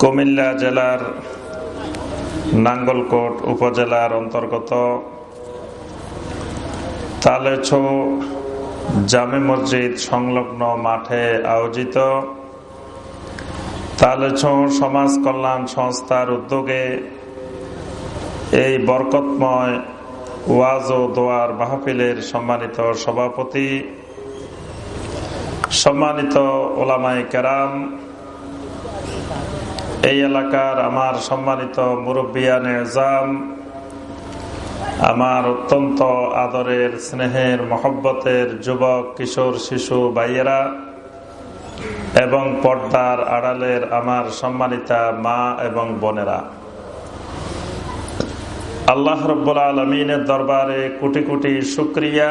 কুমিল্লা জেলার নাঙ্গলকোট উপজেলার অন্তর্গত তালেছো জামে মসজিদ সংলগ্ন মাঠে আয়োজিত তালেছো সমাজ কল্যাণ সংস্থার উদ্যোগে এই বরকতময় ওয়াজ ও দোয়ার মাহফিলের সম্মানিত সভাপতি, সম্মানিত ওলামাই কেরাম এই এলাকার আমার সম্মানিত মুরব্বিয়ান এজাম আমার অত্যন্ত আদরের স্নেহের, মহব্বতের যুবক, কিশোর, শিশু, ভাইয়েরা এবং পর্দার আড়ালের আমার সম্মানিতা মা এবং বোনেরা। আল্লাহ রব্বুল আলমিনের দরবারে কোটি কোটি শুক্রিয়া।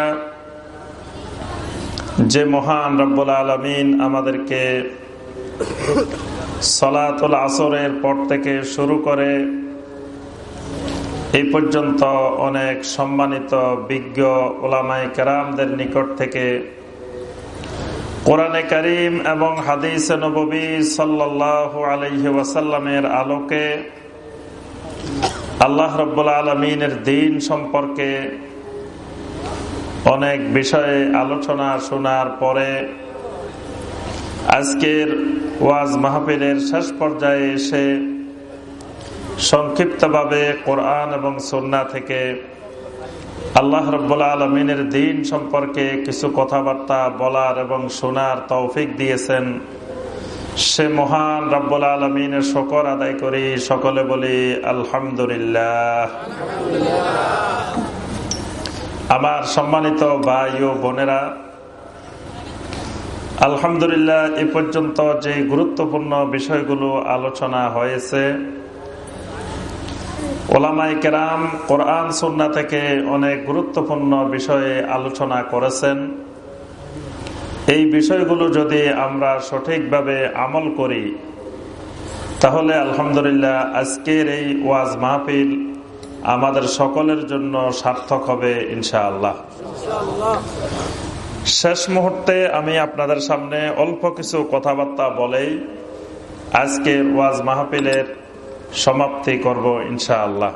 যে মহান রব্বুল আলমিন আমাদেরকে সলাতুল আসরের পর থেকে শুরু করে এই পর্যন্ত অনেক সম্মানিত বিজ্ঞ ওলামাই কেরামদের নিকট থেকে কোরআনে করিম এবং হাদিস নবী সাল্লাহ আলহি ওয়াসাল্লামের আলোকে আল্লাহ রব্বুল আলমিনের দিন সম্পর্কে অনেক বিষয়ে আলোচনা শোনার পরে আজকের ওয়াজ মাহফিলের শেষ পর্যায়ে এসে সংক্ষিপ্তভাবে কোরআন এবং সন্না থেকে আল্লাহ রব্বুল্লা আলমিনের দিন সম্পর্কে কিছু কথাবার্তা বলার এবং শোনার তৌফিক দিয়েছেন। সে মহান রব্বুল আলমিনের শকর আদায় করি, সকলে বলি আলহামদুলিল্লাহ। আমার সম্মানিত ভাই ও বোনেরা আলহামদুলিল্লাহ, এ পর্যন্ত যে গুরুত্বপূর্ণ বিষয়গুলো আলোচনা হয়েছে ওলামাই কেরাম কোরআন, সন্না থেকে অনেক গুরুত্বপূর্ণ বিষয়ে আলোচনা করেছেন। এই বিষয়গুলো যদি আমরা সঠিকভাবে আমল করি, তাহলে আলহামদুলিল্লাহ আজকের এই ওয়াজ মাহফিল আমাদের সকলের জন্য সার্থক হবে ইনশাআল্লাহ। শেষ মুহূর্তে আমি আপনাদের সামনে অল্প কিছু কথাবার্তা বলেই আজকের ওয়াজ মাহফিলের সমাপ্তি করব ইনশাআল্লাহ।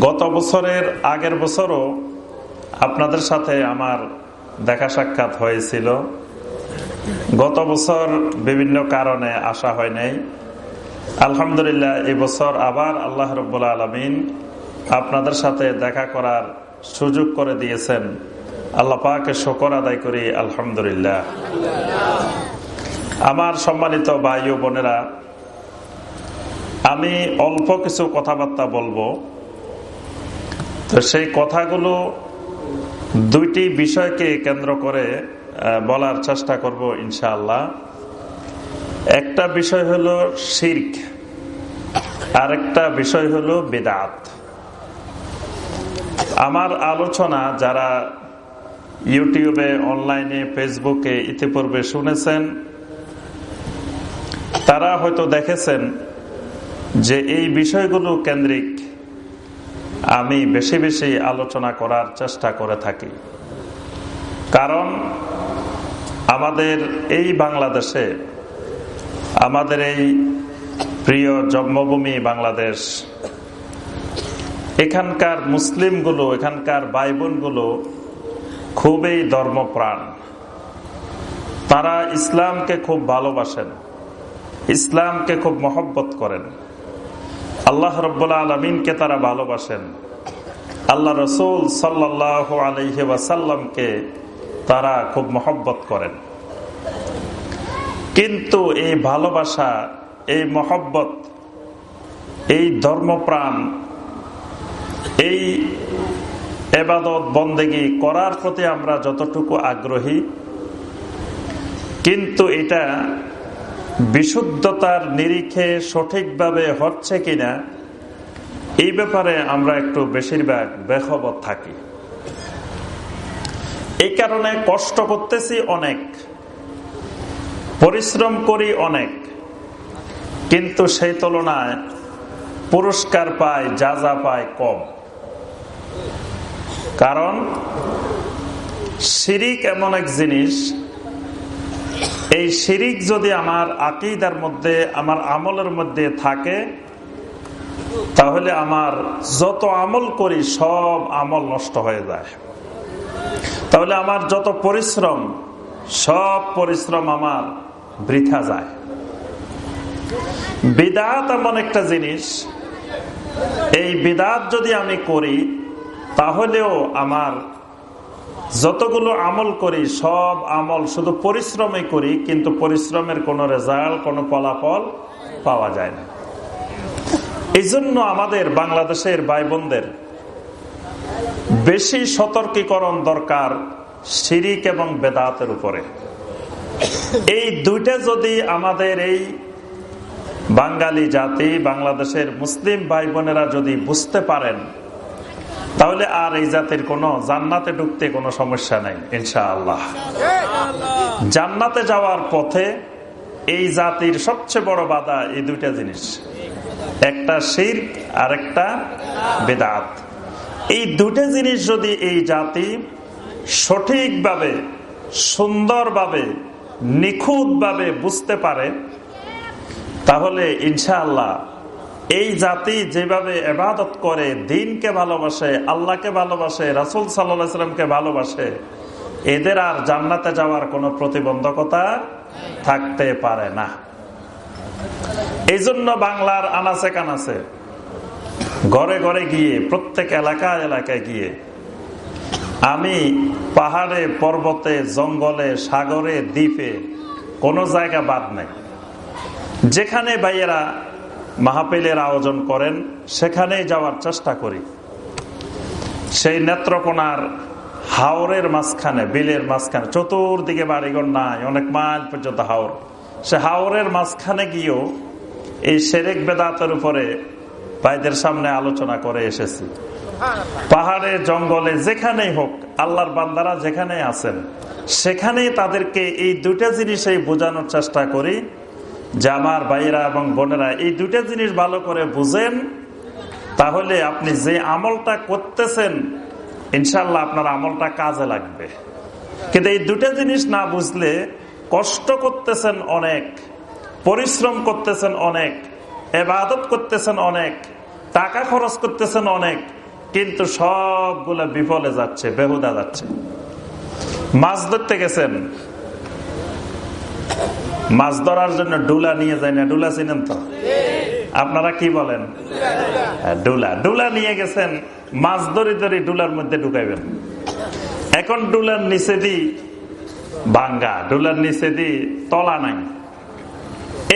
গত বছরের আগের বছরও আপনাদের সাথে আমার দেখা সাক্ষাৎ হয়েছিল। গত বছর বিভিন্ন কারণে আসা হয় নাই। আলহামদুলিল্লাহ এবছর আবার আল্লাহ রব্বুল্লা আলমিন আপনাদের সাথে দেখা করার সুযোগ করে দিয়েছেন। আল্লাহ পাকে শকর আদায় করি, আলহামদুলিল্লাহ। আমার সম্মানিত ভাই ও বোনেরা, আমি অল্প কিছু কথাবার্তা বলব। তো সেই কথাগুলো দুইটি বিষয়কে কেন্দ্র করে বলার চেষ্টা করব ইনশাআল্লাহ। একটা বিষয় হলো শির্ক আর একটা বিষয় হলো বেদাত। আমার আলোচনা যারা ইউটিউবে, অনলাইনে, ফেসবুকে ইতিপূর্বে শুনেছেন। তারা হয়তো দেখেছেন যে এই বিষয়গুলো কেন্দ্রিক। আমি বেশি বেশি আলোচনা করার চেষ্টা করে থাকি। কারণ আমাদের এই বাংলাদেশে, আমাদের এই প্রিয় জন্মভূমি বাংলাদেশ, এখানকার মুসলিমগুলো, এখানকার ভাই বোনগুলো খুবই ধর্মপ্রাণ। তারা ইসলামকে খুব ভালোবাসেন, ইসলামকে খুব মহব্বত করেন। আল্লাহ রব্বুল্লা আলমিনকে তারা ভালোবাসেন। আল্লাহ রসুল সাল্লাহ আলহি ওয়াসাল্লামকে তারা খুব মহব্বত করেন। কিন্তু এই ভালোবাসা, এই মহব্বত, এই ধর্মপ্রাণ, এই এবাদত, বন্দেগি করার প্রতি আমরা যতটুকু আগ্রহী, কিন্তু এটা বিশুদ্ধতার নিরিখে সঠিকভাবে হচ্ছে কিনা, এই ব্যাপারে আমরা একটু বেশিরভাগ বেখবর থাকি। এই কারণে কষ্ট করতেছি অনেক, পরিশ্রম করি অনেক, কিন্তু সেই তুলনায় পুরস্কার পায়, যা যা পায় কম। কারণ শিরিক এমন এক জিনিস, এই শিরিক যদি আমার আকিদার মধ্যে, আমার আমলের মধ্যে থাকে, তাহলে আমার যত আমল করি, সব আমল নষ্ট হয়ে যায়। তাহলে আমার যত পরিশ্রম, সব পরিশ্রম আমার বৃথা যায়। বিদাত এমন একটা জিনিস, এই বিদাত যদি আমি করি তাহলেও আমার যতগুলো আমল করি, সব আমল শুধু পরিশ্রমই করি, কিন্তু পরিশ্রমের কোনো রেজাল্ট, কোনো ফলাফল পাওয়া যায় না। এই জন্য আমাদের বাংলাদেশের ভাই বোনদের বেশি সতর্কীকরণ দরকার শিরিক এবং বেদাতের উপরে। এই দুইটা যদি আমাদের এই বাঙালি জাতি, বাংলাদেশের মুসলিম ভাই বোনেরা যদি বুঝতে পারেন তাহলে আর এই জাতির কোনো জান্নাতে ঢুকতে কোনো সমস্যা নেই, ইনশাআল্লাহ। জান্নাতে যাওয়ার পথে এই জাতির সবচেয়ে বড় বাধা এই দুইটা জিনিস। একটা শির আর একটা বেদাত। এই দুটা জিনিস যদি এই জাতি সঠিকভাবে, সুন্দরভাবে, নিখুঁতভাবে বুঝতে পারে, তাহলে ইনশাআল্লাহ এই জাতি যেভাবে এবাদত করে, দিনকে ভালোবাসে, আল্লাহকে ভালোবাসে, রাসুল সাল্লামকে ভালোবাসে, এদের আর জান্নাতে যাওয়ার কোনো প্রতিবন্ধকতা থাকতে পারে না। এই জন্য বাংলার আনাচে কানাচে, ঘরে ঘরে গিয়ে, প্রত্যেক এলাকা এলাকায় গিয়ে, আমি পাহাড়ে, পর্বতে, জঙ্গলে, সাগরে, দ্বীপে কোনো জায়গা বাদ নেই। যেখানে ভাইয়েরা মাহাপিলের আয়োজন করেন সেখানে যাওয়ার চেষ্টা করি। সেই নেত্রকোনার হাওরের মাঝখানে, বিলের মাঝখানে, চতুর্দিকে বাড়িঘর নাই, অনেক মাইল পর্যন্ত হাওর। সে হাওরের মাঝখানে গিয়েও এই সেরেক বেদাতের উপরে ভাইদের সামনে আলোচনা করে এসেছি। পাহাড়ে, জঙ্গলে, যেখানেই হোক, আল্লাহর বান্দারা যেখানে আছেন, সেখানেই তাদেরকে এই দুটা জিনিসই বোঝানোর চেষ্টা করি যে আমার ভাইয়েরা এবং বোনেরা, এই দুটা জিনিস ভালো করে বুঝেন। তাহলে আপনি যে আমলটা করতেছেন ইনশাল্লাহ আপনার আমলটা কাজে লাগবে। কিন্তু এই দুটা জিনিস না বুঝলে কষ্ট করতেছেন অনেক, পরিশ্রম করতেছেন অনেক, এবাদত করতেছেন অনেক, টাকা খরচ করতেছেন অনেক, কিন্তু সবগুলা বিফলে যাচ্ছে, বেহুদা যাচ্ছে। মাছ ধরতে গেছেন মাছ ধরার জন্য ডুলা নিয়ে যায় না ডুলা চিনেন তো? আপনারা কি বলেন? হ্যাঁ, ডুলা। ডুলা নিয়ে গেছেন মাছ ধরি ধরি ডুলার মধ্যে ঢুকাইবেন। এখন ডুলার নিচে দি ভাঙ্গা ডুলার নিচে দি তলা নাই।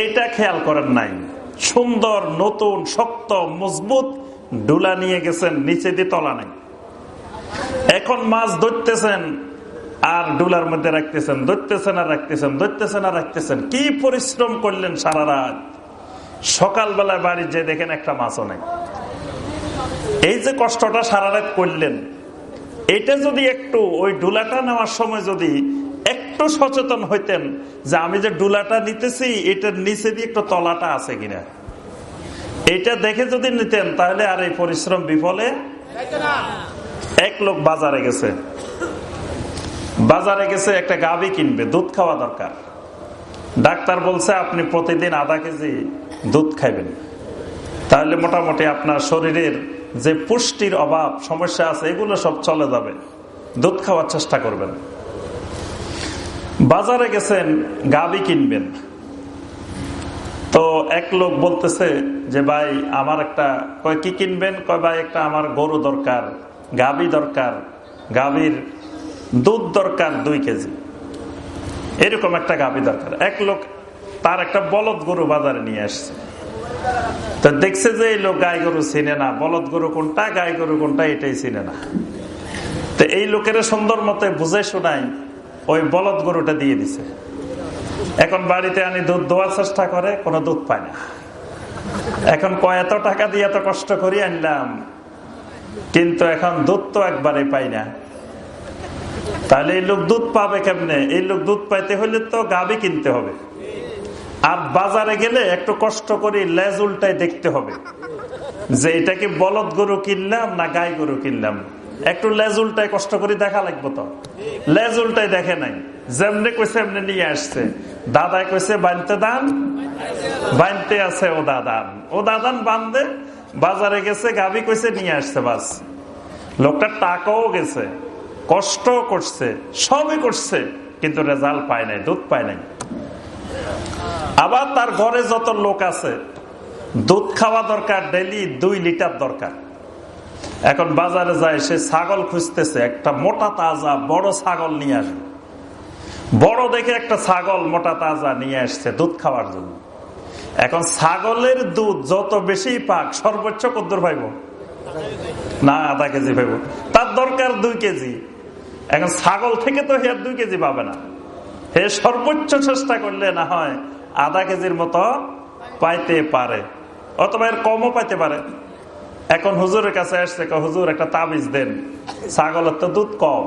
এইটা খেয়াল করেন নাই। সুন্দর নতুন শক্ত মজবুত ডুলা নিয়ে গেছেন নিচে দিয়ে তলা নাই। এখন মাছ ধরতেছেন আর ডুলার মধ্যে রাখতেছেন ধরতেছেন আর রাখতেছেন ধরতেছেন আর রাখতেছেন। কি পরিশ্রম করলেন সারা রাত? সকালবেলায় বাড়ি যে দেখেন একটা মাছও নেই। এই যে কষ্টটা সারা রাত করলেন এটা যদি একটু ওই ডুলাটা নেওয়ার সময় যদি একটু সচেতন হইতেন যে আমি যে ডুলাটা নিতেছি এটার নিচে দিয়ে একটু তলাটা আছে কিনা। এটা দেখে যদি নিতেন তাহলে আর এই পরিশ্রম বিফলে এক লোক বাজারে গেছে। বাজারে গেছে, একটা গাবি কিনবে, দুধ খাওয়া দরকার। ডাক্তার বলছে, আপনি প্রতিদিন আধা কেজি দুধ খাইবেন। তাহলে মোটামুটি আপনার শরীরের যে পুষ্টির অভাব, সমস্যা আছে, এগুলো সব চলে যাবে। দুধ খাওয়ার চেষ্টা করবেন। বাজারে গেছেন গাবি কিনবেন। তো এক লোক বলতেছে যে, ভাই, আমার একটা, কয় কি কিনবেন? কয়, ভাই, একটা আমার গরু দরকার গাবি দরকার, গাভীর দুধ দরকার দুই কেজি। এরকম একটা গাভী দরকার। এক লোক তার একটা বলদ গরু বাজারে নিয়ে আসছে। তো দেখছে যে এই লোক গাই গরু চিনে না। বলদ গরু কোনটা, গাই গরু কোনটা, এটাই চিনে না। তো এই লোকের সুন্দর মতে বুঝে শোনাই, ওই বলদ গরুটা দিয়ে দিছে। এখন বাড়িতে আনি দুধ দোয়ার চেষ্টা করে, কোনো দুধ পায় না। এখন কয়েত টাকা দিয়ে এত কষ্ট করি আনলাম। কিন্তু এখন দুধ তো একবারে পাই না। তাহলে এই লোক দুধ পাবে কেমনে? এই লোক দুধ পাইতে হলে তো গাবি কিনতে হবে। আর বাজারে গেলে একটু কষ্ট করে লেজ উল্টায় দেখতে হবে। যে এটা কি বলদ গরু কিনলাম না গাই গরু কিনলাম? একটু লেজ উল্টায় কষ্ট করে দেখা লাগবো তো। লেজ উল্টায় দেখে নাই। যেমনি কইছে এমনি নিয়ে আসছে। দাদাই কইছে, বানতে দান? বানতে আছে ও দাদান। ও দাদান বান্ধে বাজারে গেছে, গাবি কইছে, নিয়ে আসছে বাস। লোকটা টাকাও গেছে। কষ্ট করছে, সবই করছে, কিন্তু রেজাল্ট পায় নাই, দুধ পায় নাই। আবার তার ঘরে যত লোক আছে, দুধ খাওয়া দরকার, ডেলি দুই লিটার দরকার। এখন বাজারে যায়, সে ছাগল খুঁজতেছে, একটা মোটা তাজা, বড় ছাগল নিয়ে আসবে। বড় দেখে একটা ছাগল মোটা তাজা নিয়ে আসছে দুধ খাওয়ার জন্য। এখন ছাগলের দুধ যত বেশি পাক, সর্বোচ্চ কদ্দুর পাইব না, আধা কেজি পাইব তার দরকার দুই কেজি। এখন ছাগল থেকে তো হে দুই কেজি পাবে না। হে সর্বোচ্চ চেষ্টা করলে না হয় আধা কেজির মতো পাইতে পারে, অথবা এর কমও পাইতে পারে। এখন হুজুরের কাছে আসছে হুজুর, একটা তাবিজ দেন। ছাগলের তো দুধ কম।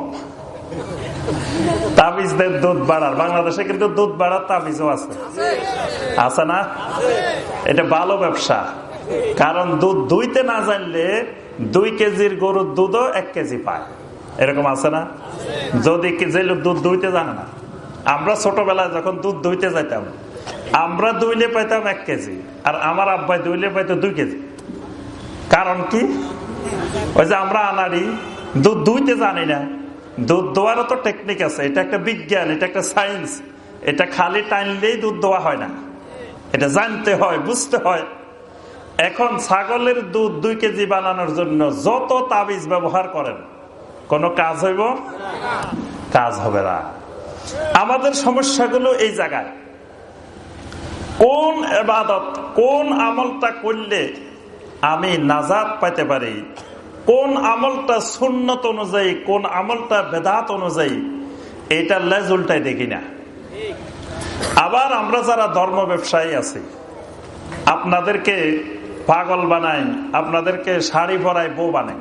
তাবিজ দেন, দুধ বাড়ার। বাংলাদেশে কিন্তু দুধ বাড়ার তাবিজও আছে। আছে না? এটা ভালো ব্যবসা। কারণ দুধ দুইতে না জানলে দুই কেজির গরুর দুধও এক কেজি পায়। এরকম আছে না? যদি যে লোক দুধ দুইতে জানে না। আমরা ছোটবেলায় যখন দুধ দুইতে যাইতাম, আমরা দুইলে পাইতাম এক কেজি, আর আমার আব্বাই দুইলে পাইতো দুই কেজি। কারণ কি? ওই যে আমরা আনারি দুধ দুইতে জানি না। দুধ দোয়ারও তো টেকনিক আছে, এটা একটা বিজ্ঞান, এটা একটা সায়েন্স এটা খালি টাইনলেই দুধ দেওয়া হয় না। এটা জানতে হয়, বুঝতে হয়। এখন ছাগলের দুধ দুই কেজি বানানোর জন্য যত তাবিজ ব্যবহার করেন কোনো কাজ হইব? কাজ হবে না। আমাদের সমস্যাগুলো এই জায়গায়। কোন এবাদত কোন আমলটা করলে আমি নাজাদ পাইতে পারি? কোন আমলটা সুন্নত অনুযায়ী, কোন আমলটা বেদাত অনুযায়ী, এটা লেজ উল্টাই দেখি না। আবার আমরা যারা ধর্ম ব্যবসায়ী আছি, আপনাদেরকে পাগল বানাই, আপনাদেরকে শাড়ি পরাই বউ বানাই।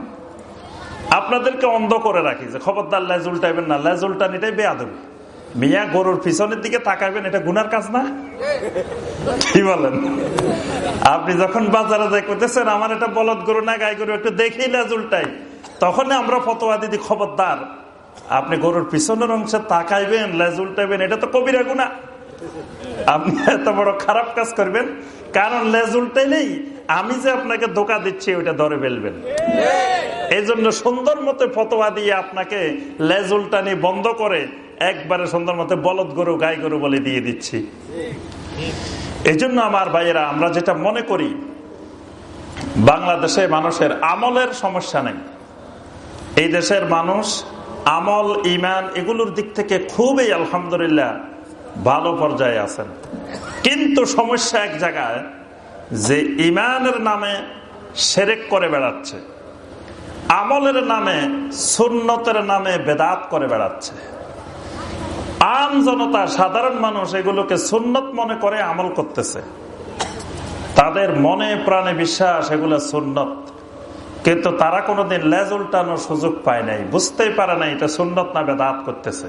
আপনাদেরকে অন্ধ করে রাখি যে খবরদার লেজ উল্টাইবেন না লেজ উল্টান এটাই বেয়া দেবে মিয়া গরুর পিছনের দিকে তাকাইবেন, এটা গুনার কাজ না? কি বলেন? আপনি যখন বাজারে যাই করতেছেন আমার এটা বলদ গরু না, গাই গরু, একটু দেখেই লেজ উল্টাই তখন আমরা ফতোয়া দিদি খবরদার, আপনি গরুর পিছনের অংশে তাকাইবেন লেজ উল্টাইবেন এটা তো কবিরা গুণা আপনি এত বড় খারাপ কাজ করবেন? কারণ লেজ উল্টাইলেই আমি যে আপনাকে ধোকা দিচ্ছি, ওইটা ধরে ফেলবেন। এই জন্য সুন্দর মতো ফতোয়া দিয়ে আপনাকে লেজ উল্টানি বন্ধ করে একবারে সুন্দর মতো বলদ গরু, গাই গরু বলে দিয়ে দিচ্ছি। এই জন্য আমার ভাইয়েরা, আমরা যেটা মনে করি, বাংলাদেশে মানুষের আমলের সমস্যা নেই। এই দেশের মানুষ আমল ইমান এগুলোর দিক থেকে খুবই আলহামদুলিল্লাহ ভালো পর্যায়ে আছেন। কিন্তু সমস্যা এক জায়গায় যে ইমানের নামে সেরেক করে বেড়াচ্ছে। আমলের নামে, সুন্নতের নামে বেদাত করে বেড়াচ্ছে। আম জনতা, সাধারণ মানুষ এগুলোকে সুন্নত মনে করে আমল করতেছে। তাদের মনে প্রাণে বিশ্বাস এগুলো সুন্নত। কিন্তু তারা কোনোদিন লেজ উল্টানোর সুযোগ পায় নাই। বুঝতেই পারে না এটা সুন্নত না বেদাত করতেছে।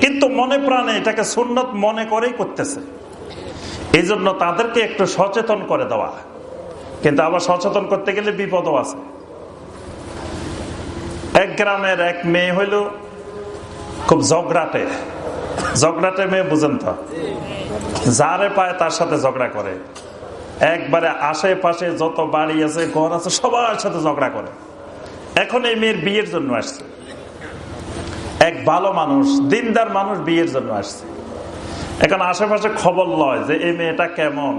কিন্তু মনে প্রাণে এটাকে সুন্নত মনে করেই করতেছে। এই জন্য তাদেরকে একটু সচেতন করে দেওয়া। কিন্তু আবার সচেতন করতে গেলে বিপদও আছে। এক গ্রামের এক মেয়ে হইল খুব ঝগড়াটে। ঝগড়াটে মেয়ে বুঝেন তো? যারে পায় তার সাথে ঝগড়া করে। একবারে আশেপাশে যত বাড়ি আছে, ঘর আছে, সবার সাথে ঝগড়া করে। এখন এই মেয়ের বিয়ের জন্য আসছে। এক ভালো মানুষ, দিনদার মানুষ বিয়ের জন্য আসছে। এখন আশেপাশে খবর লয় যে এই মেয়েটা কেমন,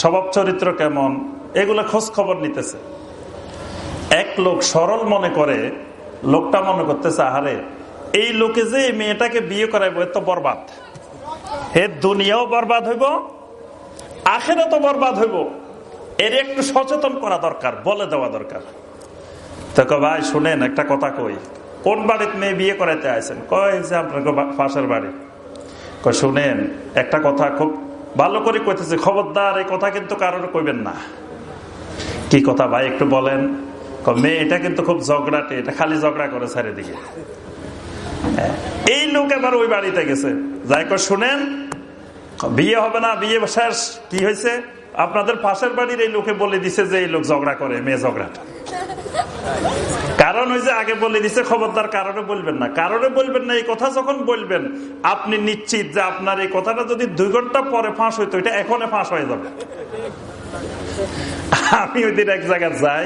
স্বভাব চরিত্র কেমন, এগুলো খোঁজ খবর নিতেছে। এক লোক সরল মনে করে, লোকটা মনে করতেছে, আহারে, এই লোকে যে মেয়েটাকে বিয়ে করাইব এত বরবাদ। হে দুনিয়াও বরবাদ হইব আখেরা তো বরবাদ হইব। এর একটু সচেতন করা দরকার, বলে দেওয়া দরকার। তো ভাই, শুনেন, একটা কথা কই। কোন বাড়িতে মেয়ে বিয়ে করাইতে আসেন কয় যে আপনার পাশের বাড়ি। কয়, শুনেন, একটা কথা খুব ভালো করে কইতেছে। খবরদার, এই কথা কিন্তু কারোর কইবেন না। কি কথা ভাই, একটু বলেন? মেয়ে, এটা কিন্তু খুব ঝগড়াটে, এটা খালি ঝগড়া করে চারিদিকে। এই লোক এবার ওই বাড়িতে গেছে। যাই কর শুনেন বিয়ে হবে না, বিয়ে শেষ। কি হয়েছে? আপনাদের পাশের বাড়ির এই লোকে বলে দিছে যে এই লোক ঝগড়া করে, মেয়ে ঝগড়াটা। কারণ ওই যে আগে বলে দিছে, খবরদার কারণে বলবেন না। কারণে বলবেন না, এই কথা যখন বলবেন, আপনি নিশ্চিত যে আপনার এই কথাটা যদি দুই ঘণ্টা পরে ফাঁস হইতো, এটা এখনই ফাঁস হয়ে যাবে। আমি ওই দিন এক জায়গায় যাই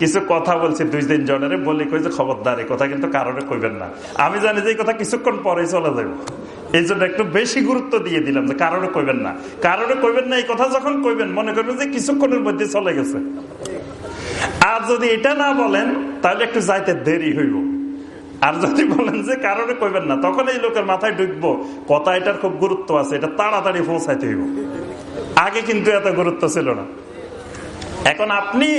কিছু কথা বলছি দুই তিন জনের, বলি কই যে খবরদার, এই কথা কিন্তু কারণে কইবেন না। আমি জানি যে এই কথা কিছুক্ষণ পরে চলে যাব। এই জন্য একটু বেশি গুরুত্ব দিয়ে দিলাম যে কারণে কইবেন না। কারণে কইবেন না, এই কথা যখন কইবেন, মনে করবেন যে কিছুক্ষণের মধ্যে চলে গেছে। আর যদি এটা না বলেন, তাহলে একটু যাইতে দেরি হইব। আর যদি বলেন যে কারণে কইবেন না, তখন এই লোকের মাথায় ঢুকবো, কথা এটার খুব গুরুত্ব আছে, এটা তাড়াতাড়ি পৌঁছাইতে হইব। আগে কিন্তু এত গুরুত্ব ছিল না। এখন আপনি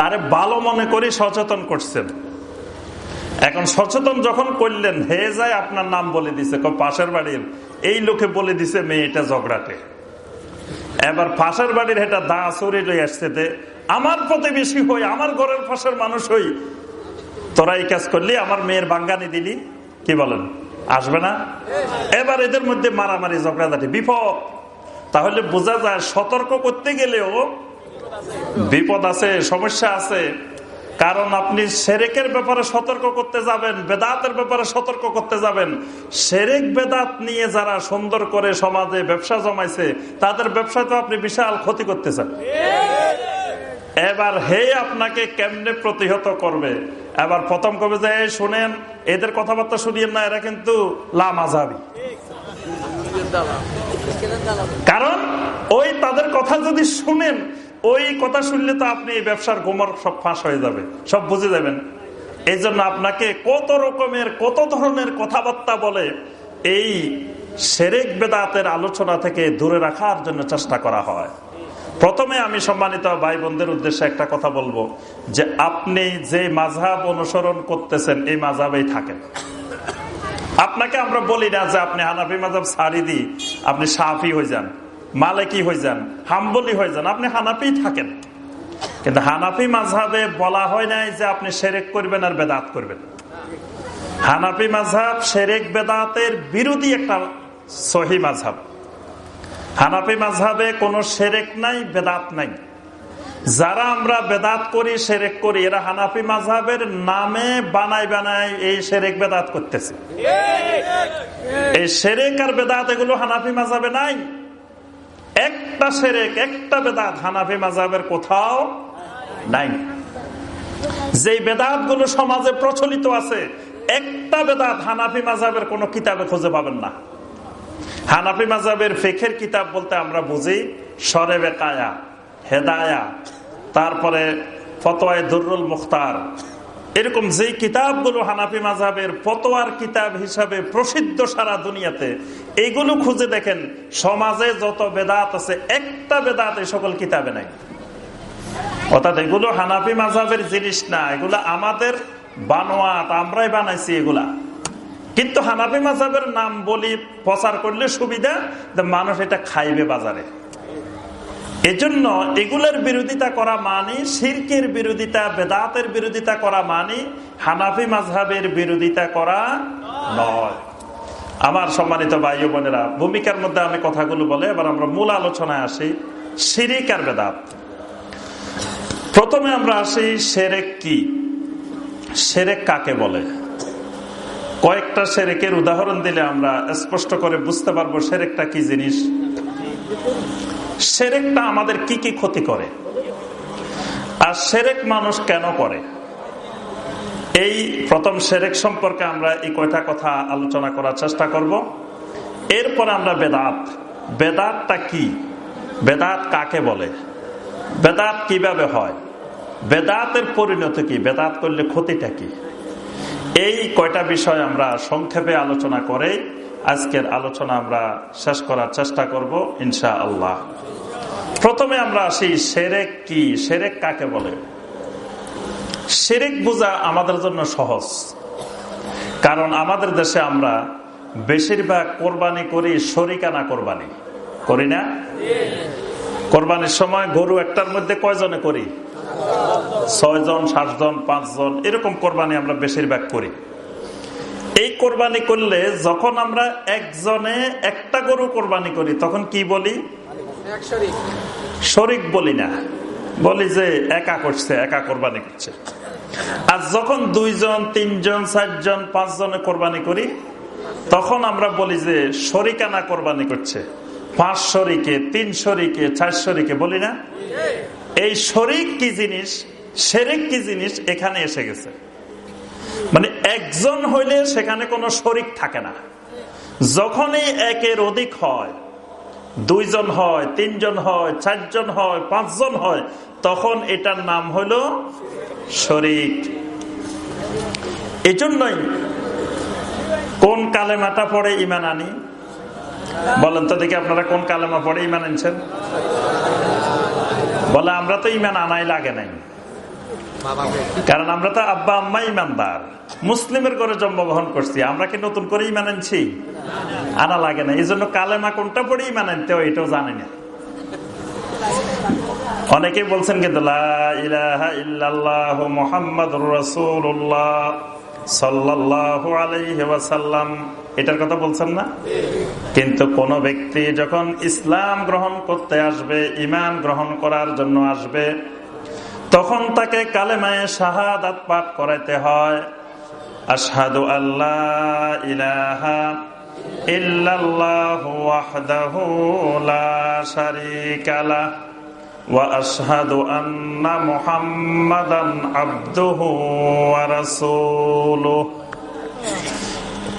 তারে ভালো মনে করে সচেতন করছেন। এখন সচেতন যখন করলেন, হে যায় আপনার নাম বলে দিছে। পাশের বাড়ির, এই লোকে বলে দিছে, মেয়েটা ঝগড়াটে। এবার পাশের বাড়ির এটা দা চুরি লই আসছে আমার প্রতিবেশী হই, আমার ঘরের পাশের মানুষ হই, তোরা এই কাজ করলি, আমার মেয়ের বাঙ্গানি দিলি, কি বলেন? আসবে না? এবার এদের মধ্যে মারামারি, ঝগড়াঝাটি, বিপদ। তাহলে বোঝা যায় সতর্ক করতে গেলেও বিপদ আছে, সমস্যা আছে। কারণ আপনি সেরেকের ব্যাপারে সতর্ক করতে যাবেন, বেদাতের ব্যাপারে সতর্ক করতে যাবেন। সেরেক বেদাত নিয়ে যারা সুন্দর করে সমাজে ব্যবসা জমাইছে, তাদের ব্যবসায় তো আপনি বিশাল ক্ষতি করতে চান এবার হে আপনাকে কেমনে প্রতিহত করবে? এবার প্রথম কবে যে শুনেন, এদের কথাবার্তা শুনিয়েন না, এরা কিন্তু লামাজাবি। কারণ ওই তাদের কথা যদি শুনেন ওই কথা শুনলে তো আপনি এই ব্যবসার গোমর সব ফাঁস হয়ে যাবে, সব বুঝে যাবেন। এই আপনাকে কত রকমের, কত ধরনের কথাবার্তা বলে এই সেরেক বেদাতের আলোচনা থেকে দূরে রাখার জন্য চেষ্টা করা হয়। প্রথমে আমি সম্মানিত ভাই বোনদের উদ্দেশ্যে একটা কথা বলব, যে আপনি যে মাঝহাব অনুসরণ করতেছেন, এই মাঝহাবেই থাকেন। আপনাকে আমরা বলি না যে আপনি হানাফি মাঝাব ছাড়ি দিই, আপনি সাফি হয়ে যান। মালেকি হয়ে যান হাম্বলি হয়ে যান। আপনি হানাফি থাকেন। কিন্তু হানাফি মাঝহাবে বলা হয় নাই যে আপনি সেরেক করবেন আর বেদাত করবেন। হানাফি মাঝহাব সেরেক বেদাতের বিরোধী একটা সহি মাঝহাব। হানাফি মাঝহাবে কোনো সেরেক নাই বেদাত নাই। যারা আমরা বেদাত করি সেরেক করি এরা হানাফি মাঝহাবের নামে বানাই বানাই এই সেরেক বেদাত করতেছে। এই সেরেক আর বেদাত এগুলো হানাফি মাঝহাবে নাই। একটা সেরেক, একটা বেদাত হানাফি মাজাবের কোথাও নাই। যে বেদাতগুলো সমাজে প্রচলিত আছে, একটা বেদাত হানাফি মাজাবের কোন কিতাবে খুঁজে পাবেন না। হানাফি মাজাবের ফেখের কিতাব বলতে আমরা বুঝি সরে বেকায়া, হেদায়া, তারপরে ফতোয়ায় দুরুল মুখতার এরকম যে কিতাবগুলো হানাফি মাঝাবের ফতোয়ার কিতাব হিসাবে প্রসিদ্ধ সারা দুনিয়াতে, এইগুলো খুঁজে দেখেন, সমাজে যত বেদাত আছে, একটা বেদাত এই সকল কিতাবে নাই। অর্থাৎ এগুলো হানাফি মাঝাবের জিনিস না, এগুলো আমাদের বানোয়াত, আমরাই বানাইছি এগুলা। কিন্তু হানাফি মাঝাবের নাম বলি প্রচার করলে সুবিধা মানুষ এটা খাইবে বাজারে। এজন্য এগুলোর বিরোধিতা করা মানি, শির্কের বিরোধিতা, বেদাতের বিরোধিতা করা মানি, হানাফি মাঝহাবের বিরোধিতা করা নয়। আমার সম্মানিত ভাই বোনেরা, ভূমিকার মধ্যে আমি কথাগুলো বলে এবার আমরা মূল আলোচনায় আসি, শিরিক আর বেদাত। প্রথমে আমরা আসি সেরেক কি? সেরেক কাকে বলে? কয়েকটা সেরেকের উদাহরণ দিলে আমরা স্পষ্ট করে বুঝতে পারব সেরেকটা কি জিনিস। সেরেকটা আমাদের কি কি ক্ষতি করে? আর সেরেক মানুষ কেন করে? এই প্রথম সেরেক সম্পর্কে আমরা এই কয়টা কথা আলোচনা করার চেষ্টা করব। এরপরে আমরা বেদাত। বেদাতটা কি? বেদাত কাকে বলে? বেদাত কীভাবে হয়? বেদাতের পরিণতি কি? বেদাত করলে ক্ষতিটা কি? এই কয়টা বিষয় আমরা সংক্ষেপে আলোচনা করে আজকের আলোচনা আমরা শেষ করার চেষ্টা করব ইনশা আল্লাহ প্রথমে আমরা আসি, সেরেক কি? সেরেক কাকে বলে? সেরেক বোঝা আমাদের জন্য সহজ। কারণ আমাদের দেশে আমরা বেশিরভাগ কোরবানি করি শরিকানা কোরবানি। করি না? কোরবানির সময় গরু একটার মধ্যে কয়জনে করি? ছয় জন সাতজন, পাঁচজন, এরকম কোরবানি আমরা বেশিরভাগ করি। এই কোরবানি করলে যখন আমরা একজনে একটা গরু কোরবানি করি তখন কি বলি? শরিক। বলি না। বলি যে একা করছে একা কোরবানি করছে। আর যখন দুইজন তিনজন চারজন পাঁচজনে কোরবানি করি তখন আমরা বলি যে শরিকানা কোরবানি করছে। পাঁচ শরিকে তিন শরিকে চার শরিকে বলি না? এই শরিক কি জিনিস শেরিক কি জিনিস এখানে এসে গেছে। মানে একজন হইলে সেখানে কোনো শরিক থাকে না। যখনই একের অধিক হয়, দুইজন হয়, তিনজন হয়, চারজন হয়, পাঁচজন হয়, তখন এটার নাম হইল শরিক। এজন্যই কোন কালেমাটা পড়ে ইমান আনি? বলেন তো দেখি আপনারা কোন কালেমা পড়ে ইমান আনছেন? বলে, আমরা তো ইমান আনাই লাগে নাই। কারণ আমরা তো আব্বা আম্মা ইমানদার মুসলিমের ঘরে জন্মগ্রহণ করছি, আমরা কি নতুন করে ইমান আনছি? আনা লাগে না। এই জন্য কালেমা কোনটা পড়ে ইমান আনতে এটাও জানি না। বলছেন কিন্তু এটার কথা বলছেন না? কিন্তু কোন ব্যক্তি যখন ইসলাম গ্রহণ করতে আসবে, ইমান গ্রহণ করার জন্য আসবে তখন তাকে কালেমায় শাহাদাত পাঠ করাইতে হয়। আশহাদু আল্লাহ ইলাহা লা ওয়া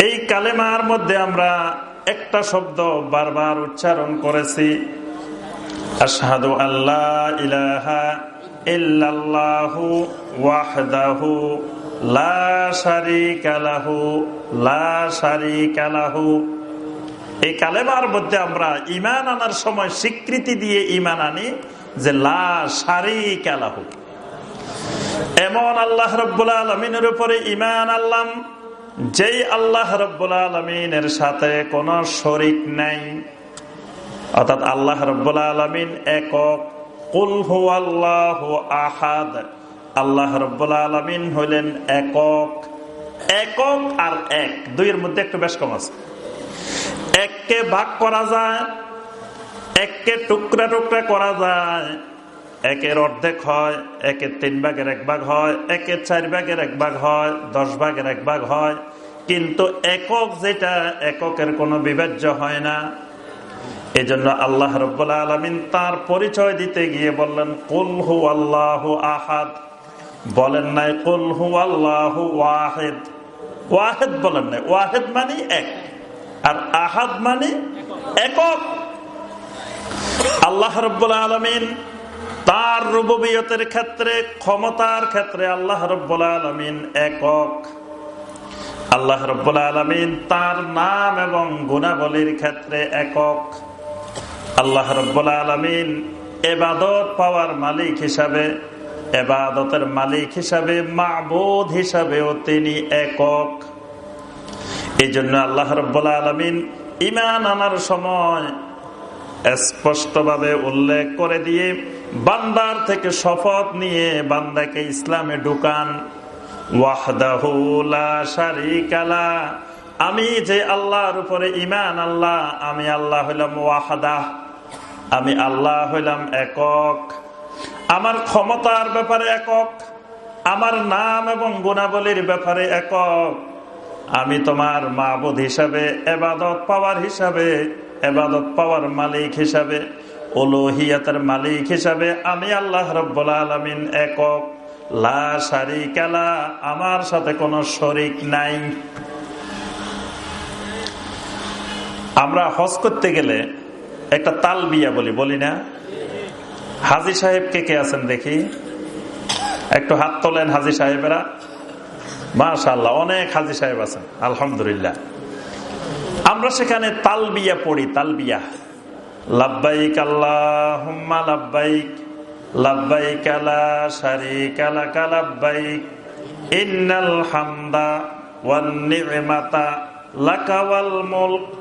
এই কালেমার মধ্যে আমরা একটা শব্দ বারবার উচ্চারণ করেছি। আশহাদু আল্লাহ ইলাহা ইল্লাল্লাহু ওয়াহদাহু, লা শারীকা লা শারীকা এই কালেমার মধ্যে আমরা ইমান আনার সময় স্বীকৃতি দিয়ে ইমান আনি যে লা শারীকা লাহু। এমন আল্লাহ রব্বুল আলমিনের উপরে ইমান আল্লাম যেই আল্লাহ রব্বুল আলমিনের সাথে কোন শরিক নাই। অর্থাৎ আল্লাহ রব্বুল আলমিন একক কুলহু আল্লাহ আহাদ। আল্লাহ রব্বুল আলমিন হইলেন একক। একক আর এক। দুইয়ের মধ্যে একটু বেশ কম আছে। এককে ভাগ করা যায়, এককে টুকরা টুকরা করা যায়। একের অর্ধেক হয় একের তিন ভাগের এক ভাগ হয় একের চার ভাগের এক ভাগ হয়, দশ ভাগের এক ভাগ হয়। কিন্তু একক যেটা, এককের কোনো বিভাজ্য হয় না। এই জন্য আল্লাহ রব্বুল্লা আলমিন তার পরিচয় দিতে গিয়ে বললেন কুলহু আল্লাহ আহাদ। বলেন নাই কুলহু আল্লাহ ওয়াহেদ। ওয়াহেদ বলেন নাই, ওয়াহেদ মানে এক, আর আহাদ মানে একক। আল্লাহ রব্বুল্লা আলমিন তার রুবিয়তের ক্ষেত্রে, ক্ষমতার ক্ষেত্রে আল্লাহ রব্বুল আলমিন একক। আল্লাহ রব্বুল আলমিন তার নাম এবং গুণাবলীর ক্ষেত্রে একক। আল্লাহ রব্বুল আলমিন এবাদত পাওয়ার মালিক হিসাবে এবাদতের মালিক হিসাবে, মাবুদ হিসাবেও তিনি একক। এই জন্য আল্লাহ রব্বুল্লা আলমিন ইমান আনার সময় স্পষ্টভাবে উল্লেখ করে দিয়ে বান্দার থেকে শপথ নিয়ে বান্দাকে ইসলামে ঢুকান। আমি যে আল্লাহর উপরে ইমান আল্লাহ, আমি আল্লাহ হইলাম ওয়াহাদাহ। আমি আল্লাহ হইলাম একক। আমার ক্ষমতার ব্যাপারে একক, আমার নাম এবং গুণাবলীর ব্যাপারে একক। আমি তোমার মাবুদ হিসাবে, এবাদত পাওয়ার হিসাবে, এবাদত পাওয়ার মালিক হিসাবে ওলোহিয়াতের মালিক হিসাবে আমি আল্লাহ রব্বুল আলমিন একক। লা কালা আমার সাথে কোনো শরিক নাই। আমরা হজ করতে গেলে একটা তাল বিয়া বলি বলি না। হাজি সাহেব কে কে আছেন দেখি? একটু হাত তোলেন হাজি সাহেবেরা। মাশাল্লাহ অনেক হাজি সাহেব আছেন, আলহামদুলিল্লাহ। আমরা সেখানে তালবিয়া পড়ি, তালবিয়া। লাভবাইক আল্লাহ লাভবাইক লাভবাইক আলা শারিক আলাকা লাভবাইক ইন্নাল হামদা ওয়ান নি'মাতা লাকা ওয়াল মুলক। লা শারিকা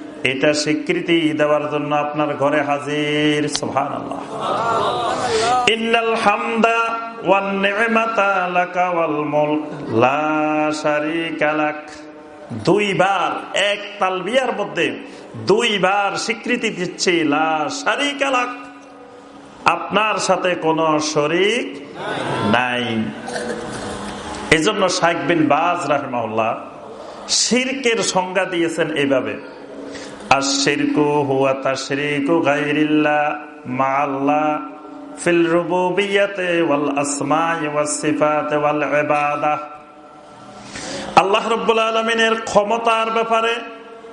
এটা স্বীকৃতি দেওয়ার জন্য আপনার ঘরে হাজির সোহান আল্লাহ ইন্নাল হামদা দুইবার, এক তালবিয়ার মধ্যে দুইবার স্বীকৃতি দিচ্ছে, লা শারিকালাক আপনার সাথে কোন শরিক নাই। এজন্য শাইক বিন বাজ রাহমাউল্লাহ শিরকের সংজ্ঞা দিয়েছেন এইভাবে আর শিরকু হুয়া তা শিরিকু গাইরিল্লা মা আল্লাহ ফিল রুবুবিয়াতে ওয়াল আসমাই ওয়াস রব্বুল আলমিনের ক্ষমতার ব্যাপারে,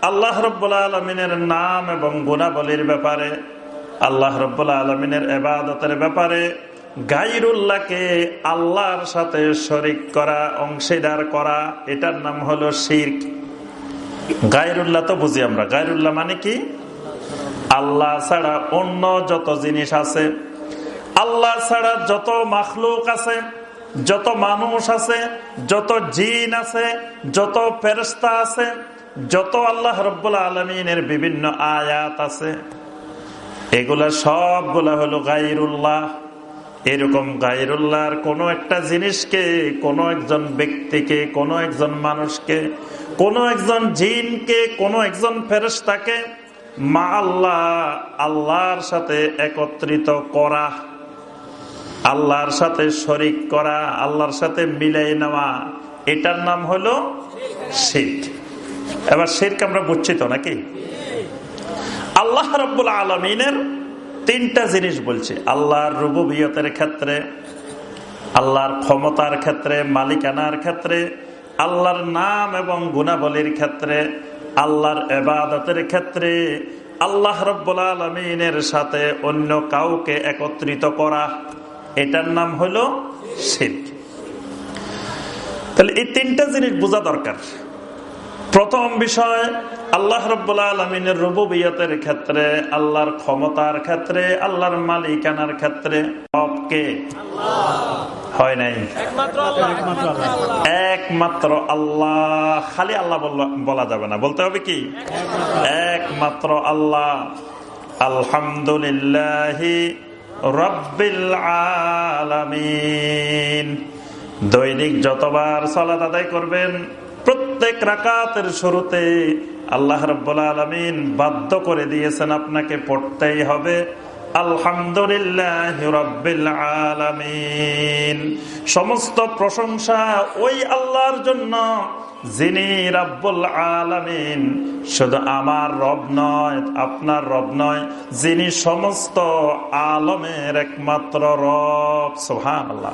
আল্লাহ রব্বুল আলমিনের নাম এবং গুণাবলীর ব্যাপারে, আল্লাহ রব্বুল আলমিনের এবাদতের ব্যাপারে গাইরুল্লাহকে আল্লাহর সাথে শরিক করা, অংশীদার করা, এটার নাম হলো শির্ক। গাইরুল্লাহ তো বুঝি আমরা। গাইরুল্লাহ মানে কি? আল্লাহ ছাড়া অন্য যত জিনিস আছে, আল্লাহ ছাড়া যত মাখলুক আছে, যত মানুষ আছে, যত জিন আছে, যত ফেরস্তা আছে, যত আল্লাহ রব্বুল্লা আলমিনের বিভিন্ন আয়াত আছে, এগুলা সবগুলা হলো গাইরুল্লাহ এরকম গাইরুল্লাহর কোনো একটা জিনিসকে, কোনো একজন ব্যক্তিকে, কোনো একজন মানুষকে কোনো একজন জিনকে, কোনো একজন ফেরস্তাকে মা আল্লাহ, আল্লাহর সাথে একত্রিত করা, আল্লাহর সাথে শরিক করা, আল্লাহর সাথে মিলাই নেওয়া, এটার নাম হলো শিখ এবার শিরক আমরা বুঝছি তো নাকি? আল্লাহ রব্বুল আলমিনের তিনটা জিনিস বলছে। আল্লাহর রুবুবিয়তের ক্ষেত্রে, আল্লাহর ক্ষমতার ক্ষেত্রে, মালিকানার ক্ষেত্রে আল্লাহর নাম এবং গুণাবলীর ক্ষেত্রে, আল্লাহর এবাদতের ক্ষেত্রে, আল্লাহ রব্বুল আলমিনের সাথে অন্য কাউকে একত্রিত করা, এটার নাম হলো শিল্প তাহলে এই তিনটা জিনিস বোঝা দরকার। প্রথম বিষয় আল্লাহ রব্বুল্লা আলমিনের রুবুবিয়তের ক্ষেত্রে আল্লাহর ক্ষমতার ক্ষেত্রে আল্লাহর মালিকানার ক্ষেত্রে সবকে হয় নাই। একমাত্র আল্লাহ খালি আল্লাহ বলা যাবে না। বলতে হবে কি? একমাত্র আল্লাহ। আলহামদুলিল্লাহ রব্বিল আলামিন। দৈনিক যতবার সলাত আদায় করবেন প্রত্যেক রাকাতের শুরুতে আল্লাহ রব্বুল আলমিন বাধ্য করে দিয়েছেন আপনাকে পড়তেই হবে, আলহামদুলিল্লাহ রব্বিল আলামিন। সমস্ত প্রশংসা ওই আল্লাহর জন্য, যিনি রব্বুল আলামিন। শুধু আমার রব নয়, আপনার রব নয়, যিনি সমস্ত আলমের একমাত্র রব। সোহান আল্লাহ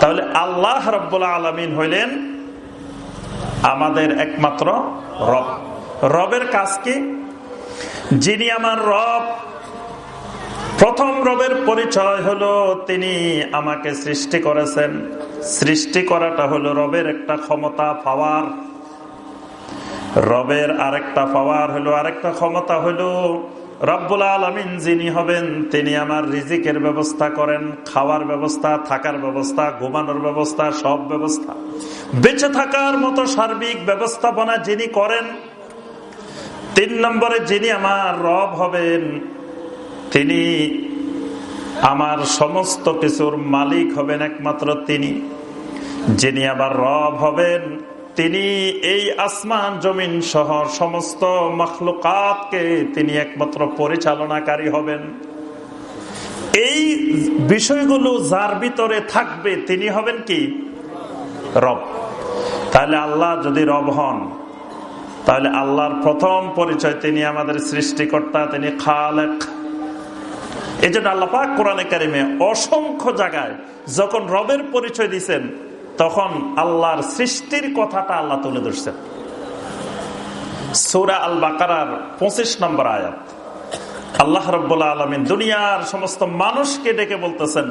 তাহলে আল্লাহ রব্বুল আলমিন হইলেন আমাদের একমাত্র রব। রবের কাজ কি? যিনি আমার রব, প্রথম রবের পরিচয় হলো তিনি আমাকে সৃষ্টি করেছেন। সৃষ্টি করাটা হলো রবের একটা ক্ষমতা, পাওয়ার। রবের আরেকটা পাওয়ার হলো, আরেকটা ক্ষমতা হলো রব্বুল আলমিন, যিনি হবেন, তিনি আমার রিজিকের ব্যবস্থা করেন, খাওয়ার ব্যবস্থা, থাকার ব্যবস্থা, ঘুমানোর ব্যবস্থা, সব ব্যবস্থা। বেঁচে থাকার মতো সার্বিক ব্যবস্থাপনা যিনি করেন, তিন নম্বরে যিনি আমার রব হবেন, তিনি আমার সমস্ত কিছুর মালিক হবেন একমাত্র তিনি। যিনি আবার রব হবেন, তিনি এই আসমান জমিন সহ সমস্ত মখলুকাতকে তিনি একমাত্র পরিচালনাকারী হবেন। এই বিষয়গুলো যার ভিতরে থাকবে তিনি হবেন কি? রব। তাহলে আল্লাহ যদি রব হন, তাহলে আল্লাহর প্রথম পরিচয় তিনি আমাদের সৃষ্টিকর্তা, তিনি খালেক। এই জন্য আল্লাপাক কোরআনে কারিমে অসংখ্য জায়গায় যখন রবের পরিচয় দিচ্ছেন তখন আল্লাহর সৃষ্টির কথাটা আল্লাহ তুলে ধরছেন। সৌরা আল বাকার পঁচিশ নম্বর আয়াত। আল্লাহ রব্বুল্লা আলমিন দুনিয়ার সমস্ত মানুষকে ডেকে বলতেছেন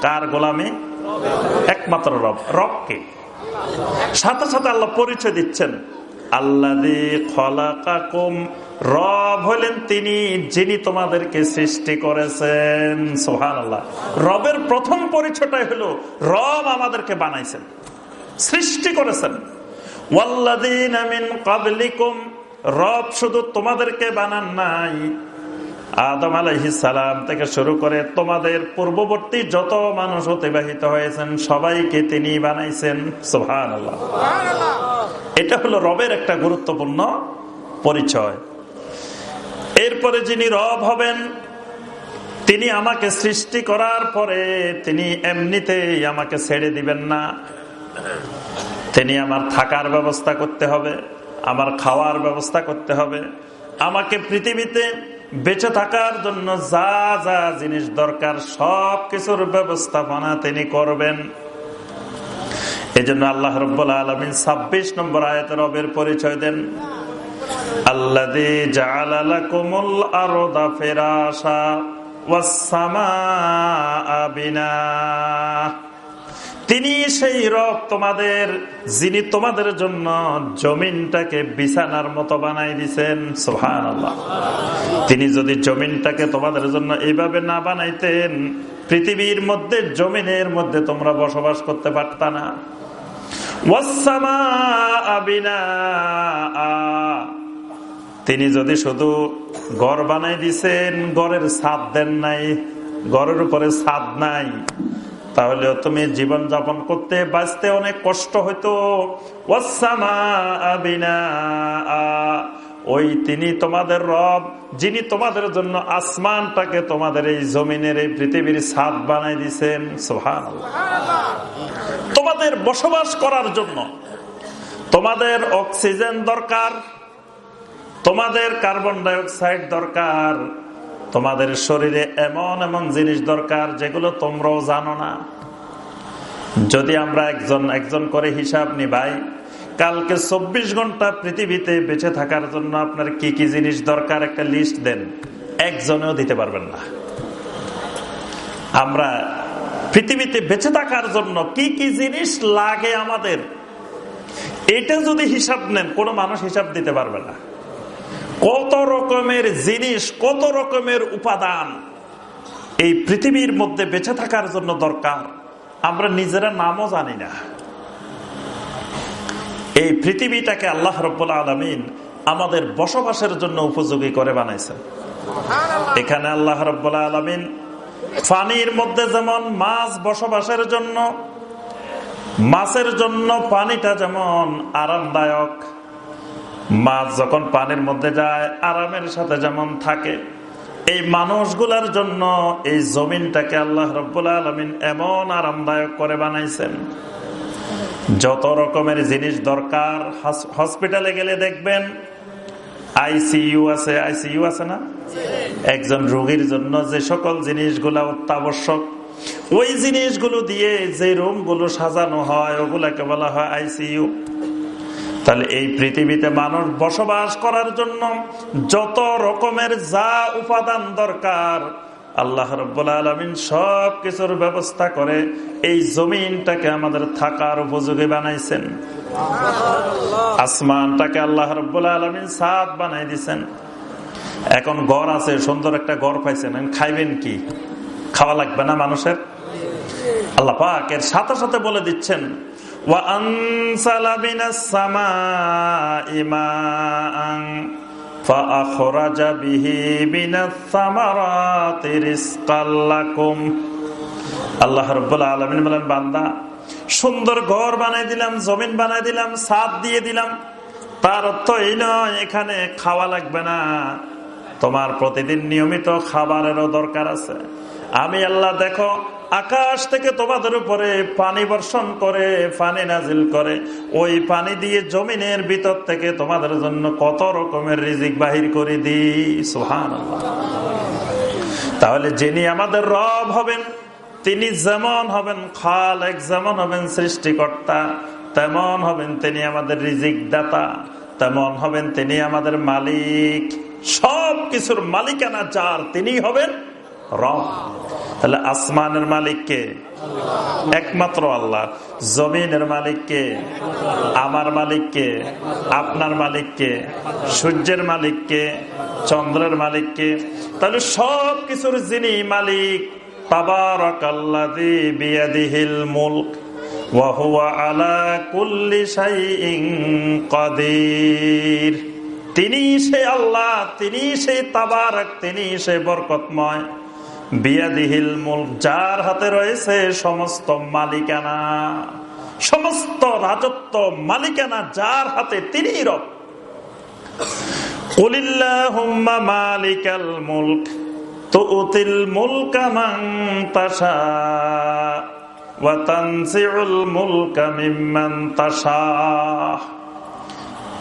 কার গোলামি? একমাত্র রব। রবকে সাথে সাথে আল্লাহ পরিচয় দিচ্ছেন। রব হলেন তিনি, যিনি তোমাদেরকে সৃষ্টি করেছেন। সোহান আল্লাহ রবের প্রথম পরিচয়টাই হলো, রব আমাদেরকে বানাইছেন। সৃষ্টি করেছেন। রব শুধু তোমাদেরকে বানান নাই আদম সালাম থেকে শুরু করে তোমাদের পূর্ববর্তী যত মানুষ অতিবাহিত হয়েছেন সবাইকে তিনি বানাইছেন। সোহান এটা হলো রবের একটা গুরুত্বপূর্ণ পরিচয়। এরপরে যিনি রব হবেন তিনি আমাকে সৃষ্টি করার পরে তিনি এমনিতেই আমাকে ছেড়ে দিবেন না। তিনি আমার থাকার ব্যবস্থা করতে হবে আমার খাওয়ার ব্যবস্থা করতে হবে। আমাকে পৃথিবীতে বেঁচে থাকার জন্য যা যা জিনিস দরকার, সব কিছুর ব্যবস্থাপনা তিনি করবেন। এই জন্য আল্লাহ রব্বুল আলমিন ছাব্বিশ নম্বর আয়তের রবের পরিচয় দেন। তিনি সেই রব তোমাদের, যিনি তোমাদের জন্য জমিনটাকে বিছানার মতো বানাই দিছেন। সোহান তিনি যদি জমিনটাকে তোমাদের জন্য এইভাবে না বানাইতেন, পৃথিবীর মধ্যে, জমিনের মধ্যে তোমরা বসবাস করতে পারত না। তিনি যদি শুধু গড় বানাই দিছেন গড়ের ছাদ দেন নাই গড়ের উপরে ছাদ নাই তাহলে তুমি জীবন যাপন করতে বাঁচতে অনেক কষ্ট হইতো। ওই তিনি তোমাদের রব, যিনি তোমাদের জন্য আসমানটাকে তোমাদের এই জমিনের, এই পৃথিবীর ছাদ বানাই দিছেন। সোহান তোমাদের বসবাস করার জন্য তোমাদের অক্সিজেন দরকার, তোমাদের কার্বন ডাইঅক্সাইড দরকার। তোমাদের শরীরে এমন এমন জিনিস দরকার যেগুলো তোমরাও জানো না। যদি আমরা একজন একজন করে হিসাব নিবাই, কালকে চব্বিশ ঘণ্টা পৃথিবীতে বেঁচে থাকার জন্য আপনার কি কি জিনিস দরকার একটা লিস্ট দেন। একজনেও দিতে পারবেন না। আমরা পৃথিবীতে বেঁচে থাকার জন্য কি কি জিনিস লাগে আমাদের, এটা যদি হিসাব নেন, কোনো মানুষ হিসাব দিতে পারবে না। কত রকমের জিনিস কত রকমের উপাদান এই পৃথিবীর মধ্যে বেঁচে থাকার জন্য দরকার আমরা নিজেরা নামও জানি না। এই পৃথিবীটাকে আল্লাহ রব্বুল আলমিন আমাদের বসবাসের জন্য উপযোগী করে বানাইছেন। এখানে আল্লাহ রব্বুল আলমিন পানির মধ্যে যেমন মাছ বসবাসের জন্য মাছের জন্য পানিটা যেমন আরামদায়ক মাছ যখন পানির মধ্যে যায়, আরামের সাথে যেমন থাকে, এই মানুষগুলার জন্য এই জমিনটাকে আল্লাহ রব্বুল্লা আলমিন এমন আরামদায়ক করে বানাইছেন। যত রকমের জিনিস দরকার হসপিটালে গেলে দেখবেন, আইসিইউ আছে আইসিইউ আছে না? একজন রোগীর জন্য যে সকল জিনিসগুলা অত্যাবশ্যক, ওই জিনিসগুলো দিয়ে যে রুমগুলো সাজানো হয়, ওগুলাকে বলা হয় আইসিইউ। তাহলে এই পৃথিবীতে মানুষ বসবাস করার জন্য যত রকমের যা উপাদান দরকার, আল্লাহ সব কিছুর ব্যবস্থা করে এই জমিনটাকে আমাদের থাকার উপযোগী বানাইছেন। আসমানটাকে আল্লাহ রব্বুল্লা আলমিন সাদ বানাই দিছেন। এখন গড় আছে, সুন্দর একটা গড় পাইছেন। খাইবেন কি? খাওয়া লাগবে না মানুষের? আল্লাহ পাক এর সাথে সাথে বলে দিচ্ছেন وأنزل من السماء ماء فأخرج به من الثمرات رزقا لكم আল্লাহ রব্বুল আলমিন বলেন বান্দা সুন্দর ঘর বানাই দিলাম জমিন বানাই দিলাম সাদ দিয়ে দিলাম তার অর্থ এই নয় এখানে খাওয়া লাগবে না তোমার প্রতিদিন নিয়মিত খাবারেরও দরকার আছে আমি আল্লাহ দেখো আকাশ থেকে তোমাদের উপরে পানি বর্ষণ করে, পানি নাজিল করে। ওই পানি দিয়ে জমিনের ভিতর থেকে তোমাদের জন্য কত রকমের রিজিক বাহির করে দিই। সোহান তাহলে যিনি আমাদের রব হবেন, তিনি যেমন হবেন খালেক, যেমন হবেন সৃষ্টিকর্তা, তেমন হবেন তিনি আমাদের রিজিক দাতা, তেমন হবেন তিনি আমাদের মালিক। সব কিছুর মালিকানা যার তিনি হবেন রব। তাহলে আসমানের মালিককে একমাত্র আল্লাহ। জমিনের মালিককে আমার মালিককে আপনার মালিককে সূর্যের মালিককে চন্দ্রের মালিককে তাহলে সব কিছুর যিনি মালিক তিনি সে আল্লাহ তিনি সেই তাবারক তিনি সে বরকতময়। বিয়াদিহিল মুলক, যার হাতে রয়েছে সমস্ত মালিকানা, সমস্ত রাজত্ব মালিকানা, যার হাতে তিনি রব। মালিকাল মুলক মুলকা মিম্মান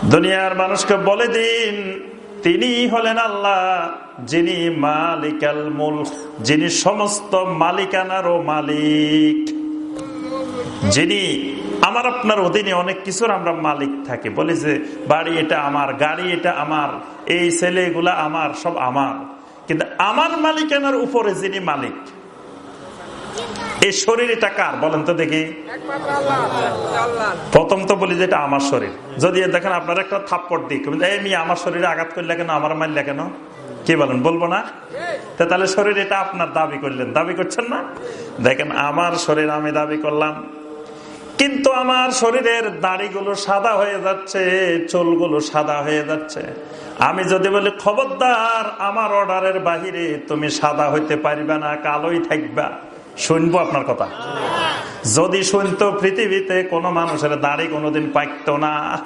দুনিয়ার মানুষকে বলে দিন তিনি হলেন আল্লাহ, যিনি মালিকাল মুলক, যিনি সমস্ত মালিকানারও মালিক। যিনি আমার, আপনার অধীনে অনেক কিছুর আমরা মালিক থাকি। বলি যে, বাড়ি এটা আমার, গাড়ি এটা আমার, এই ছেলেগুলা আমার, সব আমার। কিন্তু আমার মালিকানার উপরে যিনি মালিক এই শরীর এটা কার? বলেন তো দেখি। প্রথম তো বলি যে এটা আমার শরীর। যদি দেখেন আপনার একটা থাপ্পড় দিক এই আমার শরীরে আঘাত করলে কেন? আমার মারলে কেন? কি বলেন বলব না? তাহলে শরীর এটা আপনার দাবি করলেন। দাবি করছেন না? দেখেন আমার শরীর আমি দাবি করলাম। কিন্তু আমার শরীরের দাড়িগুলো সাদা হয়ে যাচ্ছে চুলগুলো সাদা হয়ে যাচ্ছে। আমি যদি বলি খবরদার আমার অর্ডারের বাহিরে তুমি সাদা হইতে পারবে না কালোই থাকবা। শুনব আপনার কথা। যদি শুনতো পৃথিবীতে কোন মানুষের দাড়ি কোনোদিন পাইত না।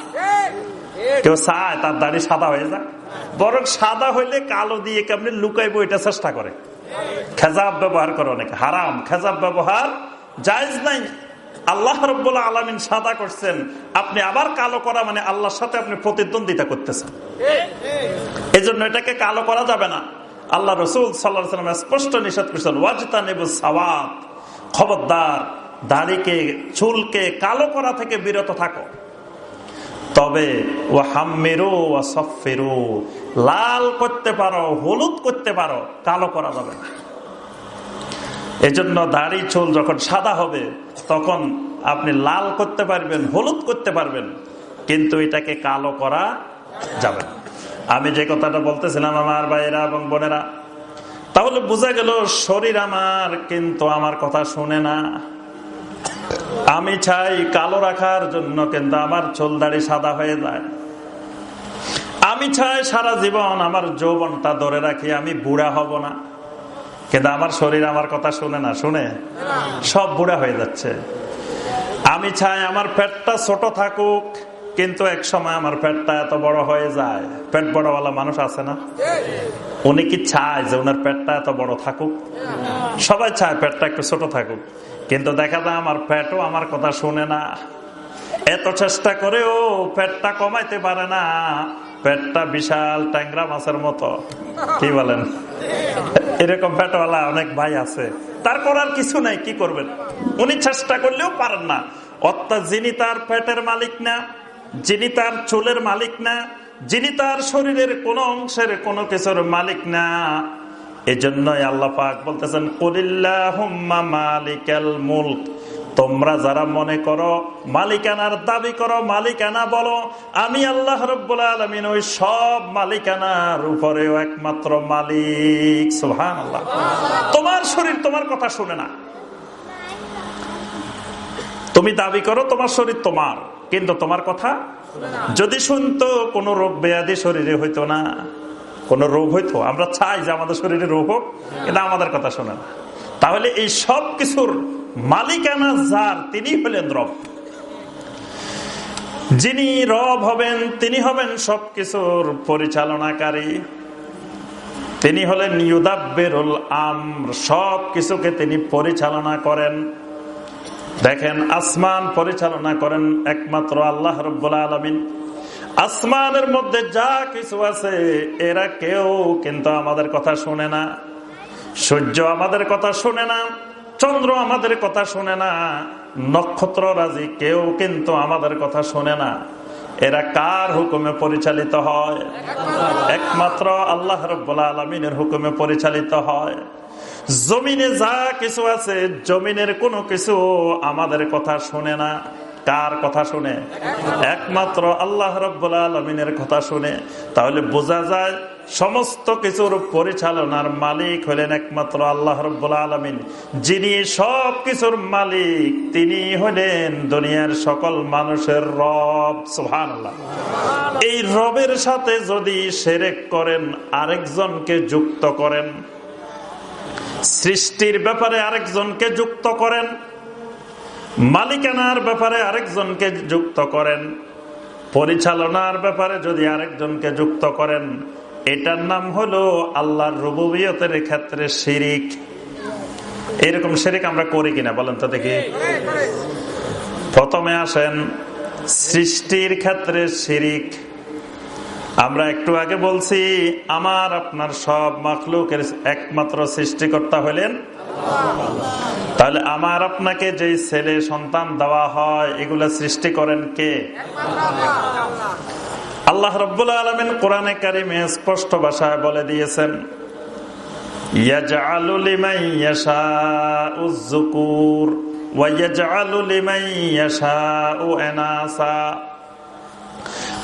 কেউ চায় তার দাড়ি সাদা হয়ে যায় বরং সাদা হইলে কালো দিয়ে কেমনি লুকাইবো এটা চেষ্টা করে। খেজাব ব্যবহার করে অনেক। হারাম খেজাব ব্যবহার জায়জ নাই। আল্লাহ রব্বুল্লা আলমিন সাদা করছেন। আপনি আবার কালো করা মানে আল্লাহর সাথে আপনি প্রতিদ্বন্দ্বিতা করতেছেন। এই জন্য এটাকে কালো করা যাবে না। আল্লাহ রসুল সাল্লাহ স্পষ্ট নিষেধ করছেন ওয়াজতা নেব সাওয়াত খবরদার, দাড়িকে, চুলকে কালো করা থেকে বিরত থাকো। তবে ও হাম্মেরো ও সফেরো লাল করতে পারো, হলুদ করতে পারো, কালো করা যাবে না। এজন্য দাড়ি, চুল যখন সাদা হবে, তখন আপনি লাল করতে পারবেন, হলুদ করতে পারবেন, কিন্তু এটাকে কালো করা যাবে না। আমি যে কথাটা বলতেছিলাম আমার ভাইয়েরা এবং বোনেরা, তাহলে বোঝা গেল শরীর আমার কিন্তু আমার কথা শুনে না। আমি চাই কালো রাখার জন্য কিন্তু আমার চুল দাড়ি সাদা হয়ে যায়। আমি চাই সারা জীবন আমার যৌবনটা ধরে রাখি, আমি বুড়া হব না। কিন্তু আমার শরীর আমার কথা শুনে না, শুনে? সব বুড়া হয়ে যাচ্ছে। আমি চাই আমার পেটটা ছোট থাকুক কিন্তু এক সময় আমার পেটটা এত বড় হয়ে যায়। পেট বড়ওয়ালা মানুষ আছে না? উনি কি চায় যে ওনার পেটটা এত বড় থাকুক? সবাই চায় পেটটা একটু ছোট থাকুক। কিন্তু দেখা যায় আমার পেটও আমার কথা শুনে না। এত চেষ্টা করেও পেটটা কমাইতে পারে না। পেটটা বিশাল ট্যাংরা মাছের মতো। কি বলেন? এরকম পেটওয়ালা অনেক ভাই আছে। তার করার কিছু নাই, কি করবেন? উনি চেষ্টা করলেও পারেন না। অর্থাৎ যিনি তার পেটের মালিক না যিনি তার চুলের মালিক না, যিনি তার শরীরের কোন অংশের কোন কিছুর মালিক না। এই জন্যই আল্লাহ পাক বলতেছেন মালিকাল মুল্ক। তোমরা যারা মনে করো, মালিকানার দাবি করো, মালিকানা বলো, আমি আল্লাহ ওই সব মালিকানার উপরেও একমাত্র মালিক। আল্লাহ তোমার শরীর তোমার কথা শুনে না। তুমি দাবি করো, তোমার শরীর তোমার। কিন্তু তোমার কথা? যদি শুনতো, কোন রোগ বেয়াদি শরীরে হইতো না। কোন রোগ হইতো? আমরা চাই যে আমাদের শরীরে রোগ হোক, কিন্তু আমাদের কথা শোনে না তাহলে এই সব কিছুর মালিকানা যার, তিনি হলেন রব। যিনি রব হবেন, তিনি হবেন সবকিছুর পরিচালনাকারী। তিনি হলেন ইউদাব্বেরুল আম সব কিছুকে তিনি পরিচালনা করেন। দেখেন, আসমান পরিচালনা করেন একমাত্র আল্লাহ রব্বুল আলমিন। আসমানের মধ্যে যা কিছু আছে, এরা কেউ কিন্তু আমাদের কথা শুনে না। সূর্য আমাদের কথা শুনে না, চন্দ্র আমাদের কথা শুনে না, নক্ষত্র রাজি কেউ কিন্তু আমাদের কথা শুনে না। এরা কার হুকুমে পরিচালিত হয়? একমাত্র আল্লাহ রব্বুল্লা আলমিনের হুকুমে পরিচালিত হয়। জমিনে যা কিছু আছে, জমিনের কোনো কিছু আমাদের কথা শুনে না। কার কথা শুনে? একমাত্র আল্লাহ আলমিনের কথা শুনে। তাহলে বোঝা যায় সমস্ত কিছুর পরিচালনার মালিক হলেন একমাত্র আল্লাহ রব্বুল আলমিন। যিনি সব কিছুর মালিক, তিনি হলেন দুনিয়ার সকল মানুষের রব সুহান এই রবের সাথে যদি সেরেক করেন, আরেকজনকে যুক্ত করেন সৃষ্টির ব্যাপারে আরেকজনকে যুক্ত করেন, মালিকানার ব্যাপারে আরেকজনকে যুক্ত করেন, পরিচালনার ব্যাপারে যদি আরেকজনকে যুক্ত করেন, এটার নাম হলো আল্লাহর রুবিয়তের ক্ষেত্রে শিরিক। এরকম শিরিক আমরা করি কিনা বলেন তো দেখি। প্রথমে আসেন, সৃষ্টির ক্ষেত্রে শিরিক। আমরা একটু আগে বলছি, আমার, আপনার সব মাখলুকের একমাত্র সৃষ্টিকর্তা হলেন তাহলে আমার আপনাকে যে ছেলে সন্তান দেওয়া হয়, এগুলো সৃষ্টি করেন কে? আল্লাহ রব্বুল্লা আলমিন কোরআনে কারিমে স্পষ্ট ভাষায় বলে দিয়েছেন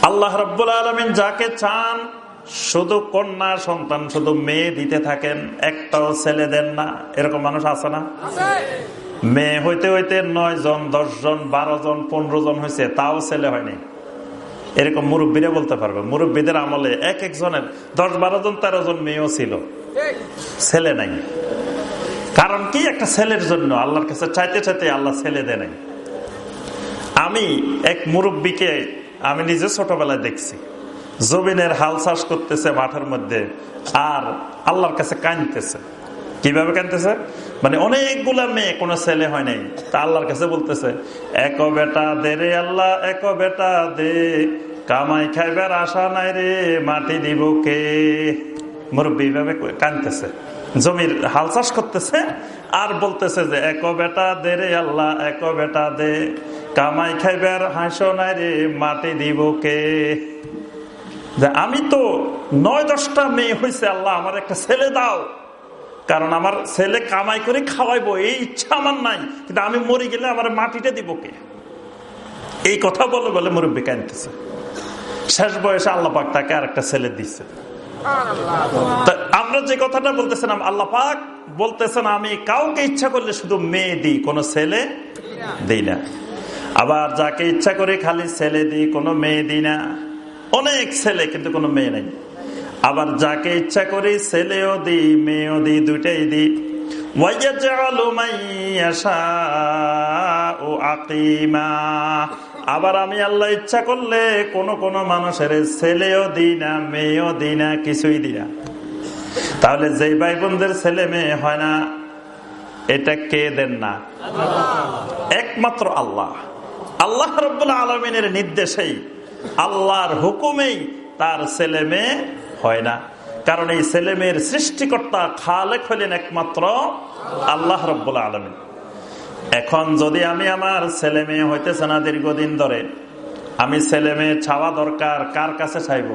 আল্লাহ রব্বুল আলমিন যাকে চান, শুধু কন্যা সন্তান, শুধু মেয়ে দিতে থাকেন, একটাও ছেলে দেন না। এরকম মানুষ আছে না? মেয়ে হইতে হইতে নয় জন, দশ জন, বারো জন, পনেরো জন হয়েছে তাও ছেলে হয়নি। এরকম মুরব্বীরা বলতে পারবে। মুরব্বীদের আমলে এক একজনের, দশ বারো জন, তেরো জন মেয়েও ছিল। ছেলে নাই। কারণ কি? একটা ছেলের জন্য আল্লাহর কাছে চাইতে চাইতে আল্লাহ ছেলে দেয় নাই। আমি এক মুরব্বীকে আমি নিজে ছোটবেলায় দেখছি। জমিনের হাল চাষ করতেছে মাঠের মধ্যে, আর আল্লাহর কাছে কানতেছে কীভাবে কানতেছে মানে অনেকগুলা মেয়ে, কোনো ছেলে হয় নাই। তা আল্লাহর কাছে বলতেছে, এক বেটা দে রে আল্লাহ, এক বেটা দে। কামাই খাইবার আশা নাই রে, মাটি দিব কে? মুরব্বী ভাবে কানতেছে জমির হাল চাষ করতেছে আর বলতেছে যে এক বেটা দে রে আল্লাহ এক বেটা দে। কামাই খাইবার হাসো নাই রে, মাটি দিব কে? আমি তো নয় দশটা মেয়ে হয়েছে আল্লাহ, আমার একটা ছেলে দাও। কারণ আমার ছেলে কামাই করে খাওয়াইবো, এই ইচ্ছা আমার নাই। কিন্তু আমি মরে গেলে আমার মাটিটা দিব কে? এই কথা বলে বলে মুরব্বী কানতেছে শেষ বয়সে আল্লাহ পাক তাকে আর একটা ছেলে দিচ্ছে আমরা যে কথাটা বলতেছিলাম, আল্লাহ পাক বলতেছেন, আমি কাউকে ইচ্ছা করলে শুধু মেয়ে দিই, কোনো ছেলে দিই না। আবার যাকে ইচ্ছা করে খালি ছেলে দিই, কোনো মেয়ে দিই না। অনেক ছেলে, কিন্তু কোনো মেয়ে নেই। আবার যাকে ইচ্ছা করি ছেলেও দিই, মেয়েও দিই, দুইটাই দিই। আবার আমি আল্লাহ ইচ্ছা করলে কোন কোন মানুষের ছেলেও দিই না, মেয়েও দিই না, কিছুই দিই না। তাহলে যে ভাই বোনদের ছেলে মেয়ে হয় না, এটা কে দেন না? একমাত্র আল্লাহ। আল্লাহ রব্বুল্লাহ আলমিনের নির্দেশেই, আল্লাহর হুকুমেই তার ছেলে মেয়ে হয় না। কারণ এই ছেলে মেয়ের সৃষ্টিকর্তা খালেক হলেন একমাত্র আল্লাহ রব্বুল্লাহ আলমিন। এখন যদি আমি আমার ছেলে মেয়ে হইতেছে না দীর্ঘদিন ধরে, আমি ছেলে মেয়ে ছাওয়া দরকার কার কাছে চাইব?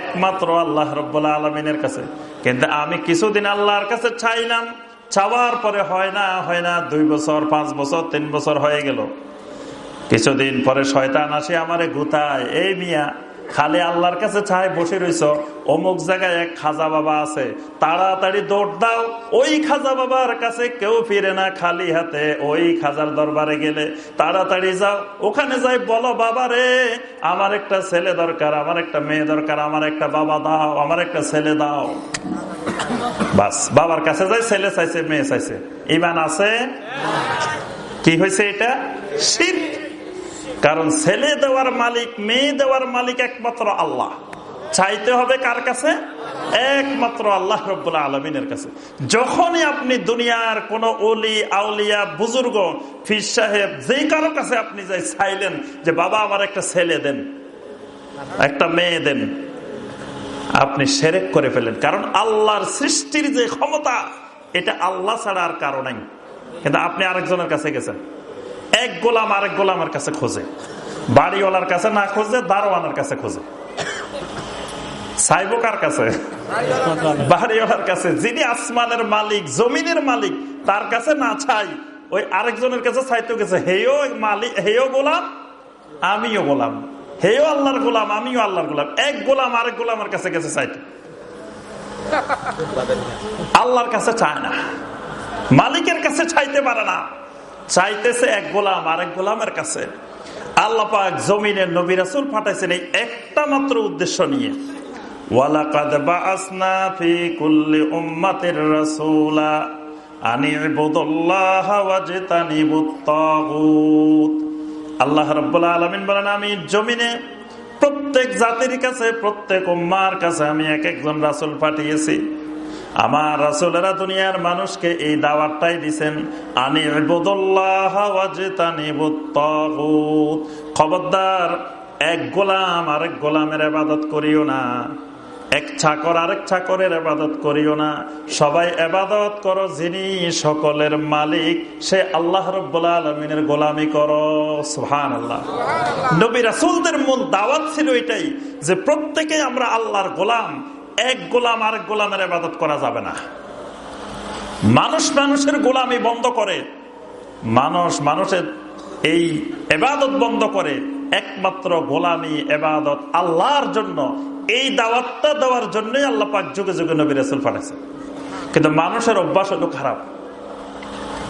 একমাত্র আল্লাহ রব্বুল্লাহ আলমিনের কাছে। কিন্তু আমি কিছুদিন আল্লাহর কাছে চাইলাম, চাওয়ার পরে হয় না হয় না, দুই বছর, পাঁচ বছর, তিন বছর হয়ে গেল। কিছুদিন পরে শয়তান আসে আমারে গুতায়, এই মিয়া খালি আল্লাহর কাছে চাই বসে রইছ। অমুক জায়গায় এক খাজা বাবা আছে। তাড়াতাড়ি দৌড় দাও। ওই খাজা বাবার কাছে কেউ ফিরে না, খালি হাতে ওই খাজার দরবারে গেলে। তাড়াতাড়ি যাও। ওখানে যাই বলো, বাবা রে, আমার একটা ছেলে দরকার, আমার একটা মেয়ে দরকার, আমার একটা বাবা দাও, আমার একটা ছেলে দাও। বাস, বাবার কাছে যাই, ছেলে চাইছে, মেয়ে চাইছে। ইমান আছে? কি হয়েছে এটা? শীত কারণ ছেলে দেওয়ার মালিক, মেয়ে দেওয়ার মালিক একমাত্র আল্লাহ। চাইতে হবে কার কাছে? একমাত্র আল্লাহ রব্বুল্লাহ আলমিনের কাছে। যখনই আপনি দুনিয়ার কোন অলি আউলিয়া, বুজুর্গ ফির সাহেব, যেই কারও কাছে আপনি যাই চাইলেন যে, বাবা, আমার একটা ছেলে দেন, একটা মেয়ে দেন। আপনি সেরেক করে ফেলেন কারণ আল্লাহর সৃষ্টির যে ক্ষমতা, এটা আল্লাহ ছাড়া আর কারও নাই। কিন্তু আপনি আরেকজনের কাছে গেছেন। এক গোলাম আরেক গোলামের কাছে খোঁজে। বাড়িওয়ালার কাছে না খোঁজে, দারোয়ানের কাছে খোঁজে। কার কাছে? বাড়িওয়ালার কাছে। যিনি আসমানের মালিক মালিক, তার কাছে না ওই আরেকজনের কাছে চাইতে গেছে মালিক হেও গোলাম, আমিও গোলাম। আল্লাহর গোলাম, আমিও গোলাম। এক গোলাম আরেক গোলামের কাছে গেছে আল্লাহর কাছে চায় না। মালিকের কাছে চাইতে পারে না। চাইতেছে এক গোলাম আরেক গোলামের কাছে। আল্লাহ পাক জমিনের নবী রাসুল পাঠাইছেন এই একটা মাত্র উদ্দেশ্য নিয়ে। ওয়ালাকাদ বাআসনা ফি কুল্লি উম্মাতির রাসূলা আল্লাহ রাব্বুল আলামিন বলেন, আমি জমিনে প্রত্যেক জাতির কাছে, প্রত্যেক উম্মার কাছে আমি এক একজন রাসুল পাঠিয়েছি। আমার রাসুলেরা দুনিয়ার মানুষকে এই দাওয়াতটাই দিছেন, আনি খবরদার, এক গোলাম আরেক গোলামের আবাদত করিও না। এক ছাকর আরেক ছাকরের আবাদত করিও না। সবাই আবাদত করো, যিনি সকলের মালিক, সে আল্লাহ রব্বুল্লা আলমিনের গোলামি করো। সুহান আল্লাহ নবী রাসুলদের মূল দাওয়াত ছিল এটাই, যে প্রত্যেকে আমরা আল্লাহর গোলাম এক গোলাম আরেক গোলামের আবাদত করা যাবে না। মানুষ মানুষের গোলামি বন্ধ করে। মানুষ মানুষের এই এবাদত বন্ধ করে। একমাত্র গোলামি এবাদত আল্লাহর জন্য। এই দাওয়াতটা দেওয়ার জন্যই আল্লাহ পাক যুগে যুগে নবী পাঠাচ্ছে কিন্তু মানুষের অভ্যাস হলো খারাপ।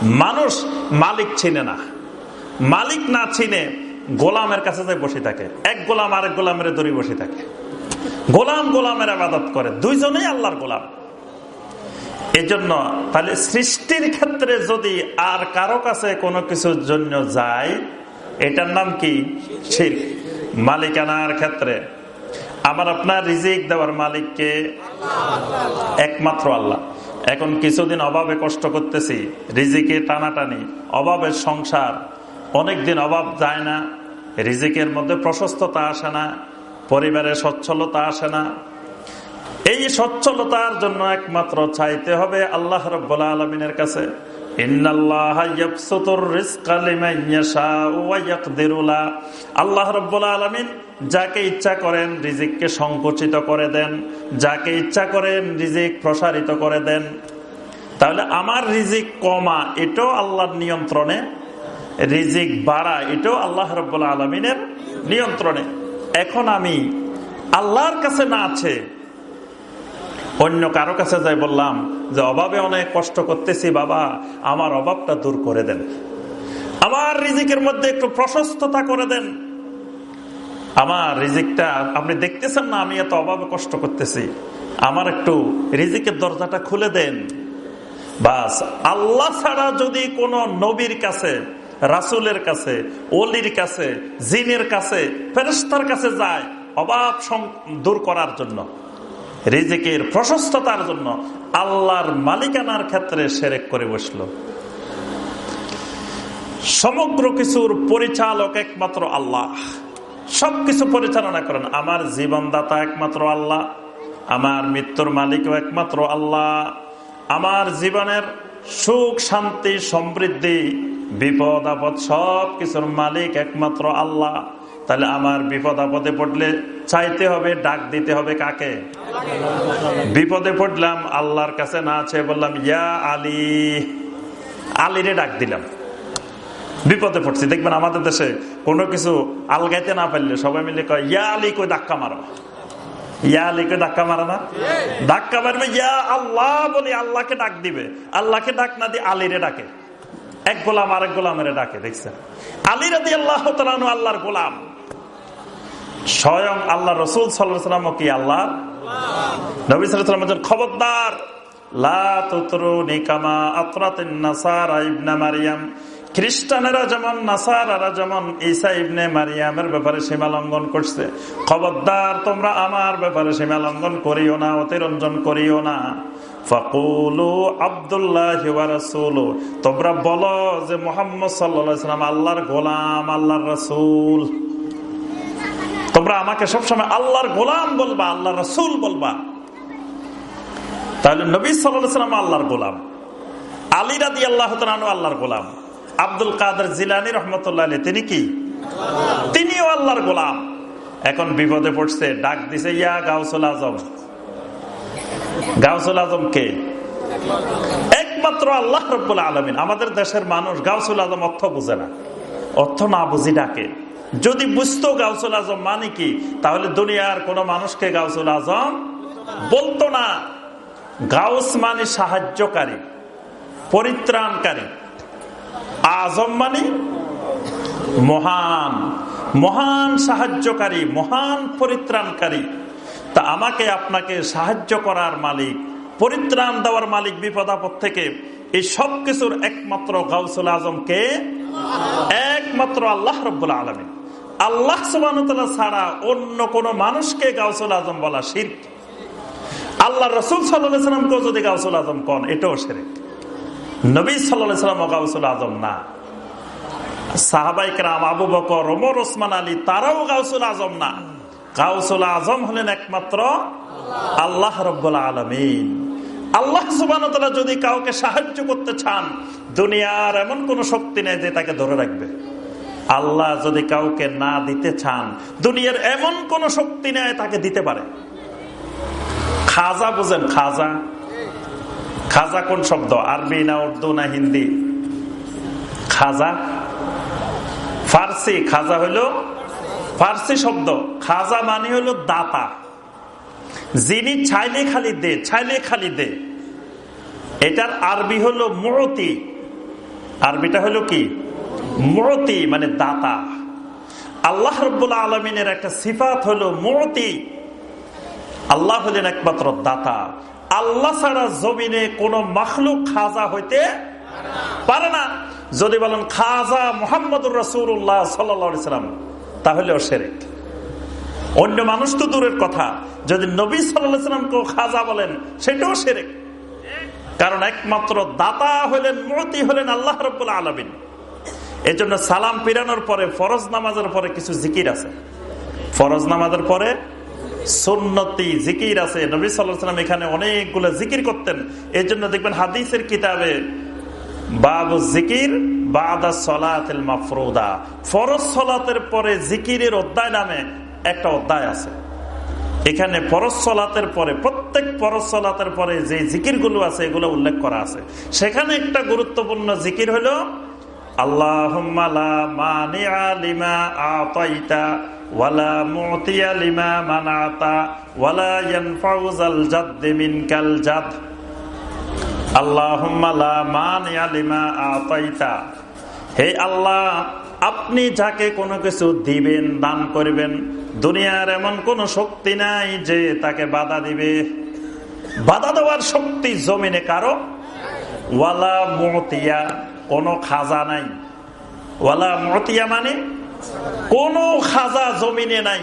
মানুষ মালিক চিনে না। মালিক না চিনে গোলামের কাছে যায় বসে থাকে। এক গোলাম আরেক গোলামের দড়ি বসে থাকে। গোলাম গোলামের আবাদত করে। দুইজনেই আল্লাহর গোলাম। এজন্য তাহলে সৃষ্টির ক্ষেত্রে যদি আর কারও কাছে কোনো কিছুর জন্য যায়, এটার নাম কি? মালিকানার ক্ষেত্রে। আমার আপনার রিজিক দেওয়ার মালিককে একমাত্র আল্লাহ। এখন কিছুদিন অভাবে কষ্ট করতেছি, রিজিকে টানাটানি, অভাবের সংসার, অনেকদিন অভাব যায় না, রিজিকের মধ্যে প্রশস্ততা আসে না পরিবারে সচ্ছলতা আসে না। এই সচ্ছলতার জন্য একমাত্র চাইতে হবে আল্লাহ রব্বুল্লা আলমিনের কাছে। আলমিন যাকে ইচ্ছা করেন রিজিককে সংকুচিত করে দেন, যাকে ইচ্ছা করেন রিজিক প্রসারিত করে দেন। তাহলে আমার রিজিক কমা, এটাও আল্লাহর নিয়ন্ত্রণে। রিজিক বাড়া, এটাও আল্লাহ আলমিনের নিয়ন্ত্রণে। এখন আমি আল্লাহর কাছে না আছে, অন্য কারও কাছে যাই বললাম যে অভাবে অনেক কষ্ট করতেছি বাবা, আমার অভাবটা দূর করে দেন। আমার রিজিকের মধ্যে একটু প্রশস্ততা করে দেন। আমার রিজিকটা, আপনি দেখতেছেন না আমি এত অভাবে কষ্ট করতেছি। আমার একটু রিজিকের দরজাটা খুলে দেন। বাস, আল্লাহ ছাড়া যদি কোনো নবীর কাছে রাসুলের কাছে অলির কাছে, জিনের কাছে ফেরস্তার কাছে যায় অভাব দূর করার জন্য, রিজিকের প্রশস্ততার জন্য আল্লাহর মালিকানার ক্ষেত্রে সেরেক করে বসল। সমগ্র কিছুর পরিচালক একমাত্র আল্লাহ। সবকিছু পরিচালনা করেন, আমার জীবনদাতা একমাত্র আল্লাহ, আমার মৃত্যুর মালিকও একমাত্র আল্লাহ, আমার জীবনের সুখ, শান্তি, সমৃদ্ধি বিপদ, আপদ সব কিছুর মালিক একমাত্র আল্লাহ। তাহলে আমার বিপদ, আপদে পড়লে চাইতে হবে, ডাক দিতে হবে কাকে? বিপদে পড়লাম, আল্লাহর কাছে না আছে বললাম, ইয়া আলী। আলীরে ডাক দিলাম। বিপদে পড়ছি। দেখবেন আমাদের দেশে কোনো কিছু আলগাইতে না পারলে সবাই মিলে কয়, ইয়া আলী কই ধাক্কা মারো? ইয়া আলীকে ধাক্কা মারে না? ধাক্কা মারবে, ইয়া আল্লাহ বলি আল্লাহকে ডাক দিবে। আল্লাহকে ডাক না দিয়ে আলীরে ডাকে। এক গোলাম আরেক গোলামের ডাকে, দেখছেন? আলী রাদি আল্লাহ আল্লাহর গোলাম। স্বয়ং আল্লাহ রসুল সাল্লাম কি আল্লাহ? নবী সাল্লাম খবরদার। খবরদার, তোমরা আমার ব্যাপারে সীমা লঙ্ঘন করিও না, অতিরঞ্জন করিও না। তোমরা বলো যে মোহাম্মদ সাল্লাম আল্লাহর গোলাম, আল্লাহর রসুল। তোমরা আমাকে সবসময় আল্লাহর গোলাম বলবা আল্লাহ রসুল বলবা। তাহলে নবী সাল্লাম আল্লাহর গোলাম। আলী রাদি আল্লাহ আল্লাহর গোলাম। আব্দুল কাদের জিলানি রহমতুল্লাহ তিনি কি? তিনিও আল্লাহর গোলাম। এখন বিপদে পড়ছে, ডাক দিছে, ইয়া গাউসুল আজম। গাউসুল আজম কে? একমাত্র আল্লাহ রব্বুল আলমিন। আমাদের দেশের মানুষ গাউসুল আজম অর্থ বুঝে না। অর্থ না বুঝি ডাকে। যদি বুঝতো গাউসুল আজম মানে কি, তাহলে দুনিয়ার কোন মানুষকে গাউসুল আজম বলতো না। গাউস মানে সাহায্যকারী, পরিত্রাণকারী। আজম মানে মহান। মহান সাহায্যকারী, মহান পরিত্রাণকারী। তা আমাকে, আপনাকে সাহায্য করার মালিক, পরিত্রাণ দেওয়ার মালিক বিপদ আপদ থেকে এই সব কিছুর একমাত্র গাউসুল আজমকে একমাত্র আল্লাহ রব্বুল আলমী আল্লাহ সুবাহ ছাড়া অন্য কোন মানুষকে গাউসুল আজম বলা শির আল্লাহ রসুল সাল্লামকেও যদি গাউসুল আজম কন, এটাও সেরেক নবী সাল্লাম গাউসুল আজম না। সাহাবাইকরাম আবু বকর, ওমর, ওসমান আলী, তারাও গাউসুল আজম না। গাউসুল আজম হলেন একমাত্র আল্লাহ রব্বুল আলমিন। আল্লাহ সুবান যদি কাউকে সাহায্য করতে চান, দুনিয়ার এমন কোন শক্তি নেই যে তাকে ধরে রাখবে। আল্লাহ যদি কাউকে না দিতে চান, দুনিয়ার এমন কোন শক্তি নেই তাকে দিতে পারে। খাজা বুঝেন, খাজা। খাজা কোন শব্দ? আরবি না উর্দু না হিন্দি? খাজা। ফার্সি, খাজা হইল ফার্সি শব্দ। খাজা মানে হলো দাতা। যিনি ছাইলে খালি দে ছাইলে খালি দে। এটার আরবি হলো মরতি। আরবিটা হলো কি? মরতি মানে দাতা। আল্লাহ রব্বুল্লাহ আলমিনের একটা সিফাত হলো মরতি। আল্লাহ হলেন একমাত্র দাতা। আল্লাহ ছাড়া জমিনে কোন মখলুক খাজা হইতে পারে না। যদি বলেন খাজা মোহাম্মদুর রসুল্লাহ সাল্লাম তাহলেও সেরেক। অন্য মানুষ তো দূরের কথা। যদি নবী সাল্লামকেও খাজা বলেন, সেটাও সেরেক। কারণ একমাত্র দাতা হলেন, মতি হলেন আল্লাহ রব্বুল আলমিন। এই জন্য সালাম পিরানোর পরে, ফরজ নামাজের পরে কিছু জিকির আছে। ফরজ নামাজের পরে সুন্নতি জিকির আছে। নবী সাল্লাম এখানে অনেকগুলো জিকির করতেন। এই জন্য দেখবেন হাদিসের কিতাবে বাবু জিকির বাদা সলাতেল মাফরুদা। ফরজ সলাতের পরে জিকিরের অধ্যায় নামে একটা অধ্যায় আছে। এখানে পরশ সলাতের পরে, প্রত্যেক পরশ সলাতের পরে যে জিকিরগুলো আছে, এগুলো উল্লেখ করা আছে। সেখানে একটা গুরুত্বপূর্ণ জিকির হলো আল্লাহ মুতিয়া লিমা মানাতা ওয়ালা ইয়ানফাউজাল জাদ মিনকাল জাদ হে আল্লাহ, আপনি যাকে কোনো কিছু দিবেন, দান করবেন, দুনিয়ার এমন কোন শক্তি নাই যে তাকে বাধা দিবে। বাধা দেওয়ার শক্তি জমিনে কারও? ওয়ালা মতিয়া, কোনো খাজা নাই। ওয়ালা মতিয়া মানে কোন খাজা জমিনে নাই।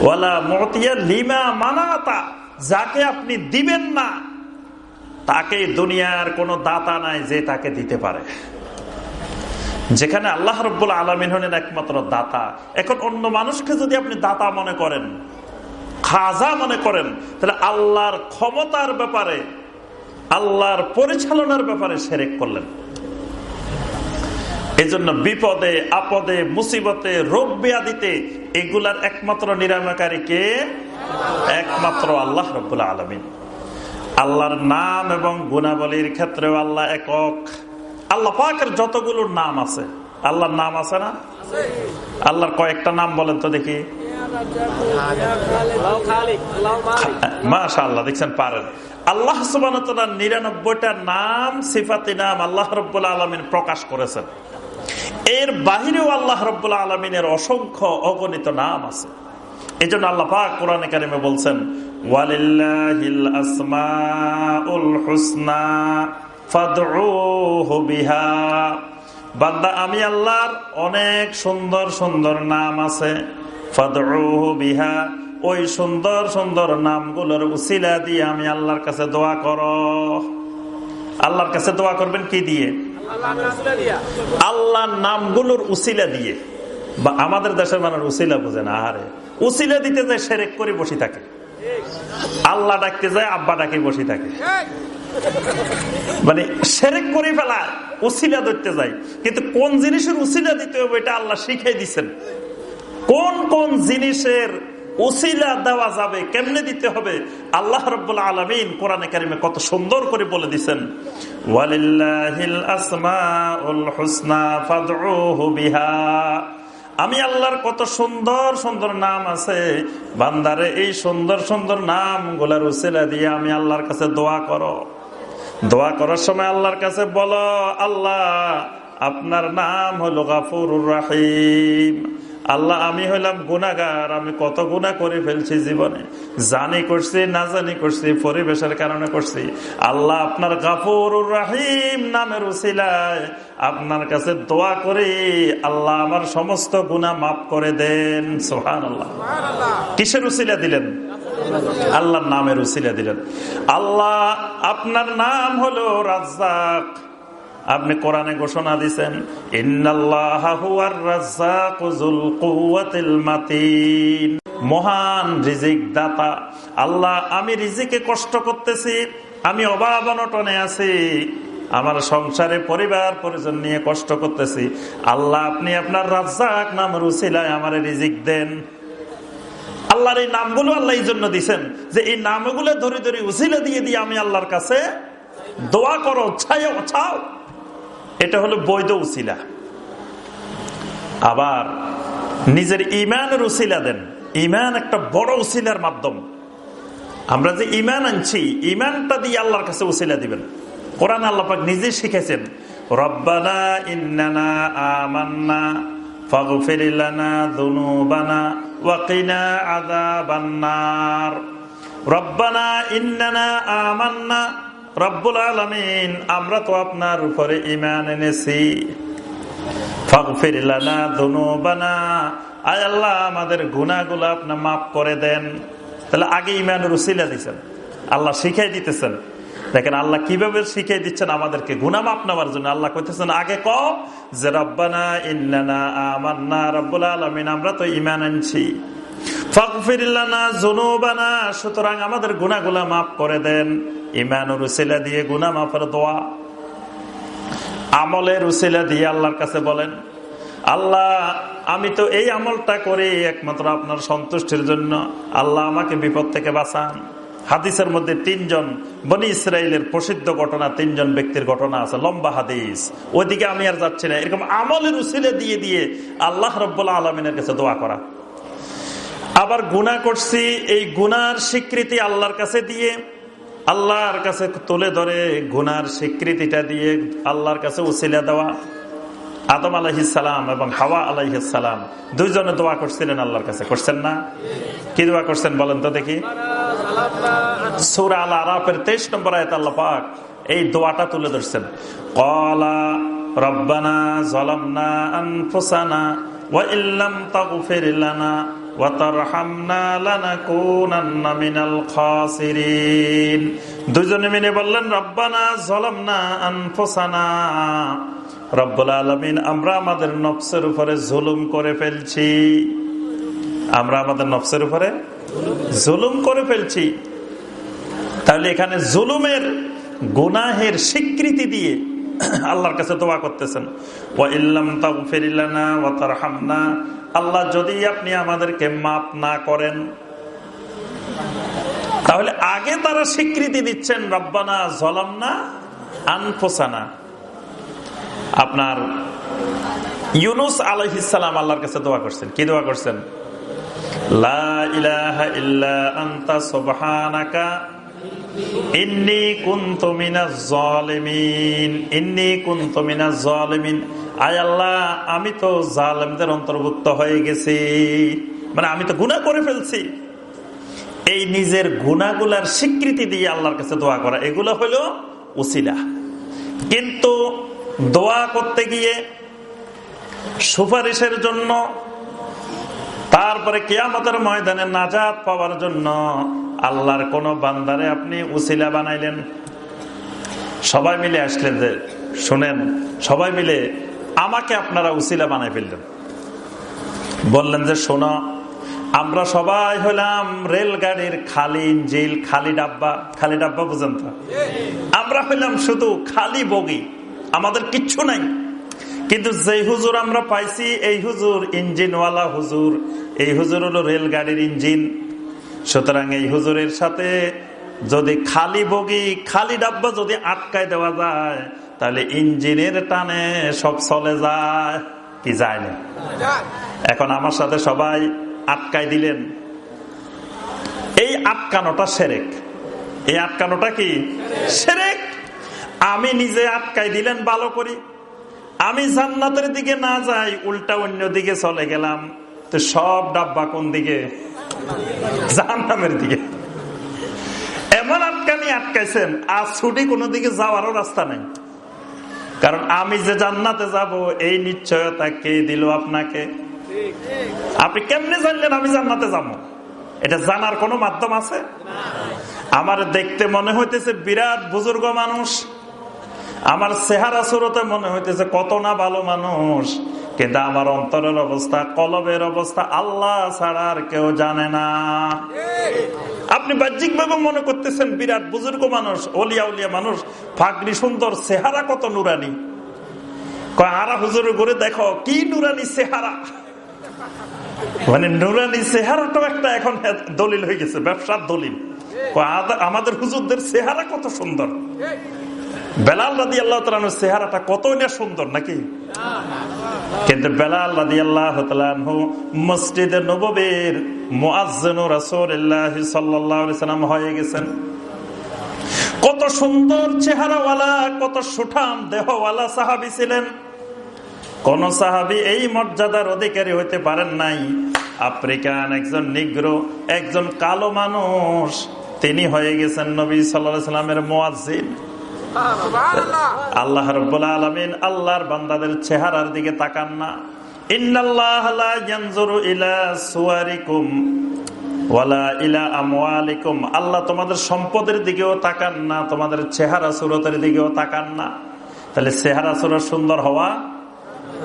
ওয়ালা মতিয়া লিমা মানাতা, যাকে আপনি দিবেন না। তাকে দুনিয়ার কোনো দাতা নাই যে তাকে দিতে পারে। যেখানে আল্লাহ রব্বুল আলমিন হলেন একমাত্র দাতা। এখন অন্য মানুষকে যদি আপনি দাতা মনে করেন, খাজা মনে করেন, তাহলে আল্লাহর ক্ষমতার ব্যাপারে, আল্লাহর পরিচালনার ব্যাপারে সেরেক করলেন। এই জন্য বিপদে, আপদে, মুসিবতে, রোগ ব্যাধিতে এগুলার একমাত্র নিরাময়কারী কে? একমাত্র আল্লাহ রব্বুল আলমিন। আল্লাহর নাম এবং গুণাবলীর ক্ষেত্রেও আল্লাহ একক। আল্লাহ পাকের যতগুলোর নাম আছে, আল্লাহর নাম আছে না? আল্লাহর কয়েকটা নাম বলেন তো দেখি। মাশা আল্লাহ দেখছেন, পারেন। আল্লাহ সুবান নিরানব্বইটা নাম, সিফাতি নাম আল্লাহ রব্বুল আলমিন প্রকাশ করেছেন। এর বাহিরেও আল্লাহ রব্বুল আলমিনের অসংখ্য অগণিত নাম আছে। এই জন্য আল্লাহ পাক কোরআন কারিমে বলছেন ওয়ালিল্লাহিল আসমাউল হুসনা ফাদউহু বিহা। বান্দা, আমি আল্লাহর অনেক সুন্দর সুন্দর নাম আছে। ফাদউহু বিহা, ওই সুন্দর সুন্দর নামগুলোর উসিলা দিয়ে আমি আল্লাহর কাছে দোয়া কর। আল্লাহর কাছে দোয়া করবেন কি দিয়ে? আল্লাহর নামগুলোর উসিলা দিয়ে। বা আমাদের দেশের মানুষ উসিলা বুঝে না, আহারে। উসিলা দিতে যে সেরেক করে বসে থাকে। আল্লাহ ডাকতে যায় আব্বা ডাকে বসে থাকে। মানে সেরেক করে ফেলা উসিলা ধরতে যায়। কিন্তু কোন জিনিসের উসিলা দিতে হবে এটা আল্লাহ শিখাই দিচ্ছেন কোন কোন জিনিসের উসিলা দেওয়া যাবে কেমনে দিতে হবে আল্লাহ রব্বুল্লা আলমিন কোরআনে কারিমে কত সুন্দর করে বলে দিচ্ছেন আমি আল্লাহর কত সুন্দর সুন্দর নাম আছে। বান্দারে, এই সুন্দর সুন্দর নামগুলার উসিলা দিয়ে আমি আল্লাহর কাছে দোয়া করো। দোয়া করার সময় আল্লাহর কাছে বলো, আল্লাহ, আপনার নাম হলো গাফুর রাহিম। আল্লাহ, আমি হইলাম গুনাগার আমি কত গুণা করে ফেলছি জীবনে। জানি করছি, না জানি করছি, পরিবেশের কারণে করছি। আল্লাহ আপনার গাফুর রাহিম নামের উসিলায় আপনার কাছে দোয়া করে, আল্লাহ আমার সমস্ত গুণা মাফ করে দেন। সোহান আল্লাহ কিসের উসিলা দিলেন? আল্লাহর নামের উসিলা দিলেন। আল্লাহ, আপনার নাম হলো রাজ্জাক। আপনি কোরআনে ঘোষণা দিচ্ছেন মহান রিজিক দাতা, আল্লাহ, আমি রিজিকে কষ্ট করতেছি, আমি অভাব অনটনে আছি, আমার সংসারে পরিবার পরিজন নিয়ে কষ্ট করতেছি। আল্লাহ, আপনি আপনার রাজ্জাক নাম রুসিলায় আমার রিজিক দেন। আল্লাহর এই নামগুলো আল্লাহ এই জন্য দিচ্ছেন যে এই নামগুলো ধরে ধরে উসিলা দিয়ে দিয়ে আমি আল্লাহর কাছে দোয়া করো ছায় ছাও। এটা হলো বৈধ উসিলা। আবার নিজের ইমানের উসিলা দেন। ইমান একটা বড় উসিলার মাধ্যম। আমরা যে ইমান আনছি ইমানটা দিয়ে আল্লাহর কাছে উসিলা দিবেন। কোরআন আল্লাপাক নিজে শিখেছেন, রব্বানা ইন্নানা আমান্না, ফাগফির লানা যুনুবানা, ওয়া কিনা আযাবান্নার। রব্বানা ইন্নানা আমান্না রব্বুল আলমিন, আমরা তো আপনার উপরে ইমান এনেছি। আল্লাহ, আমাদের মাফ করে দেন। তাহলে আগে আল্লাহ দিতেছেন। দেখেন, আল্লাহ কীভাবে শিখাই দিচ্ছেন আমাদেরকে? গুনা জন্য আল্লাহ আগে ক যে, রব্বানা আমরা তো ইমান আনছি সুতরাং আমাদের গুনাগুলা মাফ করে দেন। ইমানুর উসিলা দিয়ে গুনা মাফের দোয়া। আমলের উসিলা দিয়ে আল্লাহর কাছে বলেন, আল্লাহ, আমি তো এই আমলটা করি একমাত্র আপনার সন্তুষ্টির জন্য। আল্লাহ আমাকে বিপদ থেকে বাঁচান। হাদিসের মধ্যে তিনজন, বনি ইসরায়েলের প্রসিদ্ধ ঘটনা, তিনজন ব্যক্তির ঘটনা আছে, লম্বা হাদিস। ওইদিকে আমি আর যাচ্ছি না। এরকম আমলের উসিলে দিয়ে দিয়ে আল্লাহ রব্বুল্লাহ আলমিনের কাছে দোয়া করা। আবার গুণা করছি, এই গুনার স্বীকৃতি আল্লাহর কাছে দিয়ে, আল্লাহর কাছে তুলে ধরে গুনার স্বীকৃতিটা দিয়ে আল্লাহর কাছে উসিলা দেওয়া। আদম আলহিসাম এবং হাওয়া আলাইসালাম দুইজনে দোয়া করছিলেন আল্লাহর কাছে। করছেন না? কি দোয়া করছেন বলেন তো দেখি। আরাফের তেইশ নম্বর আয়ত আল্লাহ পাক এই দোয়াটা তুলে ধরছেন। কলা রব্বানা জলামনা আনফুসানা ওয়া ইল্লাম তাগফির লানা দুজনে মিলে বললেন, রব্বানা জলম না আনফোসানা রব্বুল আলমিন, আমরা আমাদের নফসের উপরে জুলুম করে ফেলছি। আমরা আমাদের নফসের উপরে জুলুম করে ফেলছি। তাহলে এখানে জুলুমের গুনাহের স্বীকৃতি দিয়ে আল্লাহর কাছে দোয়া করতেছেন। ও ওয়া তারহামনা। আল্লাহ যদি আপনি আমাদেরকে মাপ না করেন, তাহলে আগে তারা স্বীকৃতি দিচ্ছেন, রব্বানা জলাম না আনফোসানা। আপনার ইউনুস আলহিসাম আল্লাহর কাছে দোয়া করছেন। কি দোয়া করছেন? লা ইলাহা ইল্লা আনতা সুবহানাকা ইন্নি কুনতু মিনাজ জালিমিন আয় আল্লাহ, আমি তো জালেমদের অন্তর্ভুক্ত হয়ে গেছি। মানে আমি তো গুনাহ করে ফেলছি। এই নিজের গুনাগুলার স্বীকৃতি দিয়ে আল্লাহর কাছে দোয়া করা, এগুলো হলো উসিলা। কিন্তু দোয়া করতে গিয়ে সুপারিশের জন্য তারপরে কেয়ামতের ময়দানে নাজাত পাওয়ার জন্য আল্লাহর কোন বান্দারে আপনি উসিলা বানাইলেন? সবাই মিলে আসলেন যে, শুনেন, সবাই মিলে আমাকে আপনারা উসিলা বানাই ফেললেন। বললেন যে, শোনো, আমরা সবাই হলাম রেলগাড়ির খালি ইঞ্জিল খালি ডাব্বা খালি ডাব্বা বুঝেন তো আমরা হইলাম শুধু খালি বগি, আমাদের কিচ্ছু নাই। কিন্তু যে হুজুর আমরা পাইছি, এই হুজুর ইঞ্জিনওয়ালা হুজুর। এই হুজুর হলো রেলগাড়ির ইঞ্জিন। সুতরাং এই হুজুরের সাথে যদি খালি বগি, খালি ডাব্বা যদি আটকায় দেওয়া যায়, তাহলে ইঞ্জিনের টানে সব চলে যায়। কি যায় না? এখন আমার সাথে সবাই আটকায় দিলেন। এই আটকানোটা সেরেক। এই আটকানোটা কি? সেরেক। আমি নিজে আটকাই দিলেন, ভালো করি। আমি জান্নাতের দিকে না যাই, উল্টা অন্য দিকে চলে গেলাম। তো সব ডাব্বা কোন দিকে? জাহান্নামের দিকে। এমন আটকানি আটকাইছেন আর ছুটি কোনো দিকে যাওয়ারও রাস্তা নেই। কারণ আমি যে জান্নাতে যাব, এই নিশ্চয়তা কে দিল আপনাকে? আপনি কেমনে জানলেন আমি জান্নাতে যাব? এটা জানার কোনো মাধ্যম আছে? আমার দেখতে মনে হইতেছে বিরাট বুজুর্গ মানুষ। আমার চেহারা সুরতে মনে হইতেছে, কত না ভালো মানুষ। কিন্তু আমার অন্তরের অবস্থা, কলবের অবস্থা আল্লাহ ছাড়া আর কেউ জানে না। আপনি বাহ্যিক ভাবে মনে করতেছেন, বিরাট বুজুর্গ মানুষ, অলিয়া উলিয়া মানুষ ফাগরি সুন্দর, চেহারা কত নুরানি। আরা হুজুর করে দেখো, কি নুরানি চেহারা। মানে নুরানি চেহারাটাও একটা এখন দলিল হয়ে গেছে, ব্যবসার দলিল। আমাদের হুজুরদের চেহারা কত সুন্দর। বেলাল রাদি আল্লাহ তালানোর চেহারাটা কতই না সুন্দর, নাকি? কিন্তু বেলাল রাদি আল্লাহ মসজিদে নবীর সাল্লাম হয়ে গেছেন। কত সুন্দর চেহারাওয়ালা, কত সুঠাম দেহওয়ালা সাহাবি ছিলেন। কোন সাহাবি এই মর্যাদার অধিকারী হইতে পারেন নাই। আফ্রিকান একজন নিগ্র, একজন কালো মানুষ, তিনি হয়ে গেছেন নবী সাল্লা সাল্লামের মোয়াজিন আল্লাহ রব্বুল আলমিন আল্লাহর বান্দাদের চেহারার দিকে তাকান না। আল্লাহ তোমাদের সম্পদের দিকেও তাকান না, তোমাদের চেহারা দিকেও তাকান না। তাহলে সুন্দর হওয়া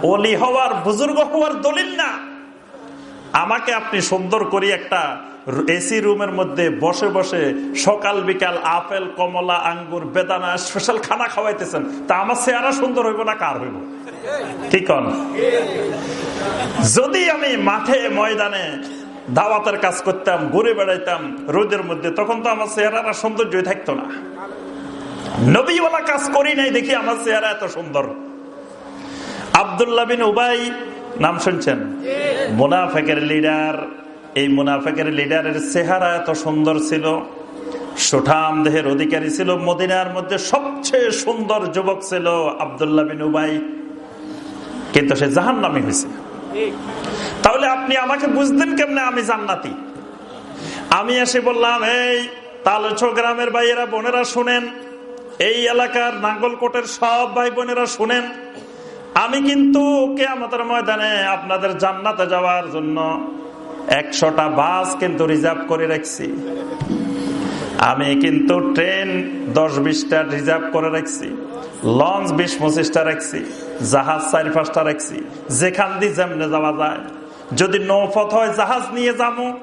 অলি হওয়ার, বুজুর্গ হওয়ার দলিল না। আমাকে আপনি সুন্দর করি একটা এসি রুমের মধ্যে বসে বসে সকাল বিকাল আপেল, কমলা, আঙ্গুর, বেদানা, স্পেশাল খানা খাওয়াইতেছেন। তা আমার চেহারা সুন্দর হইব না কার হইব? ঠিক যদি আমি মাঠে, ময়দানে দাওয়াতের কাজ করতাম, ঘুরে বেড়াইতাম রোদের মধ্যে, তখন তো আমার চেহারাটা সৌন্দর্য থাকতো না। নবীওয়ালা কাজ করি নাই দেখি আমার চেহারা এত সুন্দর। আবদুল্লাহ বিন উবাই, নাম শুনছেন? মুনাফেকের লিডার। এই মুনাফেকের লিডারের চেহারা এত সুন্দর ছিল। সুঠাম দেহের অধিকারী ছিল। মদিনার মধ্যে সবচেয়ে সুন্দর যুবক ছিল আবদুল্লাহ বিন উবাই। কিন্তু সে জাহান নামে হয়েছে। তাহলে আপনি আমাকে বুঝতেন কেমনে আমি জান্নাতি? আমি এসে বললাম, এই তালছ গ্রামের ভাইয়েরা, বোনেরা শুনেন। এই এলাকার নাঙ্গলকোটের সব ভাই বোনেরা শুনেন। আমি কিন্তু কে আমাদের ময়দানে আপনাদের জান্নাতে যাওয়ার জন্য একশোটা বাস কিন্তু রিজার্ভ করে রাখছি। আমি কিন্তু ট্রেন দশ বিশটা রিজার্ভ করে রাখছি। লঞ্চ বিশ পঁচিশটা রাখছি। জাহাজ চারি পাঁচটা রাখছি। যেখান দিয়ে যেমনে যাওয়া যায়। যদি নৌপথ হয় জাহাজ নিয়ে যাব।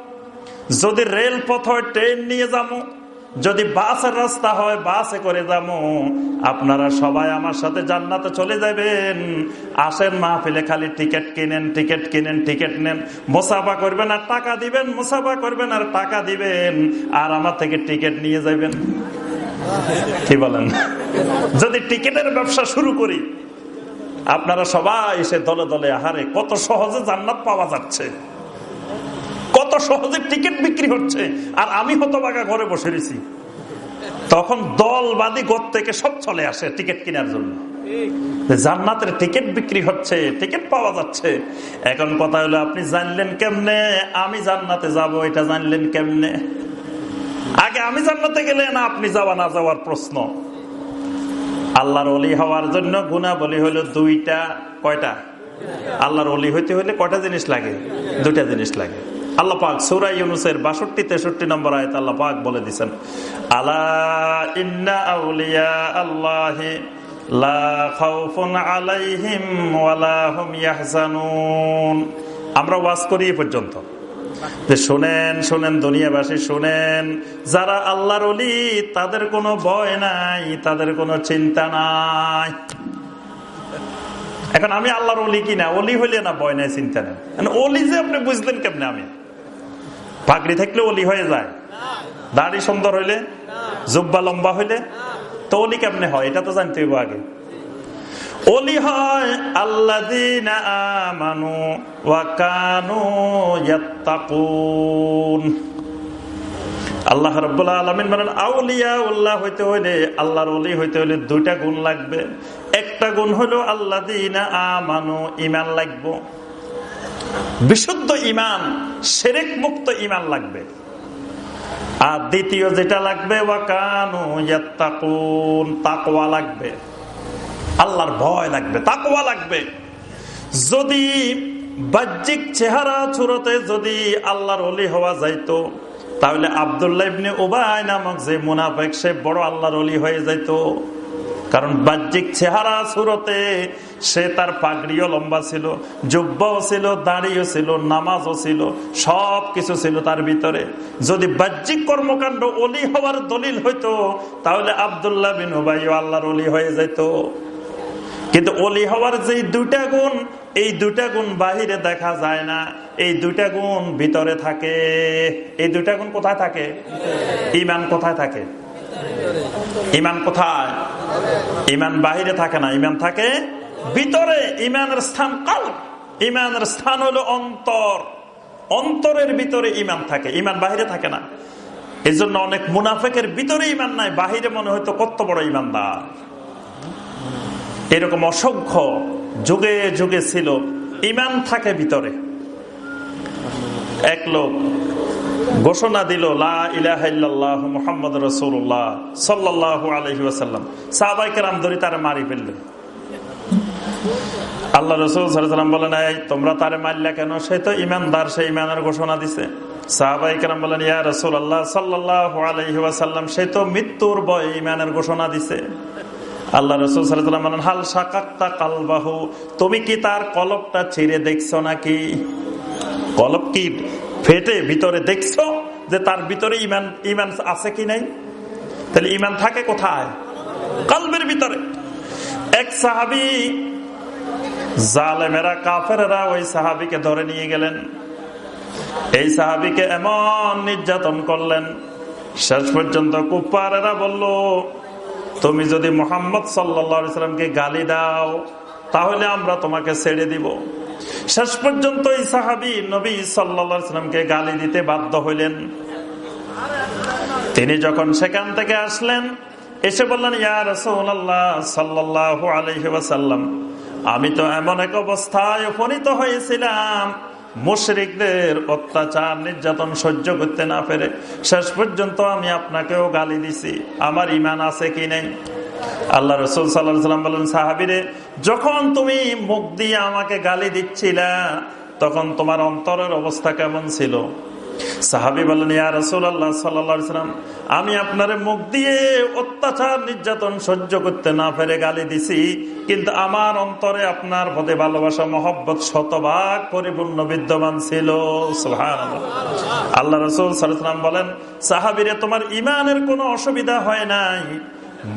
যদি রেলপথ হয় ট্রেন নিয়ে যাব। যদি বাসের রাস্তা হয়, বাসে করে যাব। আপনারা সবাই আমার সাথে জান্নাতে চলে যাবেন। আসেন মাহফিলে খালি টিকিট কিনেন টিকিট কিনেন, টিকিট নেন। মোসাফা করবেন আর টাকা দিবেন, মোসাফা করবেন আর টাকা দিবেন। আর আমার থেকে টিকিট নিয়ে যাবেন। কি বলেন? যদি টিকিটের ব্যবসা শুরু করি, আপনারা সবাই এসে দলে দলে, আহারে, কত সহজে জান্নাত পাওয়া যাচ্ছে। কত সহজে টিকিট বিক্রি হচ্ছে, আর আমি হতবাগা ঘরে বসে রয়েছি। তখন দল বাদি গোর থেকে সব চলে আসে টিকিট কেনার জন্য। জান্নাতের টিকিট বিক্রি হচ্ছে, টিকিট পাওয়া যাচ্ছে। এখন কথা হলো, আপনি জানলেন কেমনে? আমি জান্নাতে যাব, এটা জানলেন কেমনে? আগে আমি জান্নাতে গেলে না, আপনি যাওয়া না যাওয়ার প্রশ্ন। আল্লাহর অলি হওয়ার জন্য গুণা বলি হলো দুইটা, কয়টা? আল্লাহর অলি হইতে হইলে কয়টা জিনিস লাগে? দুইটা জিনিস লাগে। আল্লাহ পাক সৌরাই ইউনুসের বাষট্টি তেষট্টি নম্বর আয়ত আল্লাহ বলে দিচ্ছেন আল্লাহ ইন্না আউলিয়া আল্লাহ আমরা ওয়াজ করি পর্যন্ত। যে শোনেন শোনেন দুনিয়াবাসী, শোনেন, যারা আল্লাহর অলি তাদের কোনো ভয় নাই, তাদের কোনো চিন্তা নাই। এখন আমি আল্লাহর অলি কিনা? অলি হইলে না ভয় নাই, চিন্তা নেই। অলি যে আপনি বুঝলেন কেমনে আমি? পাগড়ি থাকলে অলি হয়ে যায়। দাড়ি সুন্দর হইলে, জুব্বা লম্বা হইলে, তো অলি কেমনে হয়? এটা তো জানতে হইব আগে। অলি হয় আল্লাহ আল্লাহ রব্বুল্লাহ আলমিন বলেন, আউলিয়া উল্লাহ হইতে হইলে, আল্লাহর অলি হইতে হইলে দুইটা গুণ লাগবে। একটা গুণ হলো আল্লাহ আমানু ইমান লাগবো। বিশুদ্ধ ইমান, সেরেক মুক্ত ইমান লাগবে। আর দ্বিতীয় যেটা লাগবে তাকওয়া লাগবে। আল্লাহর ভয় লাগবে, তাকওয়া লাগবে। যদি বাহ্যিক চেহারা ছুরতে যদি আল্লাহর অলি হওয়া যাইতো, তাহলে আবদুল্লাহ ইবনে ওবায় নামক যে মুনাফেক, সে বড় আল্লাহর অলি হয়ে যাইতো। কারণ বাহ্যিক চেহারা সুরতে সে তার পাগড়িও লম্বা ছিল, জুব্বাও ছিল দাঁড়িয়েও ছিল, নামাজও ছিল সব কিছু ছিল তার ভিতরে। যদি বাহ্যিক কর্মকাণ্ড অলি হওয়ার দলিল হইতো, তাহলে আবদুল্লাহ বিন ওবাই আল্লাহর অলি হয়ে যেত। কিন্তু অলি হওয়ার যে দুইটা গুণ, এই দুটা গুণ বাহিরে দেখা যায় না। এই দুটা গুণ ভিতরে থাকে। এই দুটা গুণ কোথায় থাকে? ইমান কোথায় থাকে? ইমান কোথায়? ইমান বাহিরে থাকে না। ইমান থাকে ভিতরে ইমানের স্থান কাল ইমানের স্থান হলো অন্তর। অন্তরের ভিতরে ইমান থাকে, ইমান বাহিরে থাকে না। এই জন্য অনেক মুনাফেকের ভিতরে ইমান নাই, বাহিরে মনে হয়তো কত বড় ইমানদার। এরকম অসংখ্য যুগে যুগে ছিল, ইমান থাকে ভিতরে। এক লোক ঘোষণা দিল মোহাম্মদ রসুল্লাহ সাল্লাহ আলহিসাল্লাম সাহবাইকেরাম ধরি তারা মারি ফেললেন। আল্লাহ রসুল বলেন, এই, তোমরা তারে মারলা কেন? সে তো ইমানদার সে ইমানের ঘোষণা দিছে। সাহাবাইকেরাম বলেন আল্লাহ তো মৃত্যুর বয় ইমানের ঘোষণা দিছে। আল্লাহ রসুল সাল্লাম বলেন, হাল সাকাক্তা কালবাহু, তুমি কি তার কলপটা ছিঁড়ে দেখছ নাকি? কলপ কি ফেটে ভিতরে দেখছ যে তার ভিতরে ইমান ইমান আছে কি নাই? তাহলে ইমান থাকে কোথায়? কলবের ভিতরে। এক সাহাবি জালেমেরা কাফেরা ওই সাহাবিকে ধরে নিয়ে গেলেন। এই সাহাবিকে এমন নির্যাতন করলেন। শেষ পর্যন্ত কুপ্পারেরা বলল, তুমি যদি মোহাম্মদ সাল্লামকে গালি দাও, তাহলে আমরা তোমাকে ছেড়ে দিব। শেষ পর্যন্ত এই সাহাবি নবী সাল্লামকে গালি দিতে বাধ্য হইলেন। তিনি যখন সেখান থেকে আসলেন, এসে বললেন, ইয়া রসৌল্লাহ সাল্লাহ আলহিবাসাল্লাম আমি তো এমন এক অবস্থায় উপনীত হয়েছিলাম। মুশরিকদের অত্যাচার, নির্যাতন সহ্য করতে না পেরে শেষ পর্যন্ত আমি আপনাকেও গালি দিছি। আমার ইমান আছে কি নেই? আল্লাহ রসুল সাল্লাম বলেন, সাহাবিরে, যখন তুমি মুখ দিয়ে আমাকে গালি দিচ্ছিলা, তখন তোমার অন্তরের অবস্থা কেমন ছিল? সাহাবি বলেন ইয়া রসুল আল্লাহ সাল্লাম, আমি আপনার মুখ দিয়ে অত্যাচার, নির্যাতন সহ্য করতে না পেরে গালি দিছি, কিন্তু আমার অন্তরে আপনার পদে ভালোবাসা, মহব্বত শতভাগ পরিপূর্ণ, বিদ্যমান ছিল। আল্লাহ রসুল সাল্লাম বলেন, সাহাবিরে, তোমার ইমানের কোনো অসুবিধা হয় নাই।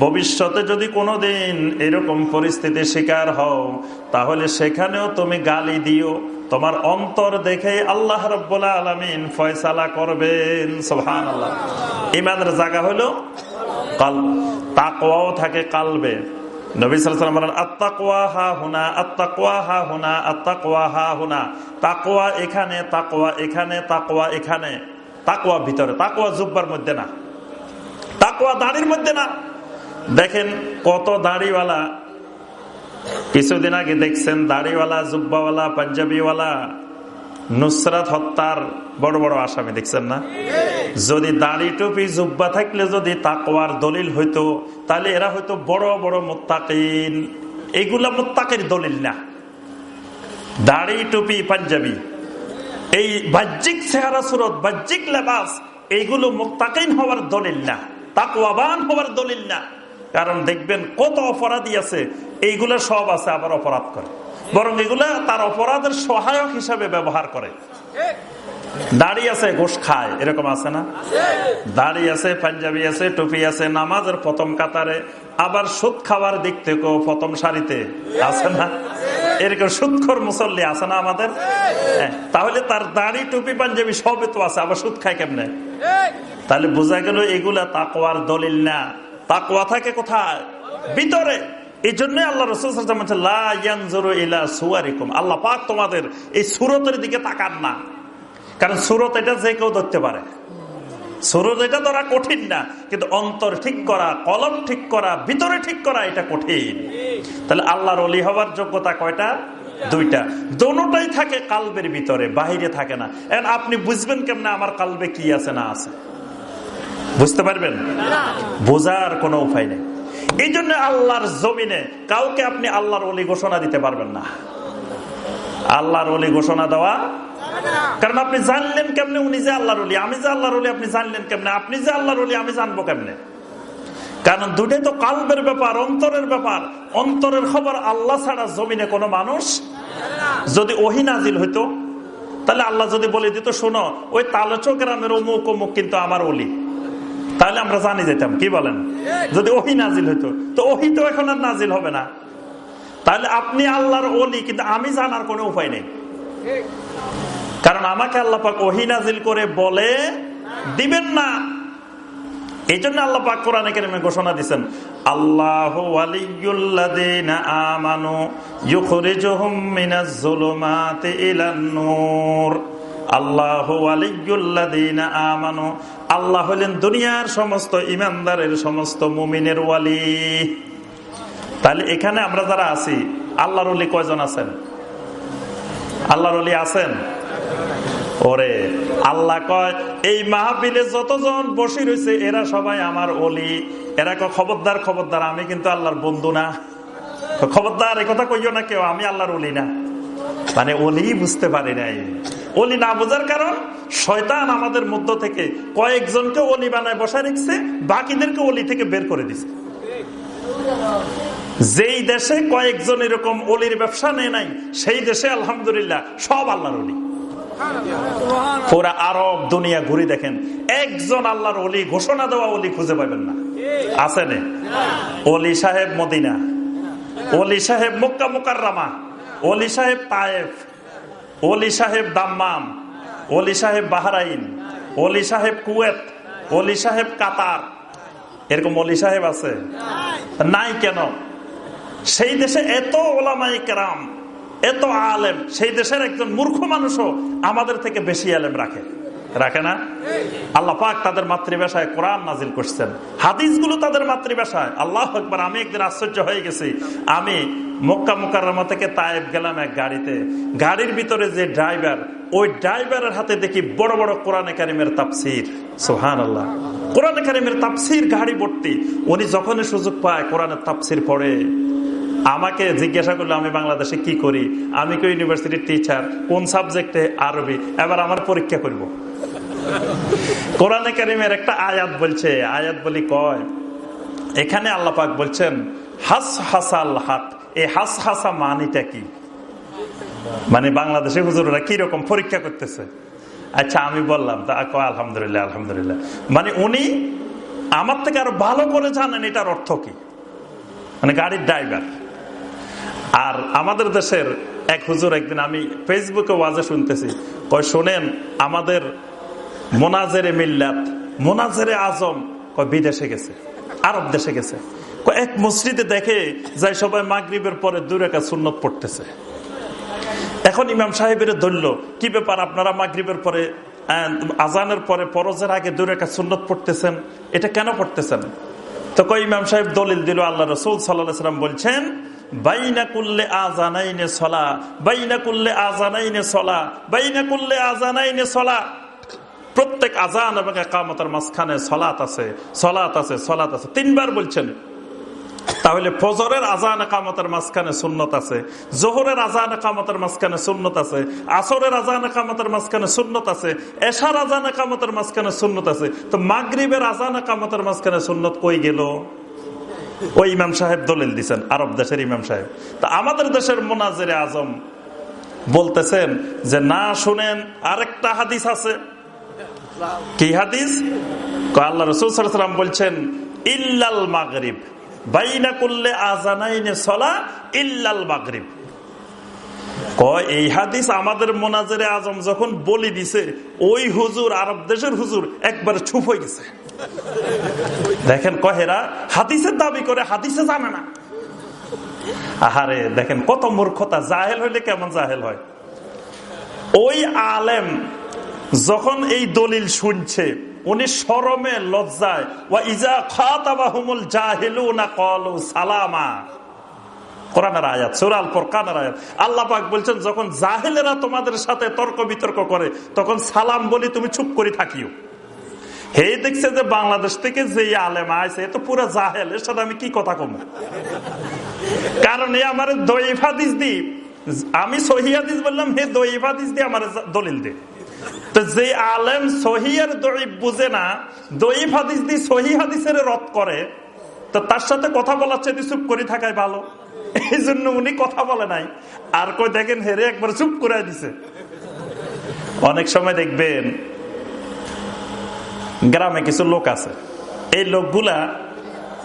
ভবিষ্যতে যদি কোনোদিন এরকম পরিস্থিতির শিকার হও, তাহলে সেখানেও তুমি গালি দিও। তোমার অন্তর দেখে আল্লাহ রব্বুল্লাহ আলমিন ফয়সালা করবেন। সোহান আল্লাহ ইমানের জায়গা হলো কাল তাকওয়াও থাকে কালবে। নবী সালাম বলেন আত্মাকুয়া হা হুনা আত্মাকুয়া হা হুনা আত্মাকুয়া হা হুনা। তাকোয়া এখানে তাকোয়া এখানে তাকোয়া এখানে। তাকোয়া ভিতরে তাকোয়া জুব্বার মধ্যে না। তাকোয়া দাড়ির মধ্যে না। দেখেন কত দাড়িওয়ালা। কিছুদিন আগে দেখছেন দাড়িওয়ালা, জুব্বাওয়ালা, পাঞ্জাবিওয়ালা, নুসরাত হত্যার বড় বড় আসামি, দেখছেন না? যদি দাড়ি টুপি, জুব্বা থাকলে যদি তাকওয়ার দলিল হইতো, তাহলে এরা হয়তো বড় বড় মোত্তাকিন। এইগুলা মোত্তাকের দলিল না। দাড়ি, টুপি, পাঞ্জাবি। এই বাহ্যিক চেহারা, সুরত, বাহ্যিক লেবাস এইগুলো মোত্তাকিন হওয়ার দলিল না। তাকওয়াবান হওয়ার দলিল না। কারণ দেখবেন কত অপরাধী আছে এইগুলা সব আছে আবার অপরাধ করে। বরং এগুলা তার অপরাধের সহায়ক হিসাবে ব্যবহার করে। দাড়ি আছে গোস খায় এরকম আছে না? দাড়ি আছে পাঞ্জাবি আছে টুপি আছে নামাজের প্রথম কাতারে আবার সুদ খাওয়ার দিক থেকেও প্রথম সারিতে আছে না? এরকম সুদখর মুসল্লি আছে না আমাদের? হ্যাঁ, তাহলে তার দাড়ি টুপি পাঞ্জাবি সবই তো আছে আবার সুদ খায় কেমনে? তাহলে বোঝা গেল এগুলা তাকওয়ার দলিল না। তাকওয়া থাকে কোথায়? ভিতরে। এই জন্যই আল্লাহ রসুল আল্লাহ পাক তোমাদের এই সুরতের দিকে তাকান না। কারণ সুরত এটা যে কেউ ধরতে পারে। সুরত এটা ধরা কঠিন না। কিন্তু অন্তর ঠিক করা, কলম ঠিক করা, ভিতরে ঠিক করা এটা কঠিন। তাহলে আল্লাহর অলি হওয়ার যোগ্যতা কয়টা? দুইটা। দোনোটাই থাকে কালবের ভিতরে, বাহিরে থাকে না। আপনি বুঝবেন কেমনে আমার কালবে কি আছে না আছে। বুঝতে পারবেন? বোঝার কোনো উপায় নেই। এই জন্য আল্লাহর জমিনে কাউকে আপনি আল্লাহর অলি ঘোষণা দিতে পারবেন না। আল্লাহর অলি ঘোষণা দেওয়া কারণ আপনি জানলেন কেমনে উনি যে আল্লাহর অলি আমি যে আল্লাহর অলি আপনি জানলেন কেমনে, আপনি যে আল্লাহর অলি আমি জানব কেমনে? কারণ দুটাই তো কালবের ব্যাপার, অন্তরের ব্যাপার। অন্তরের খবর আল্লাহ ছাড়া জমিনে কোনো মানুষ যদি ওহি নাজিল হইতো, তাহলে আল্লাহ যদি বলে দিত, শোনো, ওই তালচক গ্রামের অমুক অমুক কিন্তু আমার অলি তাহলে আমরা জানি যেতাম কি বলেন? যদি ওহি নাজিল হইতো তো ওহি তো এখন আর নাজিল হবে না। তাহলে আপনি আল্লাহর অলি কিন্তু আমি জানার কোনো উপায় নেই। কারণ আমাকে আল্লাহ পাক ওহি নাজিল করে বলে দিবেন না। এই জন্য আল্লাহ পাক কোরআনে কেরিমে ঘোষণা দিচ্ছেন আল্লাহ আমানু ইউখরিজুহুম মিনাজ যুলুমাতি ইলান নূর আল্লাহ আমানু, আল্লাহ হলেন দুনিয়ার সমস্ত ইমানদারের সমস্ত মুমিনের ওয়ালি। তাহলে এখানে আমরা যারা আছি, আল্লাহর অলি কয়জন আছেন? আল্লাহর অলি আছেন? ওরে, আল্লাহ কয়, এই মাহবিলে যতজন বসে রয়েছে, এরা সবাই আমার অলি এরা কয়, খবরদার খবরদার, আমি কিন্তু আল্লাহর বন্ধু না। খবরদার কথা কইও না কেউ, আমি আল্লাহর অলি না। মানে অলি বুঝতে পারি নাই। অলি না বোঝার কারণ, শয়তান আমাদের মধ্য থেকে কয়েকজনকে অলি বানায় বসা রেখছে, বাকিদেরকে অলি থেকে বের করে দিচ্ছে যেই দেশে কয়েকজন এরকম অলির ব্যবসা নেয় নাই, সেই দেশে আলহামদুলিল্লাহ সব আল্লাহর অলি। পুরা আরব দুনিয়া ঘুরে দেখেন, একজন আল্লাহর অলি, ঘোষণা দেওয়া অলি খুঁজে পাবেন না। আছে নে? অলি সাহেব মদিনা, অলি সাহেব মুক্কা মুকার রামা অলি সাহেব তায়েফ অলি সাহেব দাম্মাম অলি সাহেব বাহারাইন অলি সাহেব কুয়েত অলি সাহেব কাতার। এরকম অলি সাহেব আছে? নাই কেন? সেই দেশে এত ওলামাই কেরাম, এত আলেম, সেই দেশের একজন মূর্খ মানুষও আমাদের থেকে বেশি আলেম রাখে। রাখে না? আল্লাহ পাক তাদের মাতৃভাষায় কোরআন নাজিল করছেন। হাদিসগুলো তাদের মাতৃভাষায়। আল্লাহ একবার আমি একদিন আশ্চর্য হয়ে গেছি। আমি মক্কা মুকাররমা থেকে তায়েব গেলাম এক গাড়িতে। গাড়ির ভিতরে যে ড্রাইভার, ওই ড্রাইভারের হাতে দেখি বড় বড় কোরআনে কারিমের তাপসির সোহান আল্লাহ কোরআনে কারিমের তাপসির গাড়ি ভর্তি। উনি যখনই সুযোগ পায় কোরআনের তাপসির পড়ে। আমাকে জিজ্ঞাসা করল, আমি বাংলাদেশে কি করি? আমি কি ইউনিভার্সিটির টিচার কোন সাবজেক্টে আরবি? এবার আমার পরীক্ষা করব। কোরআনে কারিমের একটা আয়াত বলছে, আয়াত বলি কয়, এখানে আল্লাপাক বলছেন, হাস হাসাল হাত। এই হাস হাসা মানিটা কি? মানে বাংলাদেশে হুজুরা কি রকম পরীক্ষা করতেছে? আচ্ছা আমি বললাম, তা আলহামদুলিল্লাহ আলহামদুলিল্লাহ। মানে উনি আমার থেকে আরও ভালো করে জানেন, এটার অর্থ কি? মানে গাড়ির ড্রাইভার। আর আমাদের দেশের এক হুজুর একদিন আমি ফেসবুকে ওয়াজে শুনতেছি, কয়, শোনেন, আমাদের মোনাজেরে মিল্লাত, মোনাজেরে আজম কয়, বিদেশে গেছে, আরব দেশে গেছে। এক মসজিদে দেখে যাই সবাই মাগরীবের পরে দূরে রেখা সুন্নত পড়তেছে। এখন ইমাম সাহেবের ধরল, কি ব্যাপার আপনারা মাগরীবের পরে আজানের পরে পরজের আগে দূরে রেখা সুন্নত পড়তেছেন? এটা কেন পড়তেছেন? তো কই ইমাম সাহেব দলিল দিল, আল্লাহ রসুল সাল্লাম বলছেন আজানাইনে আজানাইনে প্রত্যেক আজান এবং একামতার মাঝখানে সলাত আছে সলাত আছে সলাত আছে। তিনবার বলছেন তাহলে ফজরের আজান একামতের মাঝখানে সুন্নত আছে, জোহরের আজান একামতের মাঝখানে সুন্নত আছে, আসরের আজান একামতের মাঝখানে সুন্নত আছে, এশার আজান একামতের মাঝখানে সুন্নত আছে। তো মাগরীবের আজান একামতের মাঝখানে সুন্নত কই গেল? ওই ইমাম সাহেব দলিল দিচ্ছেন আরব দেশের ইমাম সাহেব। তা আমাদের দেশের মোনাজের আজম বলতেছেন যে, না, শুনেন, আরেকটা হাদিস আছে। কি হাদিস? আল্লাহ রসুলাম বলছেন, ইল্লাল মাগরিব। বাইনা করলে আজানাইনে সলা ইল্লাল মাগরিব। এই হাদিস আমাদের মোনাজের আজম যখন বলি দিছে, ওই হুজুর আরব দেশের হুজুর একবার ছুপ হয়ে গেছে। দেখেন কহেরা হাদিসের দাবি করে, হাদিসে জানে না। আহারে, দেখেন কত মূর্খতা, জাহেল হইলে কেমন জাহেল হয়? ওই আলেম যখন এই দলিল শুনছে উনি সরমে লজ্জায়, ওয়া ইজা খাতাবাহুমুল জাহিলুনা ক্বালু সালামা। আয়াত আল্লাহ বলছেন, যখন জাহেলেরা তোমাদের সাথে তর্ক বিতর্ক করে, তখন সালাম তুমি চুপ হে দেখছে যে বাংলাদেশ থেকে যে আলেম আছে এ তো পুরো জাহেল, এর সাথে আমি কি কথা কম? কারণ এ আমার দইফ হাদিস দি। আমি সহি হাদিস বললাম, হে দইফ হাদিস দিয়ে আমার দলিল দে। যে আলেম সহিয়ার দইফ বুঝে না দইফ হাদিস দিয়ে সহি হাদিসের রদ করে, তো তার সাথে কথা বলার চাইতে চুপ করে থাকাই ভালো। এই জন্য উনি কথা বলে নাই। আর কই দেখেন, হেরে একবার চুপ করে দিছে। অনেক সময় দেখবেন, গ্রামে কিছু লোক আছে। এই লোকগুলা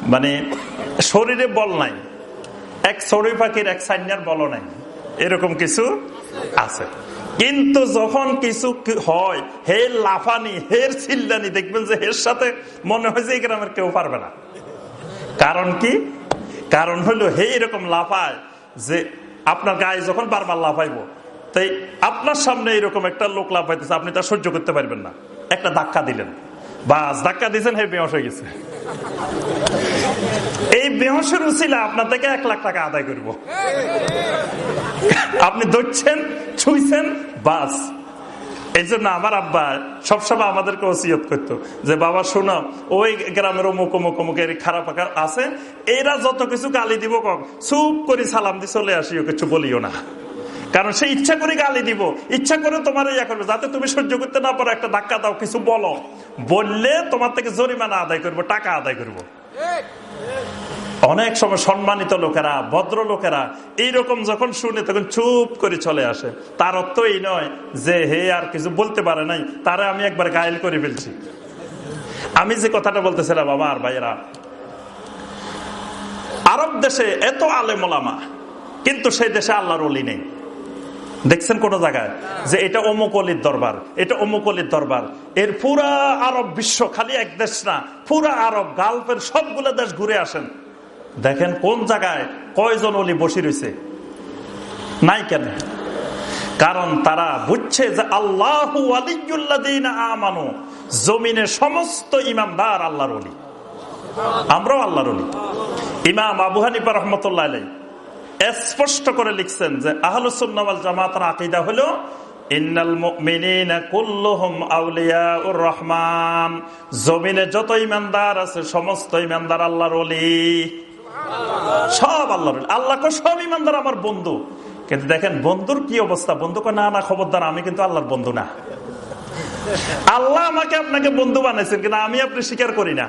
মানে শরীরে বল নাই। এক সরি পাখির এক সাইনার বল নাই। এরকম কিছু আছে। কিন্তু যখন কিছু হয়, হে লাফানি হের চিল্লানি, দেখবেন যে হের সাথে মনে হয় যে এই গ্রামের কেউ পারবে না। কারণ কি? কারণ হলো হে এরকম লাফায় যে আপনার গায়ে যখন বারবার লাফাইব, তাই আপনার সামনে এরকম একটা লোক লাফাইতেছে, আপনি তা সহ্য করতে পারবেন না। একটা ধাক্কা দিলেন। বাস ধাক্কা দিয়েছেন, হে বেহস হয়ে গেছে। এই বেহসের উচিলা আপনার থেকে এক লাখ টাকা আদায় করব। আপনি ধরছেন, ছুঁইছেন, বাস। এই জন্য আমার আব্বা সবসময় আমাদেরকে ওসিয়ত করতো যে, বাবা, শোনো, ওই গ্রামের অমুক অমুক অমুক এর খারাপ আছে, এরা যত কিছু গালি দিব চুপ করে সালাম দিয়ে চলে আসি ও কিছু বলিও না। কারণ সে ইচ্ছা করে গালি দিব। ইচ্ছা করে তোমার ইয়া করবে, যাতে তুমি সহ্য করতে না পারো, একটা ধাক্কা দাও, কিছু বলো। বললে তোমার থেকে জরিমানা আদায় করব, টাকা আদায় করব। অনেক সময় সম্মানিত লোকেরা, ভদ্র লোকেরা, এইরকম যখন শুনে তখন চুপ করে চলে আসে। তার অর্থ এই নয় যে, হে, আর কিছু বলতে পারে নাই, তারা আমি একবার গায়েল করে ফেলছি। আমি যে কথাটা বলতেছিলাম, আমার ভাইয়েরা, আরব দেশে এত আলেমা কিন্তু সেই দেশে আল্লাহর অলি নেই। দেখছেন কোন জায়গায়? যে এটা অমুক অলির দরবার, এটা অমুক অলির দরবার। এর পুরা আরব বিশ্ব খালি এক দেশ না, পুরা আরব, গালফের সবগুলো দেশ ঘুরে আসেন। দেখেন কোন জায়গায় কয়জন অলি বসে রয়েছে? নাই কেন? কারণ তারা বুঝছে যে আল্লাহ আমানু জমিনের সমস্ত ইমামদার আল্লাহর অলি। আমরাও আল্লাহর অলি। ইমাম আবু হানিফা রহমতুল্লাহ স্পষ্ট করে লিখছেন যে আহলুসুন্নাওয়াল জামাতের আকিদা হলো রহমান। জমিনে যত ইমানদার আছে সমস্ত ইমানদার আল্লাহর অলি সব আল্লাহকে সব ইমানদার আমার বন্ধু। কিন্তু দেখেন বন্ধুর কি অবস্থা? বন্ধুকে না না খবরদার আমি কিন্তু আল্লাহর বন্ধু না। আল্লাহ আমাকে আপনাকে বন্ধু বানাইছেন কিন্তু আমি আপনি স্বীকার করি না।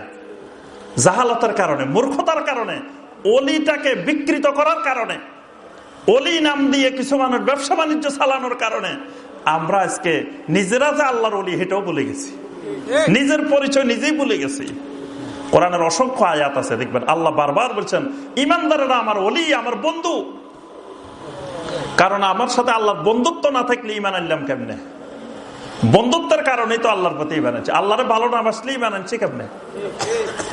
জাহালতার কারণে মূর্খতার কারণে। অলিটাকে বিকৃত করার কারণে অলি নাম দিয়ে কিছু মানুষ ব্যবসা বাণিজ্য চালানোর কারণে আমরা আজকে নিজেরা যে আল্লাহর অলি হেটাও বলে গেছি। নিজের পরিচয় নিজেই বলে গেছি। কোরআনের অসংখ্য আয়াত আছে দেখবেন আল্লাহ বারবার বলছেন ইমানদারেরা আমার অলি আমার বন্ধু। কারণ আমার সাথে আল্লাহ বন্ধুত্ব না থাকলে ইমান আনলাম কেমনে? বন্ধুত্বের কারণেই তো আল্লাহর প্রতি আনছে আল্লাহরে ভালো না বাসলে ইমান আনছি কেমনে?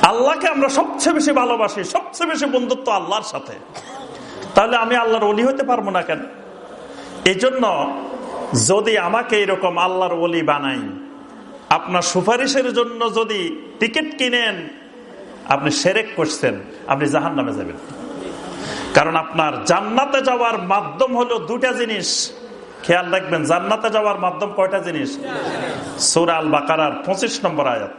আল্লাহকে আমরা সবচেয়ে বেশি ভালোবাসি, সবচেয়ে বেশি বন্ধুত্ব আল্লাহর সাথে। তাহলে আমি আল্লাহর অলি হতে পারব না কেন? এই জন্য যদি আমাকে এরকম আল্লাহর অলি বানাই, আপনার সুপারিশের জন্য যদি টিকিট কিনেন, আপনি সেরেক করছেন, আপনি জাহান নামে যাবেন। কারণ আপনার জান্নাতে যাওয়ার মাধ্যম হলো দুটা জিনিস। খেয়াল রাখবেন, জান্নাতে যাওয়ার মাধ্যম কয়টা জিনিস? সুরাল বাকার পঁচিশ নম্বর আয়াত।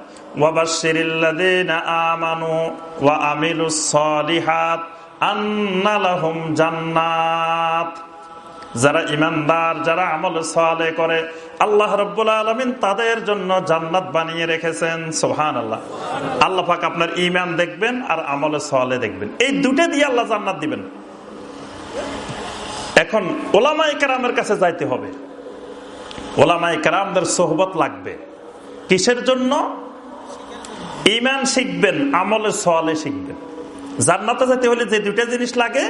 আমানু ওয়া আমিলুস সলিহাত আন্নালাহুম জান্নাত। যারা ইমানদার, যারা আমল সালে করে, আল্লাহ রব্বুল আলমিন তাদের জন্য জান্নাত বানিয়ে রেখেছেন। সোহান আল্লাহ আল্লাহ আপনার ইমান দেখবেন আর আমলে সালে দেখবেন। এই দুটো দিয়ে আল্লাহ জান্নাত দিবেন। এখন ওলামাই কারামের কাছে যাইতে হবে। ওলামাই কারামদের সোহবত লাগবে। কিসের জন্য? ইমান শিখবেন, আমলে সওয়ালে শিখবেন। জান্নাতে যেতে হলে যে দুটা জিনিস লাগে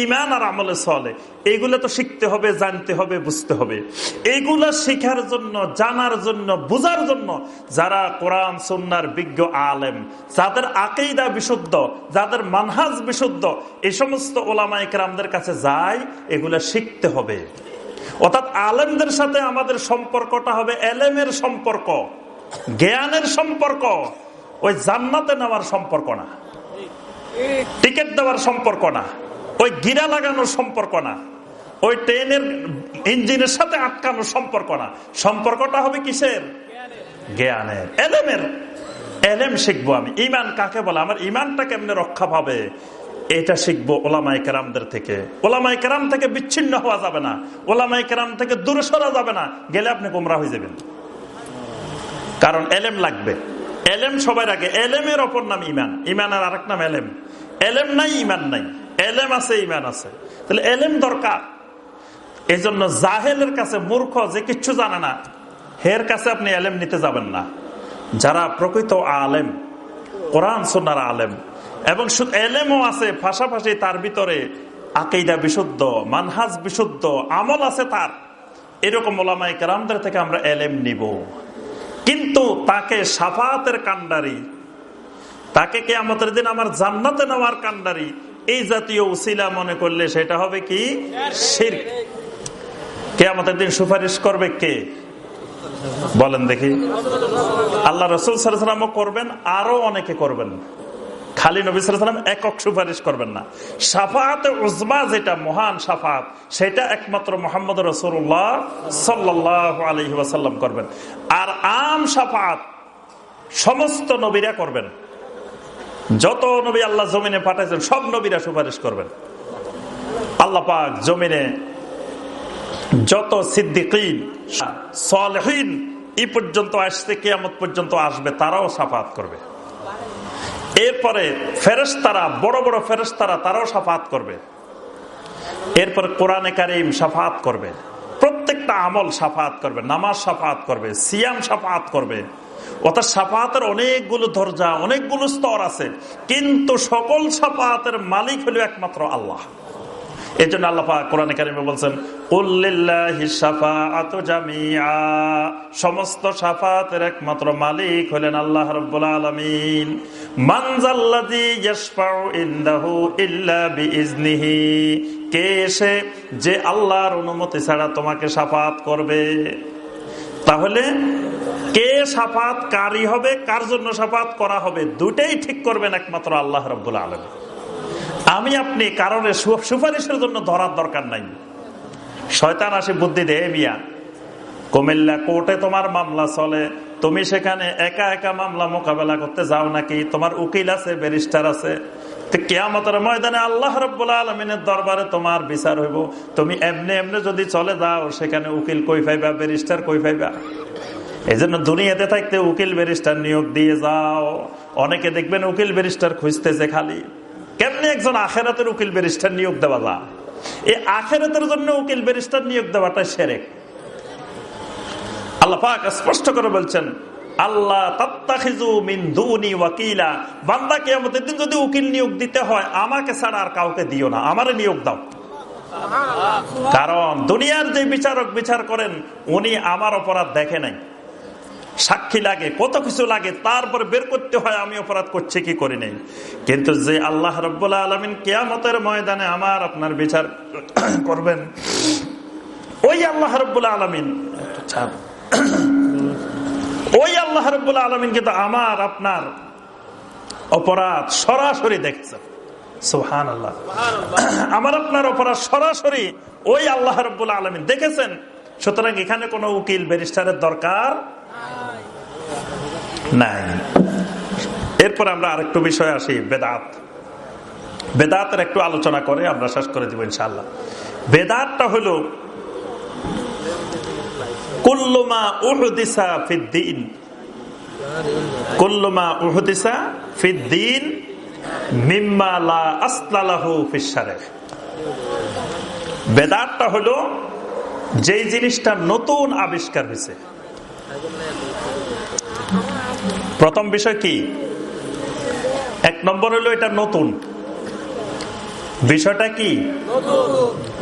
ইমান আর আমলের সওয়ালে এইগুলো তো শিখতে হবে, জানতে হবে, বুঝতে হবে। এইগুলা শিখার জন্য, জানার জন্য, বুঝার জন্য যারা কোরআন সন্ন্যার বিজ্ঞ আলেম, যাদের আকেইদা বিশুদ্ধ, যাদের মানহাজ বিশুদ্ধ এই সমস্ত ওলামাই কেরামদের কাছে যায় এগুলা শিখতে হবে। অর্থাৎ আলেমদের সাথে আমাদের সম্পর্কটা হবে এলেমের সম্পর্ক, জ্ঞানের সম্পর্ক। ওই জান্নাতে নেওয়ার সম্পর্ক না। টিকিট দেওয়ার সম্পর্ক না, ওই গিরা লাগানোর সম্পর্ক না, ওই ট্রেনের ইঞ্জিনের সাথে আটকানোর সম্পর্ক না। সম্পর্কটা হবে কিসের? জ্ঞানের। এলেমের। এলেম শিখব আমি। ইমান কাকে বলে? আমার ইমানটা কেমনে রক্ষা পাবে? এটা শিখব ওলামাই কেরামদের থেকে। ওলামাই কেরাম থেকে বিচ্ছিন্ন হওয়া যাবে না। ওলামাই কেরাম থেকে দূরে সরা যাবে না। গেলে আপনি গোমরা হয়ে যাবেন। কারণ এলেম লাগবে। এলেম সবাই রাখে এলেমের অপর নাম ইমান। ইমানের আরেক নাম এলেম। এলেম নাই, ইমান নাই। এলেম আছে, ইমান আছে। তাহলে এলেম দরকার। এই জন্য জাহেলের কাছে মূর্খ, যে কিচ্ছু জানে না, হের কাছে আপনি এলেম নিতে যাবেন না। যারা প্রকৃত আলেম, কোরআন সোনার আলেম, এবং এলেমও আছে, পাশাপাশি তার ভিতরে আকেইদা বিশুদ্ধ, মানহাজ বিশুদ্ধ, আমল আছে তার। এরকম ওলামাই কেরামদের থেকে আমরা এলেম নিব। কিন্তু তাকে সাফাতের কান্ডারি তাকে কে আমাদের দিন আমার জান্নাতে নেওয়ার কান্ডারি। এই জাতীয় উসিলা মনে করলে সেটা হবে কি? কে আমাদের দিন সুপারিশ করবে কে? বলেন দেখি। আল্লাহ রসুল সাল্লামও করবেন আরও অনেকে করবেন। খালি নবী সাল্লাম একক সুপারিশ করবেন না। সাফাতে উজমা যেটা মহান সাফাত সেটা একমাত্র মোহাম্মদ রসুল্লাহ সাল্লাহ আলহি ওয়াসাল্লাম করবেন। আর আম সাফাত সমস্ত নবীরা করবেন। যত নবী আল্লাহ জমিনে পাঠাইছেন, সব নবীরা সুপারিশ করবেন। আল্লাহ পাক জমিনে যত সিদ্দিকিন, সলহীন এই পর্যন্ত আসতে কেয়ামত পর্যন্ত আসবে, তারাও সাফাত করবে। এরপরে ফেরেস্তারা বড় বড় ফেরেস্তারা তারাও সাফাত করবে। এরপর কোরআনে কারিম সাফাত করবে। প্রত্যেকটা আমল সাফাত করবে, নামাজ সাফাত করবে, সিয়াম সাফাত করবে। অর্থাৎ সাফাতের অনেকগুলো দরজা, অনেকগুলো স্তর আছে। কিন্তু সকল সাফাতের মালিক হলো একমাত্র আল্লাহ। এই জন্য কোরআনে কারিমে বলছেন সমস্ত সাফাতের একমাত্র মালিক হলেন আল্লাহ আলমিন। কে এসে যে আল্লাহর অনুমতি ছাড়া তোমাকে সাফাত করবে? তাহলে কে সাফাত কারি হবে, কার জন্য সাফাত করা হবে, দুটাই ঠিক করবেন একমাত্র আল্লাহ রব্বুল আলমী আমি আপনি কারণে সুপারিশের জন্য ধরার দরকার নাই। শয়তান আসে, বুদ্ধি দেয় মিয়া, কুমিল্লা কোর্টে তোমার মামলা চলে, তুমি সেখানে একা একা মামলা মোকাবেলা করতে যাও নাকি? তোমার উকিল আছে, ব্যারিস্টার আছে কেয়ামতের ময়দানে আল্লাহ রব্বুল্লা আলমিনের দরবারে তোমার বিচার হইব। তুমি এমনি এমনি যদি চলে যাও, সেখানে উকিল কই পাইবা, ব্যারিস্টার কই পাইবা? এই জন্য দুনিয়াতে থাকতে উকিল, ব্যারিস্টার নিয়োগ দিয়ে যাও। অনেকে দেখবেন উকিল, ব্যারিস্টার খুঁজতেছে খালি। কেমনি একজন আখেরাতের উকিল, ব্যারিস্টার নিয়োগ দেওয়া যা এই আখেরাতের জন্য উকিল, ব্যারিস্টার নিয়োগ দেওয়াটা সেরেক। আল্লাহ পাক স্পষ্ট করে বলছেন আল্লাহ ওয়াকিলা। বান্দা কিয়ামতের দিন যদি উকিল নিয়োগ দিতে হয় আমাকে ছাড়া আর কাউকে দিও না। আমারে নিয়োগ দাও। কারণ দুনিয়ার যে বিচারক বিচার করেন উনি আমার অপরাধ দেখে নাই। সাক্ষী লাগে কত কিছু লাগে তারপর বের করতে হয় আমি অপরাধ করছি কি করি নেই? কিন্তু যে আল্লাহ রব্বুল্লাহ আলমিন কেয়ামতের ময়দানে আমার আপনার বিচার করবেন ওই আল্লাহ রব্বুল্লাহ আলমিন ওই আল্লাহ রব্বুল্লাহ আলমিন কিন্তু আমার আপনার অপরাধ সরাসরি দেখছে। সুহান আল্লাহ আমার আপনার অপরাধ সরাসরি ওই আল্লাহ রব্বুল্লাহ আলমিন দেখেছেন। সুতরাং এখানে কোনো উকিল ব্যারিস্টারের দরকার নাই। এরপর আমরা আরেকটু বিষয় আসি বেদাত। বেদাতের একটু আলোচনা করে আমরা শেষ করে দিব ইনশাল্লাহ বেদাতটা হল কুল্লুমা উহদিসা ফিদ্দিন। উহদিসা ফিদ্দিন মিম্মা লা হলো যেই জিনিসটা নতুন আবিষ্কার হয়েছে। প্রথম বিষয় কি? এক নম্বর হলো এটা নতুন। বিষয়টা কি?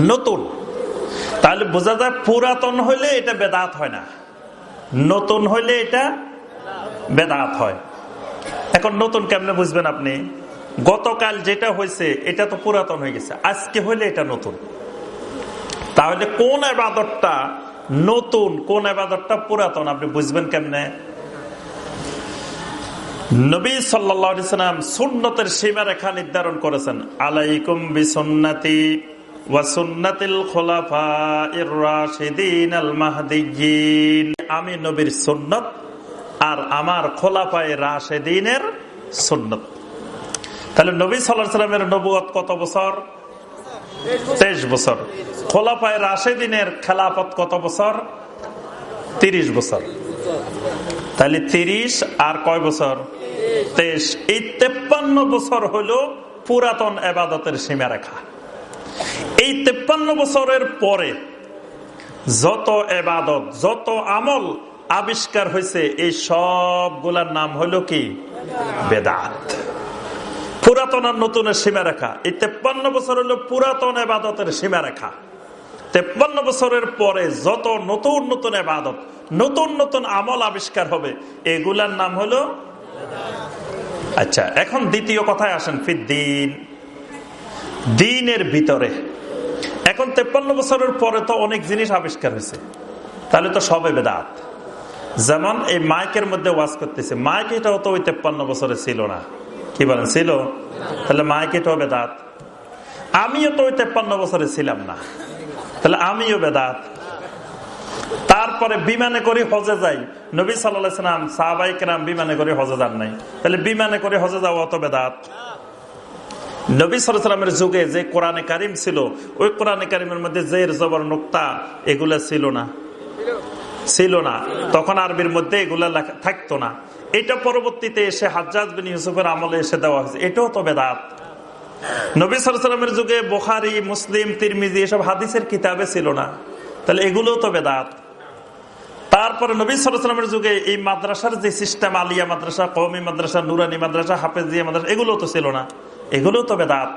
নতুন। তাহলে বোঝা যায় পুরাতন হইলে এটা বেদাত হয় না। নতুন হইলে এটা বেদাত হয়। এখন নতুন কেমনে বুঝবেন আপনি? গতকাল যেটা হয়েছে এটা তো পুরাতন হয়ে গেছে। আজকে হইলে এটা নতুন। তাহলে কোন আবাদতটা নতুন, কোন আবাদতটা পুরাতন আপনি বুঝবেন কেমনে? নবী সাল্লাম সুন্নতের সীমারেখা নির্ধারণ করেছেন। আলাইকুম বিসন্নাতি। আমি নবীর সুন্নত আর আমার খোলাফায় রাশেদিনের সুন্নত। তাহলে নবী সাল্লামের নবুয় কত বছর? তেইশ বছর। খোলাফায় রাশেদিনের খেলাপত কত বছর? তিরিশ বছর। তাহলে তিরিশ আর কয় বছর? তেইশ। এই তেপ্পান্ন বছর হলো পুরাতন এবাদতের সীমারেখা। এই তেপ্পান্ন বছরের পরে যত এবাদত, যত আমল আবিষ্কার হয়েছে, এই সবগুলার নাম হলো কি? বেদাত। পুরাতন আর নতুনের সীমারেখা। এই তেপ্পান্ন বছর হলো পুরাতন এবাদতের সীমারেখা। তেপ্পান্ন বছরের পরে যত নতুন নতুন এবাদত, নতুন নতুন আমল আবিষ্কার হবে, এগুলার নাম হলো আচ্ছা এখন দ্বিতীয় কথায় আসেন ফিদ্দিন দিনের ভিতরে এখন তেপ্পান্ন বছরের পরে তো অনেক জিনিস আবিষ্কার হয়েছে। তাহলে তো সবে বেদাত। যেমন এই মাইকের মধ্যে ওয়াজ করতেছে, মাইক এটাও তো ওই তেপ্পান্ন বছরে ছিল না। কি বলেন, ছিল? তাহলে মাইক এটাও বেদাত। আমিও তো ওই তেপ্পান্ন বছরে ছিলাম না। তাহলে আমিও বেদাত। তারপরে বিমানে করে হজে যাই। নবী সাল্লাম সাহাবাই কেরাম বিমানে করে হজে যান নাই। তাহলে বিমানে করে হজে যাওয়া অত বেদাত। নবী যুগে যে কোরআনে কারিম ছিল, ওই কোরআনে কারিমের মধ্যে জের, জবর, নোক্তা এগুলা ছিল না। ছিল না। তখন আরবির মধ্যে এগুলা থাকতো না। এটা পরবর্তীতে এসে হাজাজ বিন ইউসুফের আমলে এসে দেওয়া হয়েছে। এটাও তো বেদাত। নবী সালামের যুগে বোখারি, মুসলিম, তিরমিজি এসব হাদিসের কিতাবে ছিল না। তাহলে এগুলোও তো বেদাত। তারপরে নবী সালামের যুগে এই মাদ্রাসার যে সিস্টেম আলিয়া মাদ্রাসা কৌমি মাদ্রাসা, নুরানি মাদ্রাসা, হাফেজিয়া মাদ্রাসা এগুলো তো ছিল না। এগুলো তো বেদাত।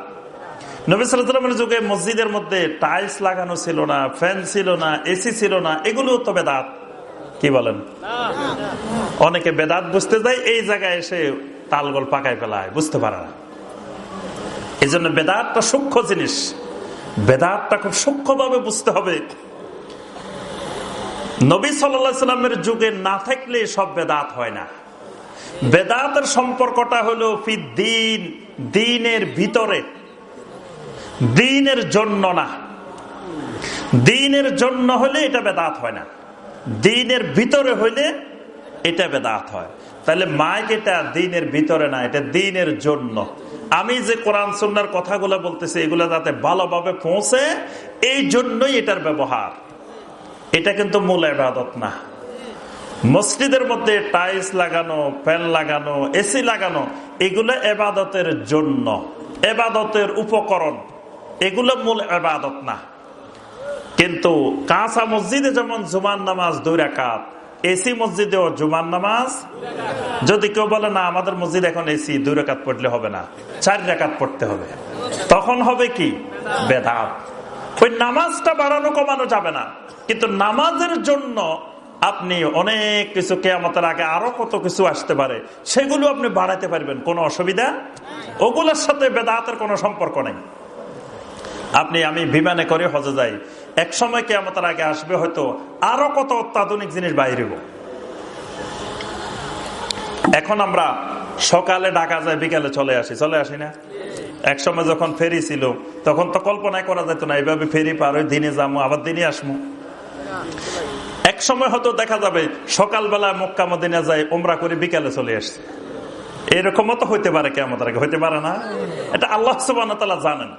নবী সালামের যুগে মসজিদের মধ্যে টাইলস লাগানো ছিল না, ফ্যান ছিল না, এসি ছিল না, এগুলো তো বেদাত। কি বলেন? অনেকে বেদাত বুঝতে যায়, এই জায়গায় এসে তালগোল পাকায় ফেলায়, বুঝতে পারে না। এই জন্য বেদাতটা সূক্ষ্ম জিনিস। বেদাতটা খুব সূক্ষ্মভাবে বুঝতে হবে। নবী সাল্লামের যুগে না থাকলে সব বেদাত হয় না। বেদাতের সম্পর্কটা হলো দিন দিনের ভিতরে। দিনের জন্য না। দিনের জন্য হলে এটা বেদাত হয় না। দিনের ভিতরে হইলে এটা বেদাত হয়। তাহলে মাইক এটা দিনের ভিতরে না, এটা দিনের জন্য। আমি যে কোরআন সন্ন্যার কথাগুলো বলতেছি, এগুলো যাতে ভালোভাবে পৌঁছে, এই জন্যই এটার ব্যবহার। এটা কিন্তু মূল এবাদত না। মসজিদের মধ্যে টাইলস লাগানো, ফ্যান লাগানো এসি লাগানো, এগুলো এবাদতের জন্য। এবাদতের উপকরণ। এগুলো মূল এবাদত না। কিন্তু কাঁচা মসজিদে যেমন জুমান নামাজ দুই রাকাত এসি মসজিদেও জুমান নামাজ। যদি কেউ বলে, না, আমাদের মসজিদ এখন এসি দুই রেখাত পড়লে হবে না, চার রেখাত পড়তে হবে। তখন হবে কি? বেদাত। ওই নামাজটা বাড়ানো কমানো যাবে না। কিন্তু নামাজের জন্য আপনি অনেক কিছু কেয়ামতের আগে আরও কত কিছু আসতে পারে, সেগুলো আপনি বাড়াতে পারবেন, কোনো অসুবিধা? ওগুলোর সাথে বেদাতের কোনো সম্পর্ক নেই। আপনি, আমি বিমানে করে হজে যাই, এক সময় কেয়ামতের আগে আসবে হয়তো আরও কত অত্যাধুনিক জিনিস বাইরে এখন আমরা সকালে ঢাকা যায় বিকালে চলে আসি চলে আসি না? এক সময় যখন ফেরি ছিল, তখন তো কল্পনায় করা যেত না, এইভাবে ফেরি পার দিনে যাব আবার দিনে আসব এক সময় হয়তো দেখা যাবে সকালবেলা মক্কা মদিনা যায় ওমরা করে বিকালে চলে আসছে। এরকমও তো হইতে পারে কেমন আগে, হইতে পারে না? এটা আল্লাহ সুবান জানেন।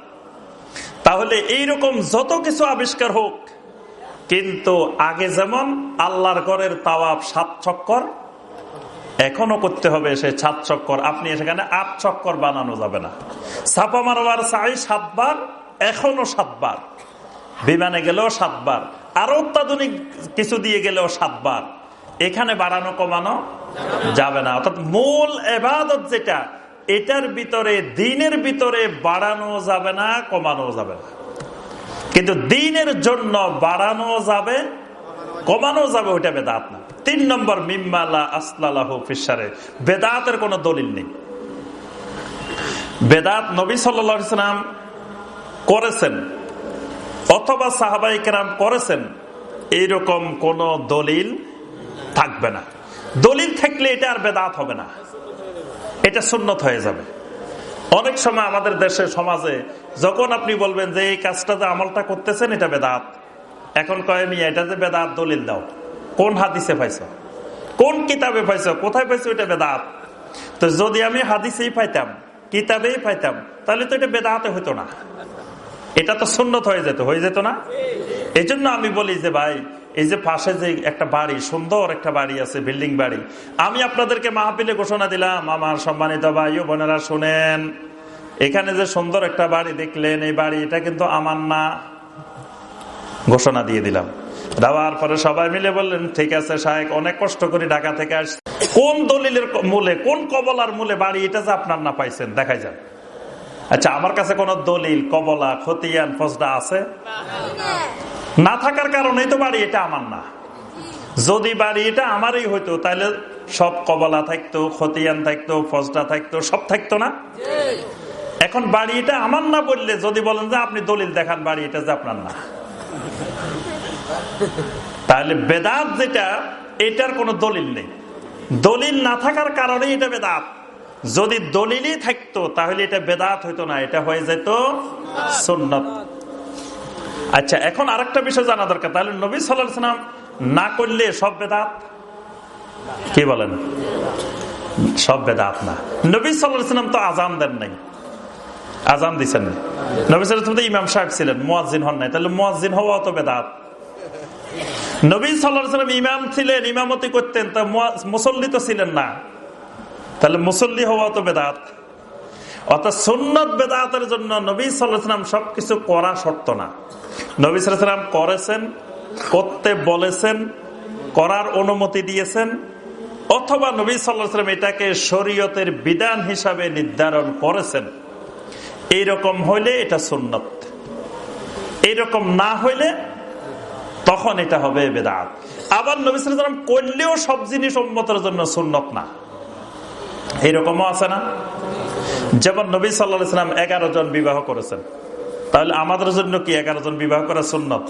তাহলে এইরকম যত কিছু আবিষ্কার হোক, কিন্তু আগে যেমন আল্লাহর ঘরের তাওয়াব সাত চক্কর, এখনও করতে হবে সে সাত চক্কর। আপনি সেখানে আট চক্কর বানানো যাবে না। ছাপা মারবার চাই সাতবার, এখনও সাতবার। বিমানে গেলেও সাতবার। আরও অত্যাধুনিক কিছু দিয়ে গেলেও সাতবার এখানে বাড়ানো কমানো যাবে না। অর্থাৎ মূল এবাদত যেটা, এটার ভিতরে, দিনের ভিতরে বাড়ানো যাবে না, কমানো যাবে না। কিন্তু দিনের জন্য বাড়ানো যাবে, কমানো যাবে, ওইটা বেদাত না। তিন নম্বর মিম্মালা আসলাহ ফিসারে বেদাতের কোনো দলিল নেই। বেদাত নবী সাল্লাম করেছেন। অথবা সাহাবাই কেরাম করেছেন, এইরকম কোন দলিল থাকবে না। দলিল থাকলে এটা আর বেদাত হবে না। এটা সুন্নত হয়ে যাবে। অনেক সময় আমাদের দেশে, সমাজে যখন আপনি বলবেন যে এই কাজটা যে আমলটা করতেছেন, এটা বেদাত। এখন কয়েনি এটা যে বেদাত, দলিল দাও। কোন হাদিসে পাইছ? কোন কিতাবে পাইছ? কোথায় পাইছো? এটা বেদাত। তো যদি আমি হাদিসেই পাইতাম, কিতাবেই পাইতাম, তাহলে তো এটা বেদাতে হইতো না। এটা তো সুন্নত হয়ে যেত হয়ে যেত না? এই আমি বলি যে ভাই, এই যে পাশে যে একটা বাড়ি, সুন্দর একটা বাড়ি আছে, বিল্ডিং বাড়ি, আমি আপনাদেরকে মাহফিলে ঘোষণা দিলাম, আমার সম্মানিত ভাই ও বোনেরা শুনেন, এখানে যে সুন্দর একটা বাড়ি দেখলেন, এই বাড়ি, এটা কিন্তু আমার না। ঘোষণা দিয়ে দিলাম। দেওয়ার পরে সবাই মিলে বললেন, ঠিক আছে সাহেব অনেক কষ্ট করে ঢাকা থেকে আসছে কোন দলিলের মূলে, কোন কবলার মূলে বাড়ি, এটা যে আপনার না পাইছেন, দেখাই যান আচ্ছা আমার কাছে কোন দলিল, কবলা, খতিয়ান ফসদা আছে? না থাকার কারণেই তো বাড়ি এটা আমার না। যদি বাড়ি এটা আমারই হইতো তাহলে সব কবলা থাকতো, খতিয়ান থাকতো ফসদা থাকতো, সব থাকতো না? এখন বাড়ি এটা আমার না বললে, যদি বলেন যে আপনি দলিল দেখান বাড়ি এটা যে আপনার না। তাহলে বেদাত যেটা, এটার কোনো দলিল নেই। দলিল না থাকার কারণে এটা বেদাত। যদি দলিলই থাকতো, তাহলে এটা বেদাত হইতো না, এটা হয়ে যেত সুন্নত। আচ্ছা এখন আরেকটা বিষয় জানা দরকার। তাহলে নবী সাল্লাম না করলে সব বেদাত? কি বলেন? সব বেদাত না। নবী সাল্লাম তো আজান দেন নাই। আজান দিচ্ছেন নবী সাল্লাম ইমাম সাহেব ছিলেন মোয়াজিন হন নাই। তাহলে মোয়াজিন হওয়া তো বেদাত। নবী সাল্লাম ইমাম ছিলেন, ইমামতি করতেন, তা মুসল্লি তো ছিলেন না। তাহলে মুসল্লি হওয়া তো বেদাত। অর্থাৎ সুন্নত বেদাতের জন্য নবী সাল্লাম সবকিছু করা শর্ত না। নবী সাল্লাম করেছেন, করতে বলেছেন, করার অনুমতি দিয়েছেন, অথবা নবী সাল্লাম এটাকে শরীয়তের বিধান হিসাবে নির্ধারণ করেছেন। এইরকম হইলে এটা সুন্নত। এইরকম না হইলে তখন এটা হবে বেদাত। আবার নবী সাল্লাম করলেও সব জিনিস উন্মতের জন্য সুন্নত না। এইরকমও আছে না? যেমন নবী সাল্লাম এগারো জন বিবাহ করেছেন। তাহলে আমাদের জন্য কি এগারো জন বিবাহ করা সুন্নত?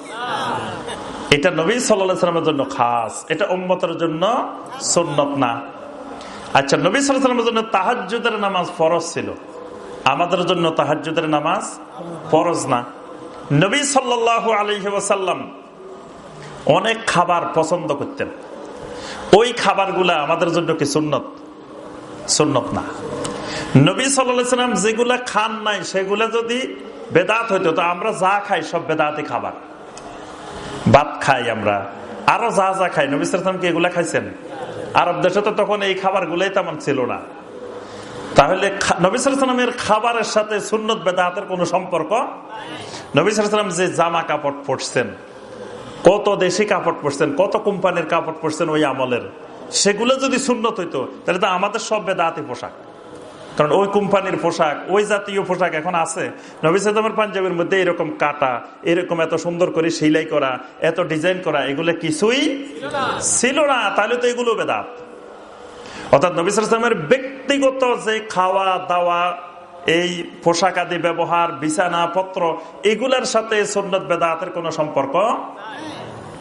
এটা নবী সাল্লামের জন্য খাস। এটা উম্মতের জন্য সুন্নত না। আচ্ছা নবী সাল্লামের জন্য তাহাজুদের নামাজ ফরজ ছিল। আমাদের জন্য তাহাজুদের নামাজ ফরজ না। নবী সাল্লাহ আলহিহাসাল্লাম অনেক খাবার পছন্দ করতেন। ওই খাবারগুলা আমাদের জন্য কি সুন্নত? সুন্নত না। নবী সাল্লাম যেগুলা খান নাই, সেগুলা যদি বেদাত হইতো, তো আমরা যা খাই সব বেদাতি খাবার। ভাত খাই আমরা, আরও যা যা খাই, নবী সালাম কি এগুলা খাইছেন? আরব দেশে তো তখন এই খাবার গুলাই তেমন ছিল না। তাহলে নবী সালামের খাবারের সাথে সুন্নত বেদাতের কোন সম্পর্ক নবী সালাম যে জামা কাপড় পরছেন, কত দেশি কাপড় পরছেন, কত কোম্পানির কাপড় পরছেন ওই আমলের। সেগুলো যদি সুন্নত হইতো, তাহলে তো আমাদের সব বেদাতি পোশাক। কারণ ওই কোম্পানির পোশাক, ওই জাতীয় পোশাক এখন আছে। নবী সাদামের পাঞ্জাবের মধ্যে এরকম কাটা, এরকম এত সুন্দর করে সিলাই করা, এত ডিজাইন করা, এগুলো কিছুই ছিল না। তাহলে তো এগুলো বেদাত। অর্থাৎ নবী সালামের ব্যক্তিগত যে খাওয়া দাওয়া, এই পোশাক আদি ব্যবহার, বিছানা, পত্র, এগুলার সাথে সন্ন্যত বেদাতের কোন সম্পর্ক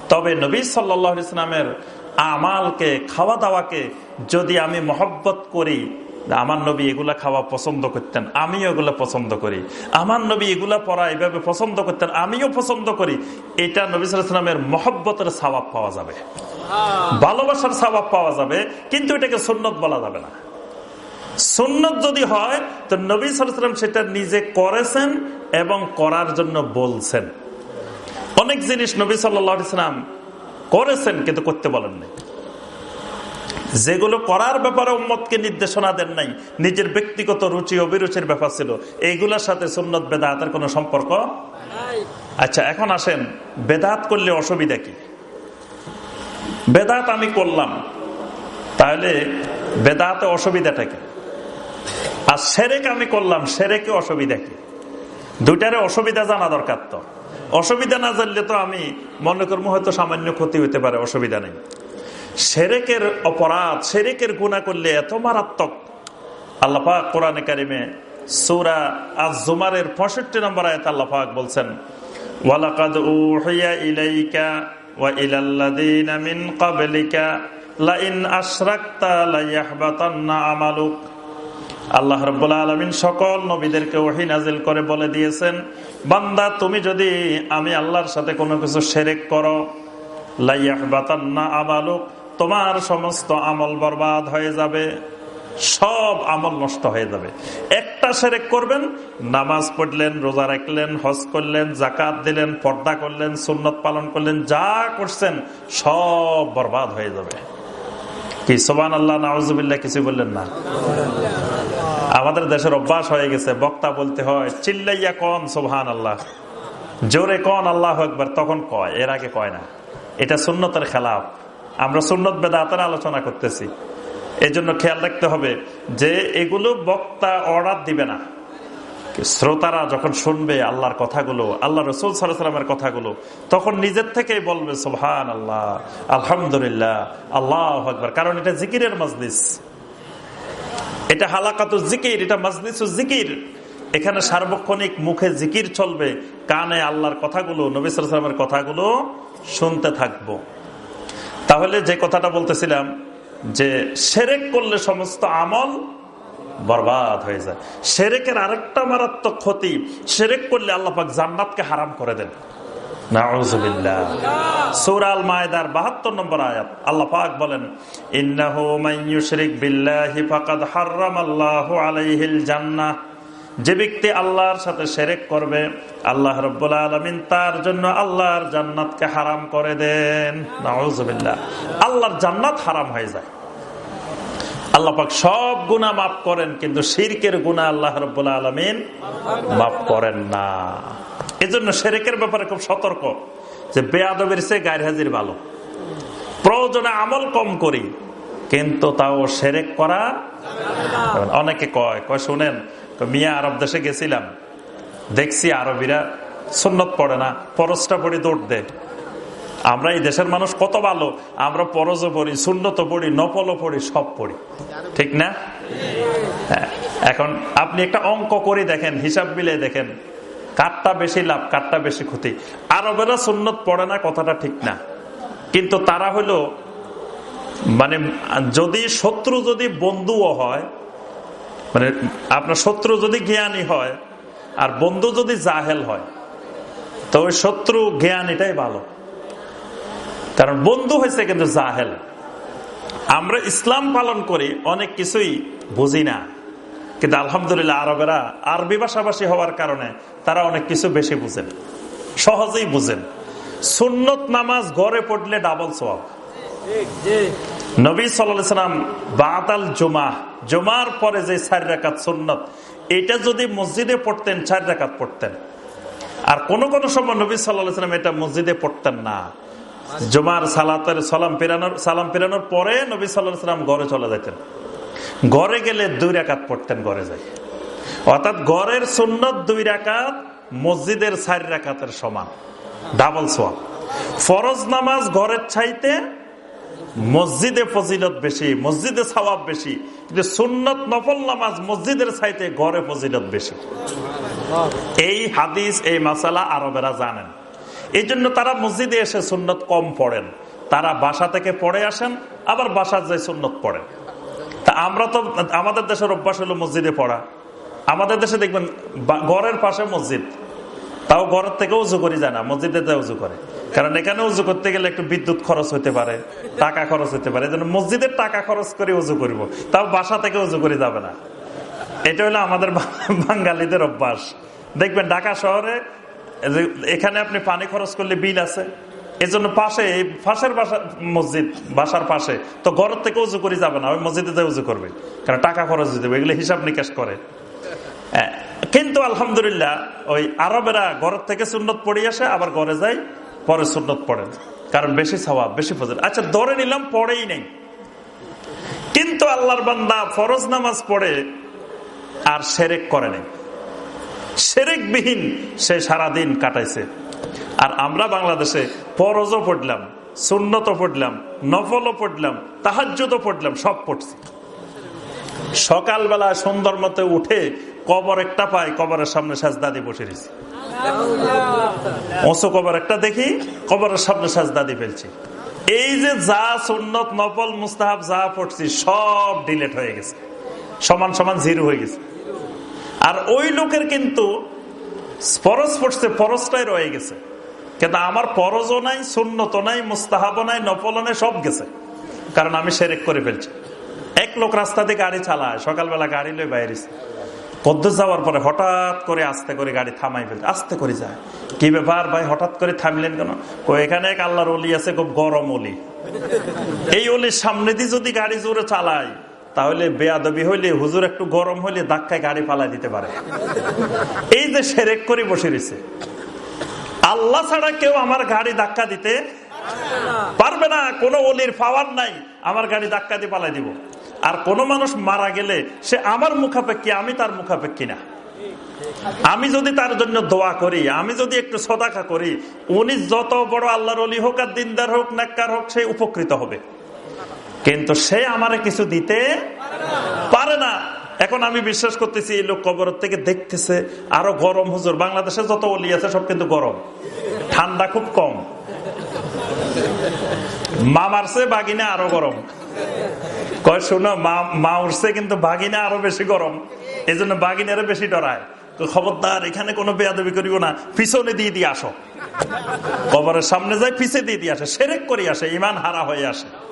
তবে নবী সাল্লাহ ইসলামের আমালকে খাওয়া দাওয়াকে যদি আমি মহব্বত করি আমার নবী এগুলা খাওয়া পছন্দ করতেন আমিও এগুলা পছন্দ করি। আমার নবী এগুলা পড়া এভাবে পছন্দ করতেন আমিও পছন্দ করি। এটা নবী সালামের মহব্বতের স্বভাব পাওয়া যাবে। ভালোবাসার স্বভাব পাওয়া যাবে কিন্তু এটাকে সুন্নত বলা যাবে না। সুন্নত যদি হয় তো নবী সালাম সেটা নিজে করেছেন এবং করার জন্য বলছেন। অনেক জিনিস নবী সাল্লাম করেছেন কিন্তু করতে বলেন নাই। যেগুলো করার ব্যাপারে উম্মতকে নির্দেশনা দেন নাই নিজের ব্যক্তিগত রুচি অভিরুচির ব্যাপার ছিল এইগুলোর সাথে সুন্নত বেদাতের কোনো সম্পর্ক আচ্ছা এখন আসেন বেদাত করলে অসুবিধা কি? বেদাত আমি করলাম তাহলে বেদাতে অসুবিধাটা কি? আর সেরেক আমি করলাম সেরেকে অসুবিধা কি? দুইটারে অসুবিধা জানা দরকার তো। অসুবিধা না জানলে তো আমি মনে করব হয়তো সামান্য ক্ষতি হইতে পারে, অসুবিধা নেই। সেরেকের অপরাধ, সেরেকের গুণা করলে এত মারাত্মক। আল্লাপা কোরআনে কারিমে সৌরা আজ জুমারের পঁয়ষট্টি নম্বর আয়ত আল্লাপাক বলছেন ইলাইকা ওয়া লাইন আল্লাহ রব্বুল আলমিন সকল নবীদেরকে ওহি নাজিল করে বলে দিয়েছেন বান্দা, তুমি যদি আমি আল্লাহর সাথে কোনো কিছু সেরেক করো লাইয়াহবাতান্না আমালুক, তোমার সমস্ত আমল বরবাদ হয়ে যাবে, সব আমল নষ্ট হয়ে যাবে। একটা সেরেক করবেন, নামাজ পড়লেন, রোজা রাখলেন, হজ করলেন জাকাত দিলেন, পর্দা করলেন, সুন্নত পালন করলেন, যা করছেন, সব বরবাদ হয়ে যাবে। কি সোবান আল্লাহ নওয়াজুবিল্লাহ কিছু বললেন না? আমাদের দেশের অভ্যাস হয়ে গেছে, বক্তা বলতে হয়, চিল্লাইয়া কন সোহান আল্লাহ জোরে কন, আল্লাহ একবার তখন কয়, এর আগে কয় না। এটা সুন্নতের খেলাফ। আমরা সুন্নত বেদাতের আলোচনা করতেছি। এই জন্য খেয়াল রাখতে হবে যে এগুলো বক্তা অর্ডার দিবে না। শ্রোতারা যখন শুনবে আল্লাহর কথাগুলো, আল্লাহ রসুল সাল্লামের কথাগুলো, তখন নিজের থেকেই বলবে সোহান আল্লাহ আলহামদুলিল্লাহ, আল্লাহ আকবর। কারণ এটা জিকিরের মজলিস। এটা হালাকাত জিকির, এটা মজলিস জিকির। এখানে সার্বক্ষণিক মুখে জিকির চলবে, কানে আল্লাহর কথাগুলো, নবী সালামের কথাগুলো শুনতে থাকব। তাহলে যে কথাটা বলতেছিলাম, যে সেরেক করলে সমস্ত আমল বরবাদ হয়ে যায়। সেরেকের আরেকটা মারাত্মক ক্ষতি, সেরেক করলে আল্লাপাক জান্নাতকে হারাম করে দেন। বাহাত্তর নম্বর আলাইহিল জান্নাহ। যে ব্যক্তি আল্লাহর সাথে সেরেক করবে, আল্লাহ রব্বুল আলমিন তার জন্য আল্লাহর জান্নাতকে হারাম করে দেন। নাউজুবিল্লাহ আল্লাহর জান্নাত হারাম হয়ে যায়। আল্লাহ পাক সব গুণা মাফ করেন, কিন্তু শিরকের গুণা আল্লাহ রব্বুল আলমিন মাফ করেন না। এজন্য সেরেকের ব্যাপারে খুব সতর্ক যে বেয়াদবের সে গায়ের হাজির ভালো। প্রয়োজনে আমল কম করি, কিন্তু তাও সেরেক করা অনেকে কয় কয় শুনেন মিয়া আরব দেশে গেছিলাম, দেখছি আরবিরা সুন্নত পড়ে না, পরশটা পড়ি দৌড় দেয় আমরা এই দেশের মানুষ কত ভালো, আমরা পরজও পড়ি শূন্যত পড়ি নপলও পড়ি, সব পড়ি। ঠিক না? হ্যাঁ এখন আপনি একটা অঙ্ক করে দেখেন, হিসাব মিলে দেখেন কারটা বেশি লাভ, কারটা বেশি ক্ষতি। আরবেরা সুন্নত পড়ে না, কথাটা ঠিক না। কিন্তু তারা হলো মানে যদি শত্রু যদি বন্ধুও হয় মানে আপনার শত্রু যদি জ্ঞানী হয়, আর বন্ধু যদি জাহেল হয়, তো ওই শত্রু জ্ঞান এটাই ভালো। কারণ বন্ধু হয়েছে কিন্তু জাহেল। আমরা ইসলাম পালন করি, অনেক কিছুই বুঝি না। কিন্তু আলহামদুলিল্লাহ আরবেরা আরবি ভাষাভাষী হওয়ার কারণে তারা অনেক কিছু বেশি বুঝেন, সহজেই বুঝেন। সুন্নত নামাজ ঘরে পড়লে ডাবল সব নবী সাল্লাম বাতাল জমা জমার পরে যে চার রাকাত সুন্নত, এটা যদি মসজিদে পড়তেন, চার রাকাত পড়তেন। আর কোন কোন সময় নবী সাল্লাম এটা মসজিদে পড়তেন না। জমার সালাতের সালাম পেরানোর সালাম পেরানোর পরে নবী সাল্লাম ঘরে চলে যেতেন। ঘরে গেলে দুই রাকাত পড়তেন ঘরে যাই অর্থাৎ ঘরের সুন্নত দুই রাকাত, মসজিদের চার রাকাতের সমান। ডাবল সোয়াব। ফরজ নামাজ ঘরের চাইতে মসজিদে ফজিলত বেশি, মসজিদে সওয়াব বেশি, কিন্তু সুন্নত নফল নামাজ মসজিদের চাইতে ঘরে ফজিলত বেশি। এই হাদিস, এই মাসালা আরবেরা জানেন। এই জন্য তারা মসজিদে এসে সুন্নত কম পড়েন। তারা বাসা থেকে পড়ে আসেন, আবার বাসার যে সুন্নত পড়েন। তা আমরা তো, আমাদের দেশের অভ্যাস হলো মসজিদে পড়া। আমাদের দেশে দেখবেন গড়ের পাশে মসজিদ। তাও ঘরের থেকে উজু করি যায় না, মসজিদে উজু করে। কারণ এখানে উজু করতে গেলে একটু বিদ্যুৎ খরচ হতে পারে, টাকা খরচ হতে পারে। মসজিদের টাকা খরচ করে উজু করিব, তাও বাসা থেকে উজু করে যাবে না। এটা হলো আমাদের বাঙালিদের অভ্যাস। দেখবেন ঢাকা শহরে এখানে আপনি পানি খরচ করলে বিল আছে। এই জন্য পাশে, পাশের বাসা, মসজিদ, বাসার পাশে। তো ঘরের থেকে উজু করে যাবে না, ওই মসজিদে উজু করবে। কারণ টাকা খরচ দিতে এগুলো হিসাব নিকাশ করে। কিন্তু আলহামদুলিল্লাহ, ওই আরবেরা ঘর থেকে সুন্নত পড়ে আসে, আবার ঘরে যায়, পরে সুন্নত পড়েন কারণ বেশি স্বভাব বেশি ফজল আচ্ছা ধরে নিলাম পড়েই নেই। কিন্তু আল্লাহর বান্দা ফরজ নামাজ পড়ে, আর সেরেক করে নেই। সেরেকবিহীন সে সারাদিন কাটাইছে। আর আমরা বাংলাদেশে পরজও পড়লাম সুন্নত পড়লাম, নফলও পড়লাম তাহাজ্যতও পড়লাম, সব পড়ছি। সকালবেলা সুন্দর মতো উঠে কবর একটা পাই, কবরের সামনে সাজদা দিয়ে বসে রয়েছি। অসো কবর একটা দেখি, কবরের সামনে সাজদা দিয়ে ফেলছি। এই যে যা সুন্নত, নফল, মুস্তাহাব যা পড়ছি, সব ডিলেট হয়ে গেছে। সমান সমান জিরো হয়ে গেছে। আর ওই লোকের কিন্তু পরশ পড়ছে পরশটাই রয়ে গেছে। কিন্তু আমার পরজও নাই সুন্নত নাই মুস্তাহাব নাই নফল নাই, সব গেছে। কারণ আমি সেরেক করে ফেলছি। এক লোক রাস্তা দিয়ে গাড়ি চালায়, সকালবেলা গাড়ি লই বাইরেছে পদ্ম যাওয়ার পরে হঠাৎ করে আস্তে করে গাড়ি থামাই ফেলছে, আস্তে করে যায়। কি ব্যাপার ভাই, হঠাৎ করে থামলেন কেন? এখানে এক আল্লাহর অলি আছে, খুব গরম অলি এই অলির সামনে দিয়ে যদি গাড়ি জোরে চালায়, তাহলে বেয়াদবি হইলে, হুজুর একটু গরম হইলে ধাক্কায় গাড়ি পালাই দিতে পারে। এই যে সেরেক করে বসে রয়েছে। আল্লাহ ছাড়া কেউ আমার গাড়ি ধাক্কা দিতে পারবে না, কোনো অলির পাওয়ার নাই, আমার গাড়ি ধাক্কা দিয়ে পালাই দিব। আর কোন মানুষ মারা গেলে সে আমার মুখাপেক্ষী, আমি তার মুখাপেক্ষী না। আমি যদি তার জন্য দোয়া করি, আমি যদি একটু সদাকা করি, উনি যত বড় আল্লাহর অলি হোক আর দিনদার হোক, নাক্কার হোক, সে উপকৃত হবে। কিন্তু সে আমারে কিছু দিতে পারে না। এখন আমি বিশ্বাস করতেছি এই লোক কবর থেকে দেখতেছে আরও গরম হুজুর। বাংলাদেশে যত অলি আছে সব কিন্তু গরম। ঠান্ডা খুব কম। মা মারছে, বাগিনা আরও গরম। কয়, শোনো, মা উঠছে কিন্তু বাগিনা আরও বেশি গরম। এই জন্য বাগিনারে বেশি ডরায়। খবরদার, এখানে কোনো বেয়াদবি করিব না। পিছনে দিয়ে দিয়ে আসো। কবরের সামনে যায়, পিছে দিয়ে দিয়ে আসে। সেরেক করে আসে ইমান হারা হয়ে আসে।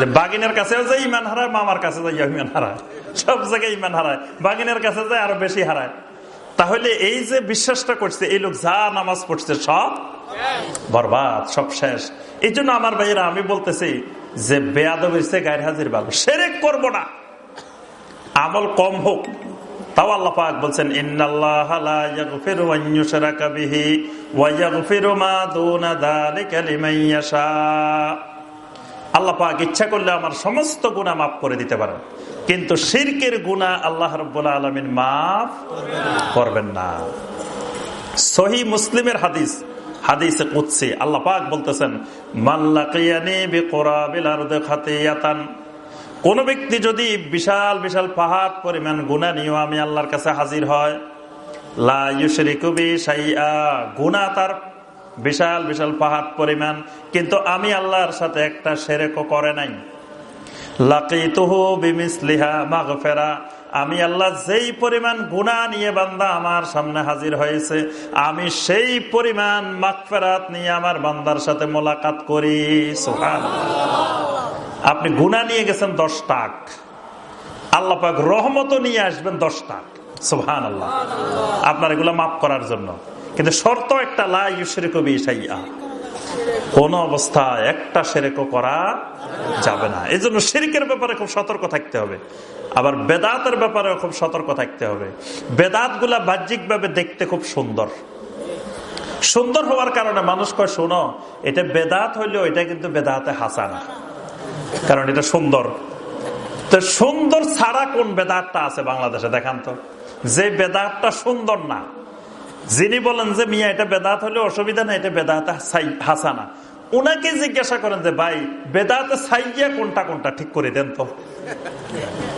যে বাগিনের কাছেও যায় ইমান হারায়, মামার কাছে যায় ইমান হারায়। সব জায়গায় ইমান হারায়। বাগিনের কাছে যায় আরও বেশি হারায়। তাহলে এই যে বিশ্বাসটা করছে, এই লোক যা নামাজ পড়ছে সব বরবাদ, সব শেষ। এই জন্য আমার ভাইয়েরা, আমি বলতেছি যে বেয়াদবের সে গায়ের হাজির ভালো সেরেক করব না। আমল কম হোক। তাও আল্লাহ পাক বলছেন, ইন্নাল্লাহ আল্লাহ পাক ইচ্ছা করলে আমার সমস্ত গুণা মাফ করে দিতে পারেন। কিন্তু শিরকের গুণা আল্লাহ রব্বুল আলমিন মাফ করবেন না। সহি মুসলিমের হাদিস, হাদিসে কুৎসি আল্লাহ পাক বলতেছেন কোন ব্যক্তি যদি বিশাল বিশাল পাহাড় পরিমাণ গুণা নিয়ে আমি আল্লাহর কাছে হাজির হয় গুণা তার বিশাল বিশাল পাহাড় পরিমাণ। কিন্তু আমি আল্লাহর সাথে একটা সেরেকও করে নাই। আমি আল্লাহ যেই পরিমাণ গুণা নিয়ে বান্দা আমার সামনে হাজির হয়েছে, আমি সেই পরিমাণ মাগফেরাত নিয়ে আমার বান্দার সাথে মোলাকাত করি। আপনি গুণা নিয়ে গেছেন দশ টাক। আল্লাহ রহমত নিয়ে আসবেন দশ টাক। সুহান আল্লাহ আপনার এগুলো মাফ করার জন্য। কিন্তু শর্ত একটা লাইশরে কবি সাইয়া কোন অবস্থায় একটা সেরেকও করা যাবে না। এই জন্য শেরিকের ব্যাপারে খুব সতর্ক থাকতে হবে। আবার বেদাতের ব্যাপারে খুব সতর্ক থাকতে হবে। বেদাতগুলা বাহ্যিক ভাবে দেখতে খুব সুন্দর। সুন্দর হওয়ার কারণে মানুষ কয়, শোনো, এটা বেদাত হইলেও এটা কিন্তু বেদাতে হাসানা। কারণ এটা সুন্দর। তো সুন্দর ছাড়া কোন বেদাতটা আছে বাংলাদেশে? দেখান তো। যে বেদাতটা সুন্দর না যিনি বলেন যে মিয়া এটা বেদাত হলে অসুবিধা না এটা বেদাত হাসানা। উনাকে জিজ্ঞাসা করেন যে, ভাই, বেদাত সাইয়া কোনটা কোনটা? ঠিক করে দেন তো।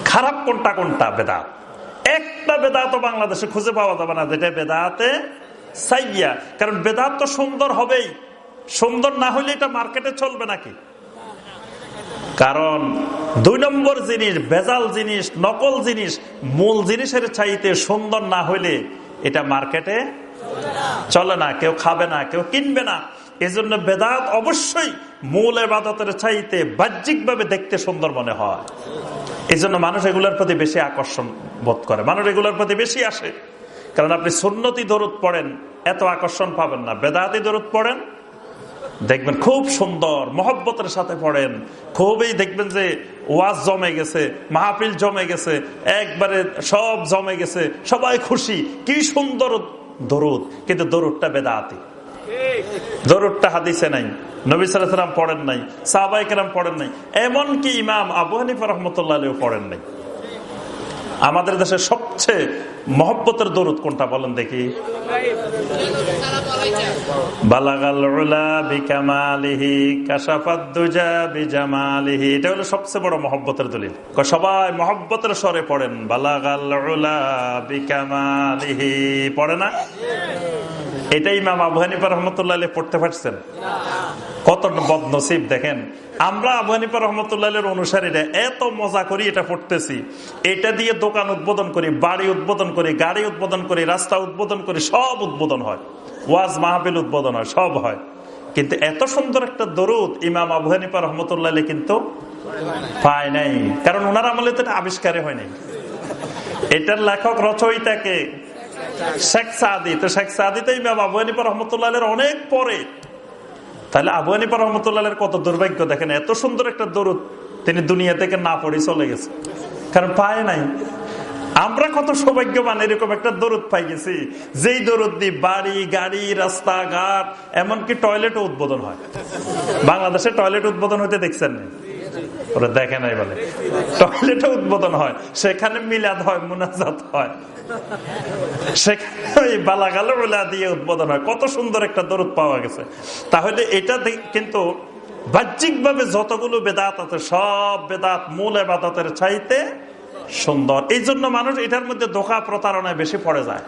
খারাপ কোনটা কোনটা বেদাত? একটা বেদাত বাংলাদেশে খুঁজে পাওয়া যাবে না, যেটা বেদাতে সাইয়া। কারণ বেদাত তো সুন্দর হবেই। সুন্দর না হলে এটা মার্কেটে চলবে নাকি? কারণ দুই নম্বর জিনিস বেজাল জিনিস, নকল জিনিস, মূল জিনিসের চাইতে সুন্দর না হইলে এটা মার্কেটে চলে না, কেউ খাবে না, কেউ কিনবে না। এজন্য বেদাত অবশ্যই মূল এবাদতের চাইতে বাহ্যিক ভাবে দেখতে সুন্দর মনে হয়। এই জন্য মানুষ এগুলোর প্রতি বেশি আকর্ষণ বোধ করে। মানুষ এগুলোর প্রতি বেশি আসে। কারণ আপনি সুন্নতি দরুদ পড়েন, এত আকর্ষণ পাবেন না। বেদাতি দরুদ পড়েন, দেখবেন খুব সুন্দর, মহব্বতের সাথে পড়েন। খুবই দেখবেন যে ওয়াজ জমে গেছে, মাহফিল জমে গেছে, একবারে সব জমে গেছে, সবাই খুশি। কি সুন্দর দরুদ, কিন্তু দরুদটা বেদাতি। দরুদটা হাদিসে নাই, নবী সালাম পড়েন নাই সাহবাই কেরাম পড়েন নাই, এমনকি ইমাম আবু হানিফা রহমতুল্লাহ পড়েন নাই। আমাদের দেশে সবচেয়ে মহব্বতের দরুদ কোনটা বলেন দেখি। এটা হলো সবচেয়ে বড় মহব্বতের দলিল। সবাই মহব্বতের স্বরে পড়েন, বালাগাল পড়ে না? এটাই পড়তে পারছেন। কত বদনসিব, দেখেন। আমরা আবু হানিফা রহমতুল্লাহ অনুসারীরা এত মজা করি এটা পড়তেছি। এটা দিয়ে দোকান উদ্বোধন করি, বাড়ি উদ্বোধন করি, গাড়ি উদ্বোধন করে, রাস্তা উদ্বোধন করে, সব উদ্বোধন হয়। ওয়াজ মাহবিল উদ্বোধন হয়, সব হয়। কিন্তু এত সুন্দর একটা দরুদ ইমাম আবু হানিফা রহমতুল্লাহ কিন্তু পায় নাই। কারণ ওনার আমলে তো এটা আবিষ্কারে হয় নাই এটার লেখক রচয়িতাকে শেখ সাদি। তো শেখ সাদি তো ইমাম আবু হানিফা রহমতুল্লাহ অনেক পরে। তাহলে আবু হানিফা রহমতুল্লাহ কত দুর্ভাগ্য দেখেন, এত সুন্দর একটা দরুদ তিনি দুনিয়া থেকে না পড়ে চলে গেছে। কারণ পায় নাই। আমরা কত সৌভাগ্যবান, এরকম একটা দরুদ পাই গেছি। যেই দরুদ দিয়ে বাড়ি, গাড়ি, রাস্তাঘাট, এমনকি টয়লেটও উদ্বোধন হয়। বাংলাদেশে টয়লেট উদ্বোধন হইতে দেখছেন ওরা দেখে নাই বলে। উদ্বোধন হয়। সেখানে মিলাদ হয়, মুনাজাত হয়। সেখানে বালাগালো দিয়ে উদ্বোধন হয়। কত সুন্দর একটা দরুদ পাওয়া গেছে। তাহলে এটা কিন্তু বাহ্যিকভাবে যতগুলো বেদাত আছে, সব বেদাত মূল এবাদতের চাইতে সুন্দর। এই জন্য মানুষ এটার মধ্যে ধোকা প্রতারণায় বেশি পড়ে যায়।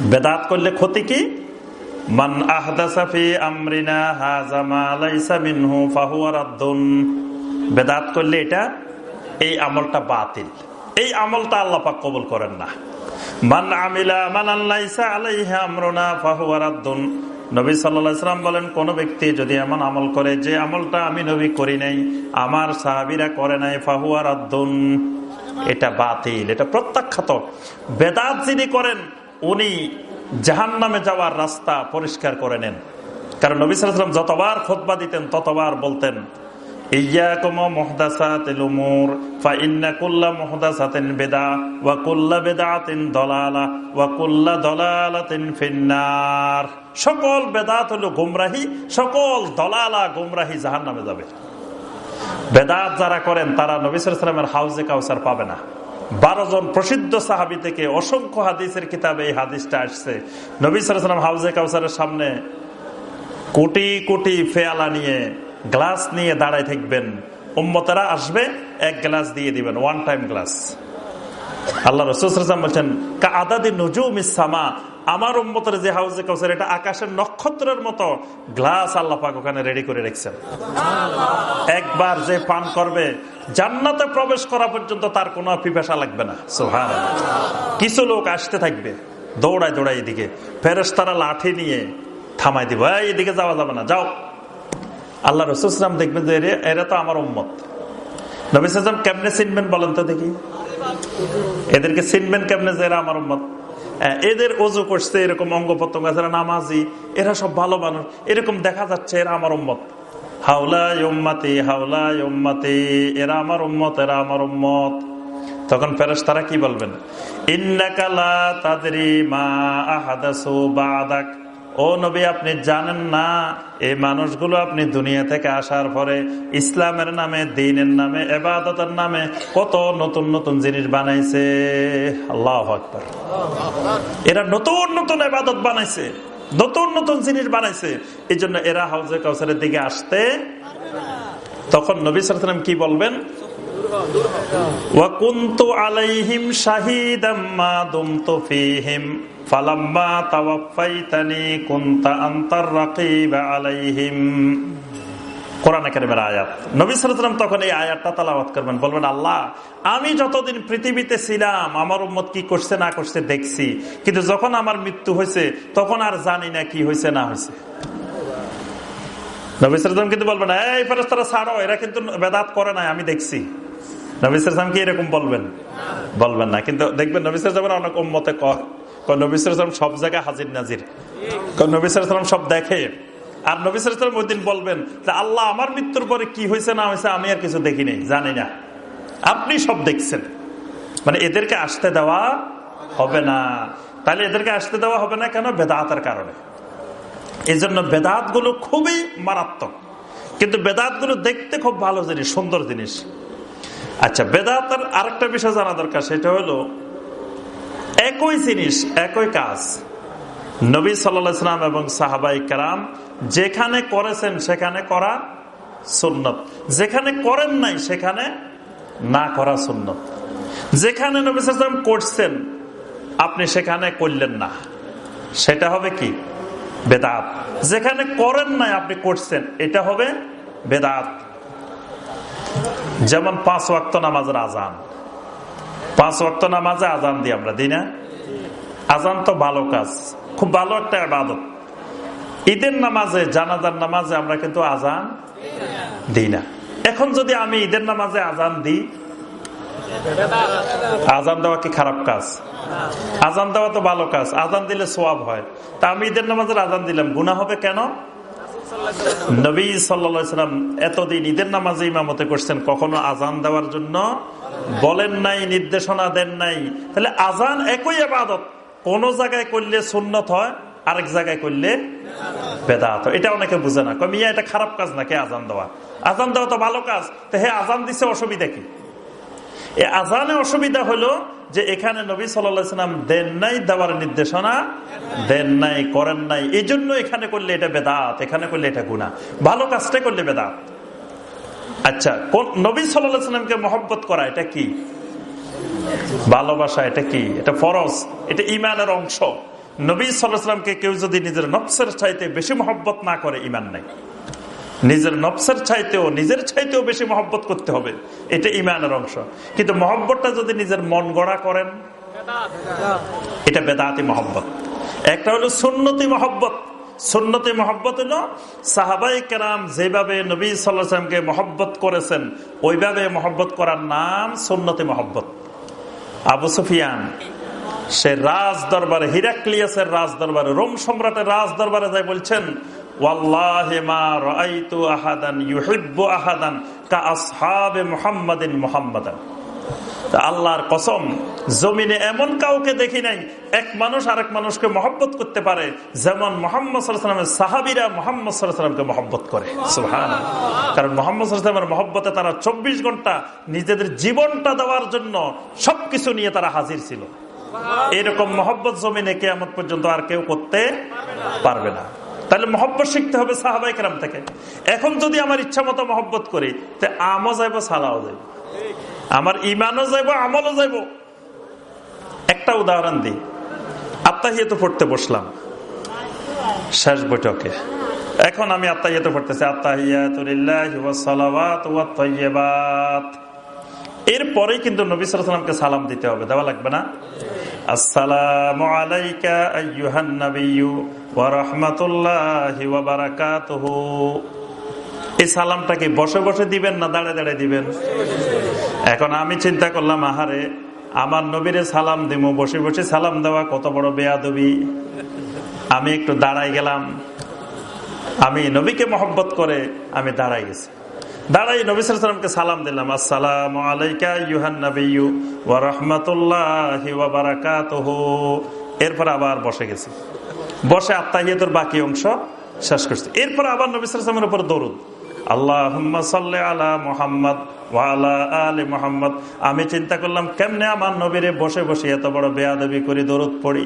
বেদাত করলে ক্ষতি কি? মান আমরিনা হাজামা মিনহু বেদাত করলে এটা এই আমলটা বাতিল। এই আমলটা আল্লাহ কবুল করেন না। মান আমিলা মান আলাইহা বলেন, কোন ব্যক্তি যদি এমন আমল করে, যে আমলটা আমি নবী করি নাই, আমার সাহাবিরা করে নাই ফাহুয়ার এটা বাতিল, এটা প্রত্যাখ্যাত। বেদাত যিনি করেন, উনি জাহান নামে যাওয়ার রাস্তা পরিষ্কার করে নেন। কারণ নবী সাল্লাম যতবার খোদবা দিতেন, ততবার বলতেন সকল বেদাত হলো গুমরাহি, সকল দলালা গুমরাহি জাহান নামে যাবে। বেদাত যারা করেন, তারা নবিসামের হাউজে কাউসার পাবে না। বারো জন প্রসিদ্ধ সাহাবি থেকে অসংখ্য হাদিসের কিতাবে এই হাদিসটা আসছে। নবী সালাম হাউজে কাউসারের সামনে কোটি কোটি ফেয়ালা নিয়ে, গ্লাস নিয়ে দাঁড়ায় থাকবেন। উম্মতেরা আসবে, এক গ্লাস দিয়ে দিবেন ওয়ান টাইম গ্লাস আল্লাহ রসুলাম বলছেন আদাদি নজুম ইসামা আমার উম্মতের যে হাউজে কাউসার এটা আকাশের নক্ষত্রের মতো গ্লাস আল্লাহ পাক ওখানে রেডি করে রেখেছেন। একবার যে পান করবে জান্নাতে প্রবেশ করা পর্যন্ত তার কোনো পিপাসা লাগবে না। সোহান কিছু লোক আসতে থাকবে দৌড়ায় দৌড়ায় এদিকে। ফেরেস তারা লাঠি নিয়ে থামাই দিব এদিকে যাওয়া যাবে না যাও। আল্লাহ রসুলাম দেখবেন যে এরা তো আমার উম্মত। নবী কেমনে চিনবেন বলেন তো দেখি? এদেরকে চিনবেন কেমনে যে এরা আমার উম্মত? এদের অজু করছে, এরকম অঙ্গ প্রত্যঙ্গ যারা নামাজি, এরা সব ভালো মানুষ, এরকম দেখা যাচ্ছে এরা আমার উম্মত। হাওলা ইম্মাতি হাওলা ইম্মাতি এরা আমার উম্মত, এরা আমার উম্মত। তখন ফেরেস তারা কি বলবেন? ইন্নাকালা তাদের মা আহাদাসু বাদাক। ও নবী, আপনি জানেন না, এই মানুষগুলো আপনি দুনিয়া থেকে আসার পরে ইসলামের নামে, দিনের নামে, এবাদতের নামে কত নতুন নতুন জিনিস বানাইছে? আল্লাহ আকবর। এরা নতুন নতুন এবাদত বানাইছে, নতুন নতুন জিনিস বানাইছে। এই জন্য এরা হাউজে কাউসারের দিকে আসতে তখন নবী সালাম কি বলবেন? ওয়াকুন্তু আলাইহিম শাহিদাম্মা দুমতু আয়াত। সালাম তখন এই করবেন, বলবেন, আল্লাহ, আমি যতদিন পৃথিবীতে ছিলাম, আমার উম্মত কি করছে না করছে দেখছি, কিন্তু যখন আমার মৃত্যু হয়েছে, তখন আর জানি না কি হয়েছে, না হয়েছে। নবী সালাম কিন্তু বলবেন, এই ফেরস্তারা ছাড়ো, এরা কিন্তু বেদাত করে নাই, আমি দেখছি। নবী সালাম কি এরকম বলবেন? বলবেন না, কিন্তু দেখবেন নবী সালামের অনেক উম্মতে কয় নবী সালাম সব জায়গায় হাজির নাজির। নবী সালাম সব দেখে। আর নবী সালাম ওই দিন বলবেন আল্লাহ আমার মৃত্যুর পরে কি হয়েছে না হয়েছে আমি আর কিছু দেখি নাই জানি না। আপনি সব দেখছেন। মানে এদেরকে আসতে দেওয়া হবে না। তাহলে এদেরকে আসতে দেওয়া হবে না কেন? বেদাতের কারণে। এই জন্য বেদাতগুলো খুবই মারাত্মক। কিন্তু বেদাতগুলো দেখতে খুব ভালো জিনিস, সুন্দর জিনিস। আচ্ছা বেদাতের আরেকটা বিষয় জানা দরকার, সেটা হলো একই জিনিস, একই কাজ। নবী সাল্লাম এবং সাহাবাই কারাম যেখানে করেছেন সেখানে করা সুন্নত। যেখানে করেন নাই সেখানে না করা সুন্নত। যেখানে নবী সাল্লাম করছেন, আপনি সেখানে করলেন না। সেটা হবে কি? বেদাত। যেখানে করেন নাই, আপনি করছেন, এটা হবে বেদাত। যেমন পাঁচ ওয়াক্ত নামাজের আজান। পাঁচ ওয়াক্ত নামাজে আজান দিই আমরা, দিই না? আজান তো ভালো কাজ, খুব ভালো একটা আবাদত ঈদের নামাজে, জানাজার নামাজে আমরা কিন্তু আজান দিই না। এখন যদি আমি ঈদের নামাজে আজান দিই আজান দেওয়া কি খারাপ কাজ? আজান দেওয়া তো ভালো কাজ আজান দিলে সোয়াব হয়। তা আমি ঈদের নামাজের আজান দিলাম গুণা হবে কেন? নবী সাল্লাম এতদিন ঈদের নামাজে ইমামতে করছেন, কখনো আজান দেওয়ার জন্য বলেন নাই, নির্দেশনা দেন নাই। তাহলে আজান একই আবাদত। কোন জায়গায় করলে সুন্নত হয়, আরেক জায়গায় করলে বেদাত এটা অনেকে বুঝে না। মিয়া, এটা খারাপ কাজ নাকি আজান দেওয়া? আজান দেওয়া তো ভালো কাজ। তো হে, আজান দিছে অসুবিধা কি? এ আজানে অসুবিধা হলো যে এখানে নবী সাল্লাম দেন নাই, দেওয়ার নির্দেশনা দেন নাই, করেন নাই। এই জন্য এখানে করলে এটা বেদাত, এখানে করলে এটা গুণা ভালো কাজটা করলে বেদাত। আচ্ছা কোন নবী সাল্লামকে মহব্বত করা, এটা কি? ভালোবাসা, এটা কি? এটা ফরজ? এটা ইমানের অংশ। নবী সাল্লামকে কেউ যদি নিজের নফসের চাইতে বেশি মহব্বত না করে ইমান নাই নিজের নফসের চাইতেও, নিজের চাইতেও বেশি মহব্বত করতে হবে। এটা ইমানের অংশ। কিন্তু মহব্বতটা যদি নিজের মন গড়া করেন, এটা বেদাতি মহব্বত। একটা হলো সুন্নতি মহব্বত। সুন্নতি মহব্বত হলো, সাহাবাই কেরাম যেভাবে নবী সাল্লামকে মহব্বত করেছেন, ওইভাবে মহব্বত করার নাম সুন্নতি মহব্বত। আবু সুফিয়ান, সে রাজ দরবারে হিরাক্লিয়াসের রাজ দরবারে রোম সম্রাটের রাজ দরবারে যাই বলছেন আল্লাহর কসম, জমিনে এমন কাউকে দেখি নাই, এক মানুষ আরেক মানুষকে মহব্বত করতে পারে, যেমন মোহাম্মদ সাল্লামের সাহাবিরা মোহাম্মদ সাল্লামকে মহব্বত করে। কারণ মোহাম্মদ সাল্লামের মহব্বতে তারা চব্বিশ ঘণ্টা নিজেদের জীবনটা দেওয়ার জন্য সবকিছু নিয়ে তারা হাজির ছিল। এরকম মহব্বত জমিনে কেমন পর্যন্ত আর কেউ করতে পারবে না। তাহলে মহব্বত শিখতে হবে সাহাবাই কেরাম থেকে। এখন যদি আমার ইচ্ছা মতো মহব্বত করি, তে আমও যাইব, সালাও যাইব। আমার ইমানও যাইব, আমলও যাইব। একটা উদাহরণ দিই। আত্মাহিয়ত পড়তে বসলাম। শেষ বৈঠকে। এখন আমি আত্মাহিয়ত পড়তেছি, আত্মাহিয়াত এরপরেই কিন্তু নবী সালামকে সালাম দিতে হবে, দেওয়া লাগবে না? আসসালামু আলাইকা আইয়ুহান নাবিয়্যু ওয়া রাহমাতুল্লাহি ওয়া বারাকাতুহু। এই সালামটা কি বসে বসে দিবেন না দাঁড়ে দাঁড়ে দিবেন? এখন আমি চিন্তা করলাম, আহারে, আমার নবীরে সালাম দিব বসে বসে সালাম দেওয়া কত বড় বেয়াদবি। আমি একটু দাঁড়াই গেলাম। আমি নবীকে মহব্বত করে আমি দাঁড়াই গেছি। দাঁড়াই নবী সালামকে সালাম দিলাম, আসসালাম আলাইকা ইউহান নবী ওয়া রহমতুল্লাহি ওয়া বারাকাতুহু। এরপর আবার বসে গেছি। বসে আত্মাহিয়াতের বাকি অংশ শেষ করছি। এরপর আবার নবী সালামের উপর দরুদ। আল্লাহ আলা মোহাম্মদ মোহাম্মদ। আমি চিন্তা করলাম, কেমনে আমার নবীরে বসে বসে এত বড় বেয়াদবি করে দরুদ পড়ি?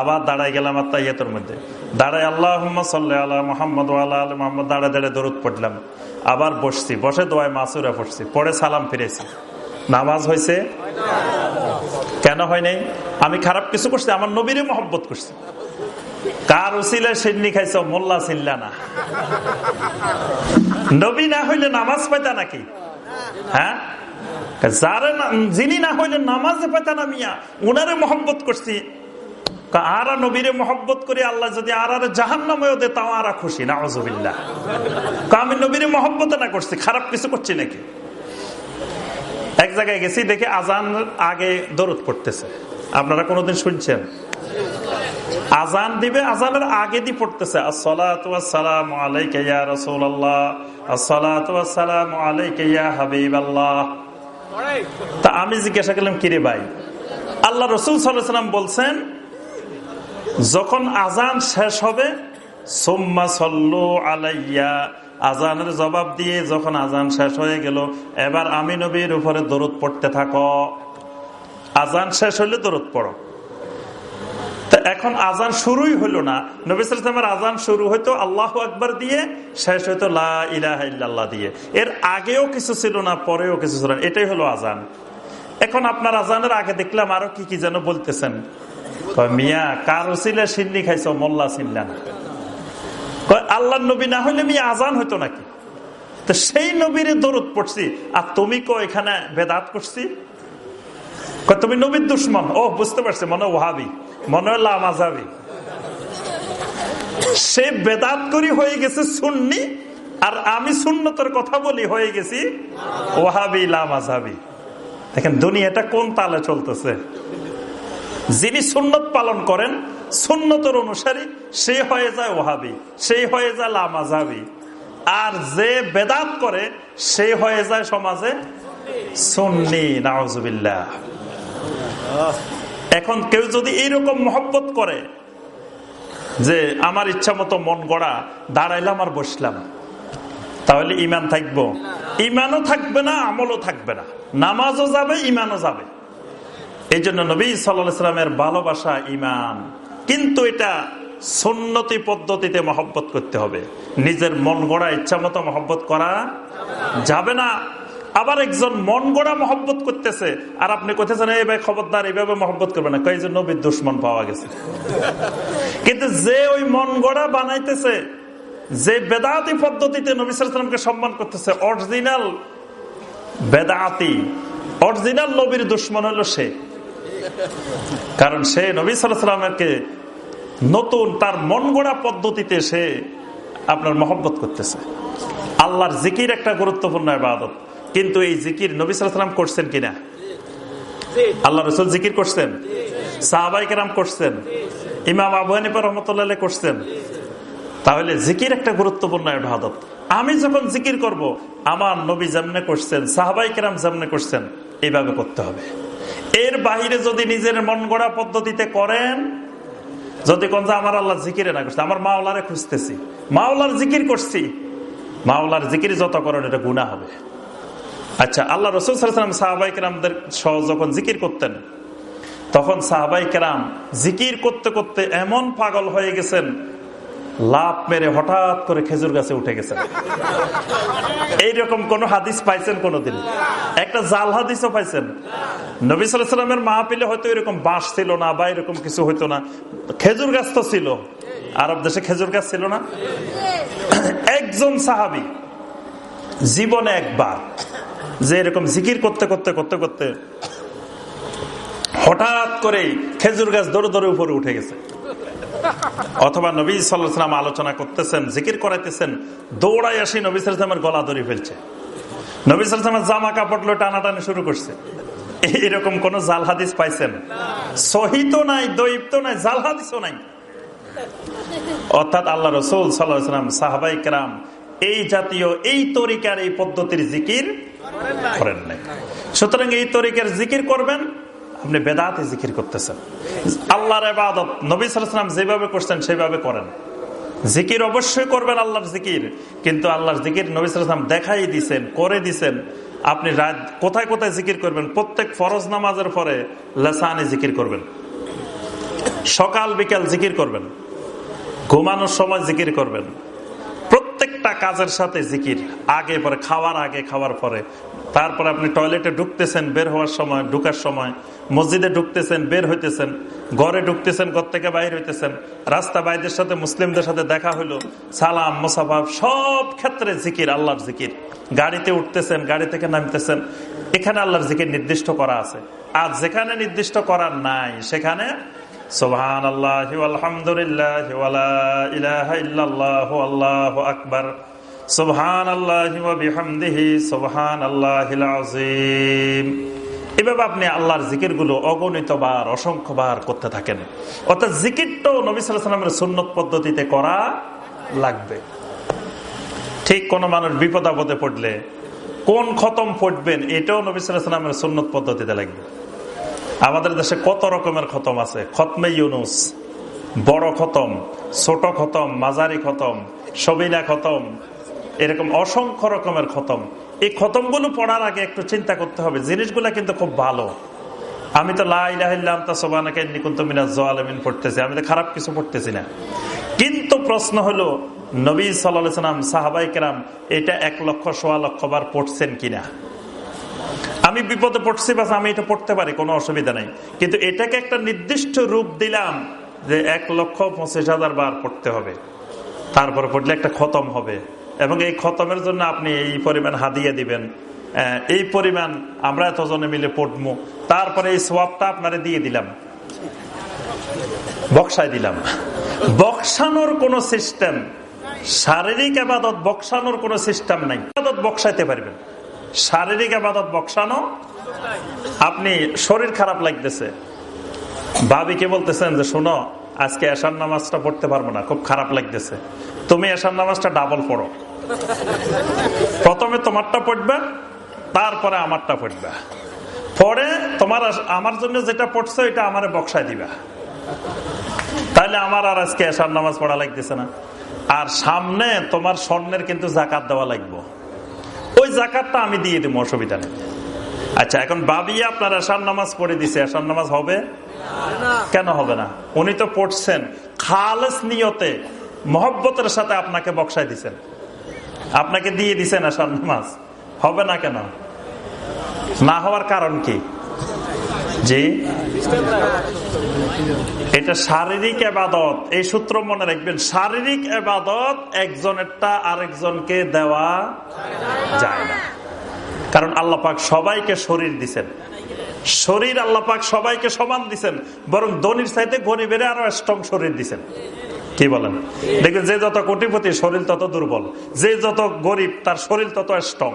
আবার দাঁড়াই গেলাম আত্মাহিয়াতের মধ্যে। দাঁড়াই আল্লাহ সাল্লাহ আলা মোহাম্মদ ওয়ালা আলী মোহাম্মদ, দাঁড়ায় দাঁড়ায় দরুদ পড়লাম। আবার বসছি, বসে দোয়ায় মাসুরা পড়ছি পরে সালাম ফিরেছি। নামাজ হয়েছে কেন হয় নাই? আমি খারাপ কিছু করছি, আমার নবীরে মহব্বত করছি। কার উসিলে সিন্নি খাইছ? মোল্লা চিল্লা না। নবী না হইলে নামাজ পাইতা নাকি? হ্যাঁ? যারে যিনি না হইলে নামাজে পাইতা না মিয়া, উনারে মহব্বত করছি। আরা নবীরে মহব্বত করে আল্লাহ যদি আর আর নামেও দে তাও আরা খুশি না অজবিল্লা আমি নবীরে মহব্বত না করছি, খারাপ কিছু করছি নাকি? এক জায়গায় গেছি, দেখে আজান আগে দরদ পড়তেছে। আপনারা কোনোদিন শুনছেন? আজান দিবে, আজানের আগে দিয়ে পড়তেছে হাবিব আল্লাহ তা আমি জিজ্ঞাসা করলাম, কিরে ভাই? আল্লাহ রসুল সাল্লাম বলছেন, যখন আজান শেষ হবে, সোম্মা সল্লু আলাইয়া। আজানের জবাব দিয়ে যখন আজান শেষ হয়ে গেল, এবার আমি নবীর উপরে দরদ পড়তে থাকো। আজান শেষ হইলে দরদ পড়ো। এখন আজান শুরুই হলো না। নবিসের আজান শুরু হইতো আল্লাহ আকবর দিয়ে, শেষ হইতো লাহ দিয়ে। এর আগেও কিছু ছিল না, পরেও কিছু ছিল না। এটাই হলো আজান। এখন আপনার আজানের আগে দেখলাম আরও কি কি যেন বলতেছেন। মিয়া, কার ছিলে সিন্নি খাইছ? মোল্লা চিনলা না আল্লাহ নবী না হইলে মিয়া আজান হইতো নাকি? তো সেই নবীর দরদ পড়ছি। আর তুমি কো এখানে বেদাত করছি? তুমি নবীর দুশ্মন? ও বুঝতে পারছি, মনে ওহাবি, মনে লামাজাবি সে বেদাত করি হয়ে গেছে সুন্নি, আর আমি সুন্নতের কথা বলি হয়ে গেছি ওহাবি লামাজাবি দেখেন, দুনিয়াটা কোন তালে চলতেছে? যিনি সুন্নত পালন করেন, সুন্নতর অনুসারী, সে হয়ে যায় ওহাবি সেই হয়ে যায় লামাজাবি আর যে বেদাত করে, সে হয়ে যায় সমাজে সুন্নি নাওজবিল্লাহ এখন কেউ যদি এইরকম মহব্বত করে যে আমার ইচ্ছা মতো মন গড়া, দাঁড়াইলাম আর বসলাম, তাহলে ইমান থাকব। ইমানও থাকবে না, আমলও থাকবে না। নামাজও যাবে ইমানও যাবে। এই জন্য নবী সাল্লামের ভালোবাসা ইমান কিন্তু এটা সন্নতি পদ্ধতিতে মহব্বত করতে হবে। নিজের মন গড়া, ইচ্ছা মতো মহব্বত করা যাবে না। আবার একজন মন গড়া মহব্বত করতেছে। আর আপনি কোথাছেন এইভাবে খবরদার, এইভাবে মহব্বত করবে না। কয়েকজন নবীর দুশ্মন পাওয়া গেছে। কিন্তু যে ওই মন গড়া বানাইতেছে, যে বেদাতি পদ্ধতিতে নবী সালামকে সম্মান করতেছে, অরিজিনাল বেদাতি, অরিজিনাল নবীর দুশ্মন হলো সে। কারণ সে নবী সালামকে নতুন তার মন গড়া পদ্ধতিতে সে আপনার মহব্বত করতেছে। আল্লাহর জিকির একটা গুরুত্বপূর্ণ আবাদত কিন্তু এই জিকির নবী সালাম করছেন কিনা? আল্লাহ রসুল জিকির করছেন? সাহাবাই কেরাম করছেন? ইমাম আবু রহমতুল্লাহ করছেন? তাহলে জিকির একটা গুরুত্বপূর্ণ ইবাদত আমি যখন জিকির করব, আমার নবী যেমনে করছেন সাহাবাই কেরাম যেমনে করছেন, এইভাবে করতে হবে। এর বাহিরে যদি নিজের মন গড়া পদ্ধতিতে করেন, যদি কোন আমার আল্লাহ জিকিরে না করছে, আমার মাওলারে খুঁজতেছি, মাওলার জিকির করছি, মাওলার জিকির যত করেন, এটা গুণা হবে। আচ্ছা আল্লাহ রসুল সাল্লাম সাহাবাই কেরামদের সহ যখন জিকির করতেন, তখন সাহাবাই কেরাম জিকির করতে করতে এমন পাগল হয়ে গেছেন লাভ মেরে হঠাৎ করে খেজুর গাছে উঠে গেছেন। এইরকম কোন হাদিস পাইছেন কোনদিন? একটা জাল হাদিসও পাইছেন? নবী মা পিলে হয়তো এরকম বাঁশ ছিল না বা এরকম কিছু হইতো না। খেজুর গাছ তো ছিল। আরব দেশে খেজুর গাছ ছিল না? একজন সাহাবি জীবনে একবার যে এরকম জিকির করতে করতে করতে করতে হঠাৎ করে খেজুর গাছ দৌড়ে দৌড়ে উপরে উঠে গেছে। অথবা নবী সাল্লাম আলোচনা করতেছেন, জিকির করাইতেছেন দৌড়াই আসি নবী সালামের গলা ধরে ফেলছে। নবী সালামের জামা কাপড় লো টানাটানি শুরু করছে। এরকম কোন জাল হাদিস পাইছেন? সহিত নাই দৈব নাই, জাল হাদিসও নাই। অর্থাৎ আল্লাহ রসুল সাল্লাম সাহাবাই কেরাম এই জাতীয়, এই তরিকার এই পদ্ধতির জিকির করেন নাই। সুতরাং এই তরিকার জিকির করবেন, আপনি বেদাতে জিকির করতেছেন। আল্লাহর এবাদত নবী সালাম যেভাবে করছেন, সেভাবে করেন। জিকির অবশ্যই করবেন আল্লাহর জিকির, কিন্তু আল্লাহর জিকির নবী সালাম দেখাই দিছেন, করে দিছেন। আপনি কোথায় কোথায় জিকির করবেন? প্রত্যেক ফরজ নামাজের পরে লেসানি জিকির করবেন। সকাল, বিকাল জিকির করবেন। ঘুমানোর সময় জিকির করবেন। প্রত্যেকটা কাজের সাথে জিকির। আগে পরে, খাওয়ার আগে, খাওয়ার পরে। তারপর আপনি টয়লেটে ঢুকতেছেন, বের হওয়ার সময়, ঢুকার সময়। মসজিদে ঢুকতেছেন, বের হইতেছেন। ঘরে ঢুকতেছেন, ঘর থেকে বাইর হইতেছেন। রাস্তা বাইদের সাথে, মুসলিমদের সাথে দেখা হইল। সালাম মোসাফাব সব ক্ষেত্রে জিকির, আল্লাহর জিকির। গাড়িতে উঠতেছেন, গাড়ি থেকে নামতেছেন। এখানে আল্লাহর জিকির নির্দিষ্ট করা আছে। আর যেখানে নির্দিষ্ট করার নাই, সেখানে সোহান আল্লাহ আলহামদুলিল্লাহ আল্লাহ আকবর। সুবহান আল্লাহ বিহামদিহি সুবহান আল্লাহ এভাবে আপনি আল্লাহর জিকিরগুলো অগণিত বার, অসংখ্য বার করতে থাকেন। অর্থাৎ জিকিরটাও নবী সাল্লামের সুন্নত পদ্ধতিতে করা লাগবে। ঠিক কোন মানুষ বিপদ আপদে পড়লে কোন খতম পড়বেন, এটাও নবী সাল্লামের সুন্নত পদ্ধতিতে লাগবে। আমাদের দেশে কত রকমের খতম আছে? খতমে ইউনুস, বড় খতম, ছোট খতম, মাঝারি খতম, সবিনা খতম, এরকম অসংখ্য রকমের খতম। এই খতমগুলো পড়ার আগে একটু চিন্তা করতে হবে, জিনিসগুলো কিন্তু খুব ভালো। আমি তো লাইলাহিন পড়তেছি, আমি তো খারাপ কিছু পড়তেছি না। কিন্তু প্রশ্ন হলো, নবী সাল্লাম সাহাবাই কেরাম, এটা এক লক্ষ, সোয়া লক্ষ বার পড়ছেন কিনা? আমি বিপদে পড়ছি, বাস আমি এটা পড়তে পারি, কোনো অসুবিধা নেই। কিন্তু এটাকে একটা নির্দিষ্ট রূপ দিলাম যে এক লক্ষ পঁচিশ হাজার বার পড়তে হবে। তারপরে পড়লে একটা খতম হবে। এবং এই খতমের জন্য আপনি এই পরিমাণ হাদিয়ে দিবেন। এই পরিমাণ আমরা এতজনে মিলে পড়ব তারপরে এই সোয়াবটা আপনারে দিয়ে দিলাম। বক্সায় দিলাম। বক্সানোর কোন সিস্টেম শারীরিক আবাদত বক্সানোর কোন সিস্টেম নাই। আবাদত বক্সাইতে পারবেন। শারীরিক আবাদত বক্সানো আপনি শরীর খারাপ লাগতেছে। ভাবিকে বলতেছেন যে, শোনো, আজকে এশার নামাজটা পড়তে পারব না, খুব খারাপ লাগতেছে। তুমি এশার নামাজটা ডাবল পড়ো। প্রথমে তোমারটা পড়বে, তারপরে আমারটা পড়বে। পরে তোমার আমার জন্য যেটা পড়ছে, এটা আমার বক্সায় দিবা। তাহলে আমার আর আজকে এশার নামাজ পড়া লাগতেছে না। আর সামনে তোমার স্বর্ণের কিন্তু জাকাত দেওয়া লাগবো। ওই জাকাতটা আমি দিয়ে দিব অসুবিধা নেই। আচ্ছা এখন বাবি আপনার আসাম নামাজ পড়ে দিছে আসাম নামাজ হবে? কেন হবে না? উনি তো পড়ছেন খালেস নিয়তে মহব্বতের সাথে আপনাকে বক্সায় দিছেন। আপনাকে দিয়ে দিছেন আসাম নামাজ। হবে না কেন? না হওয়ার কারণ কি? জি? এটা শারীরিক এবাদত। এই সূত্র মনে রাখবেন, শারীরিক এবাদত একজনেরটা আরেকজনকে দেওয়া যায় না। কারণ আল্লাপাক সবাইকে শরীর দিছেন। শরীর আল্লাপাক সবাইকে সমান দিছেন, বরং ধনির চাইতে গরিবের আরও স্ট্রং শরীর দিছেন। কি বলেন? দেখবেন যে যত কোটিপতি, শরীর তত দুর্বল। যে যত গরিব, তার শরীর তত স্ট্রং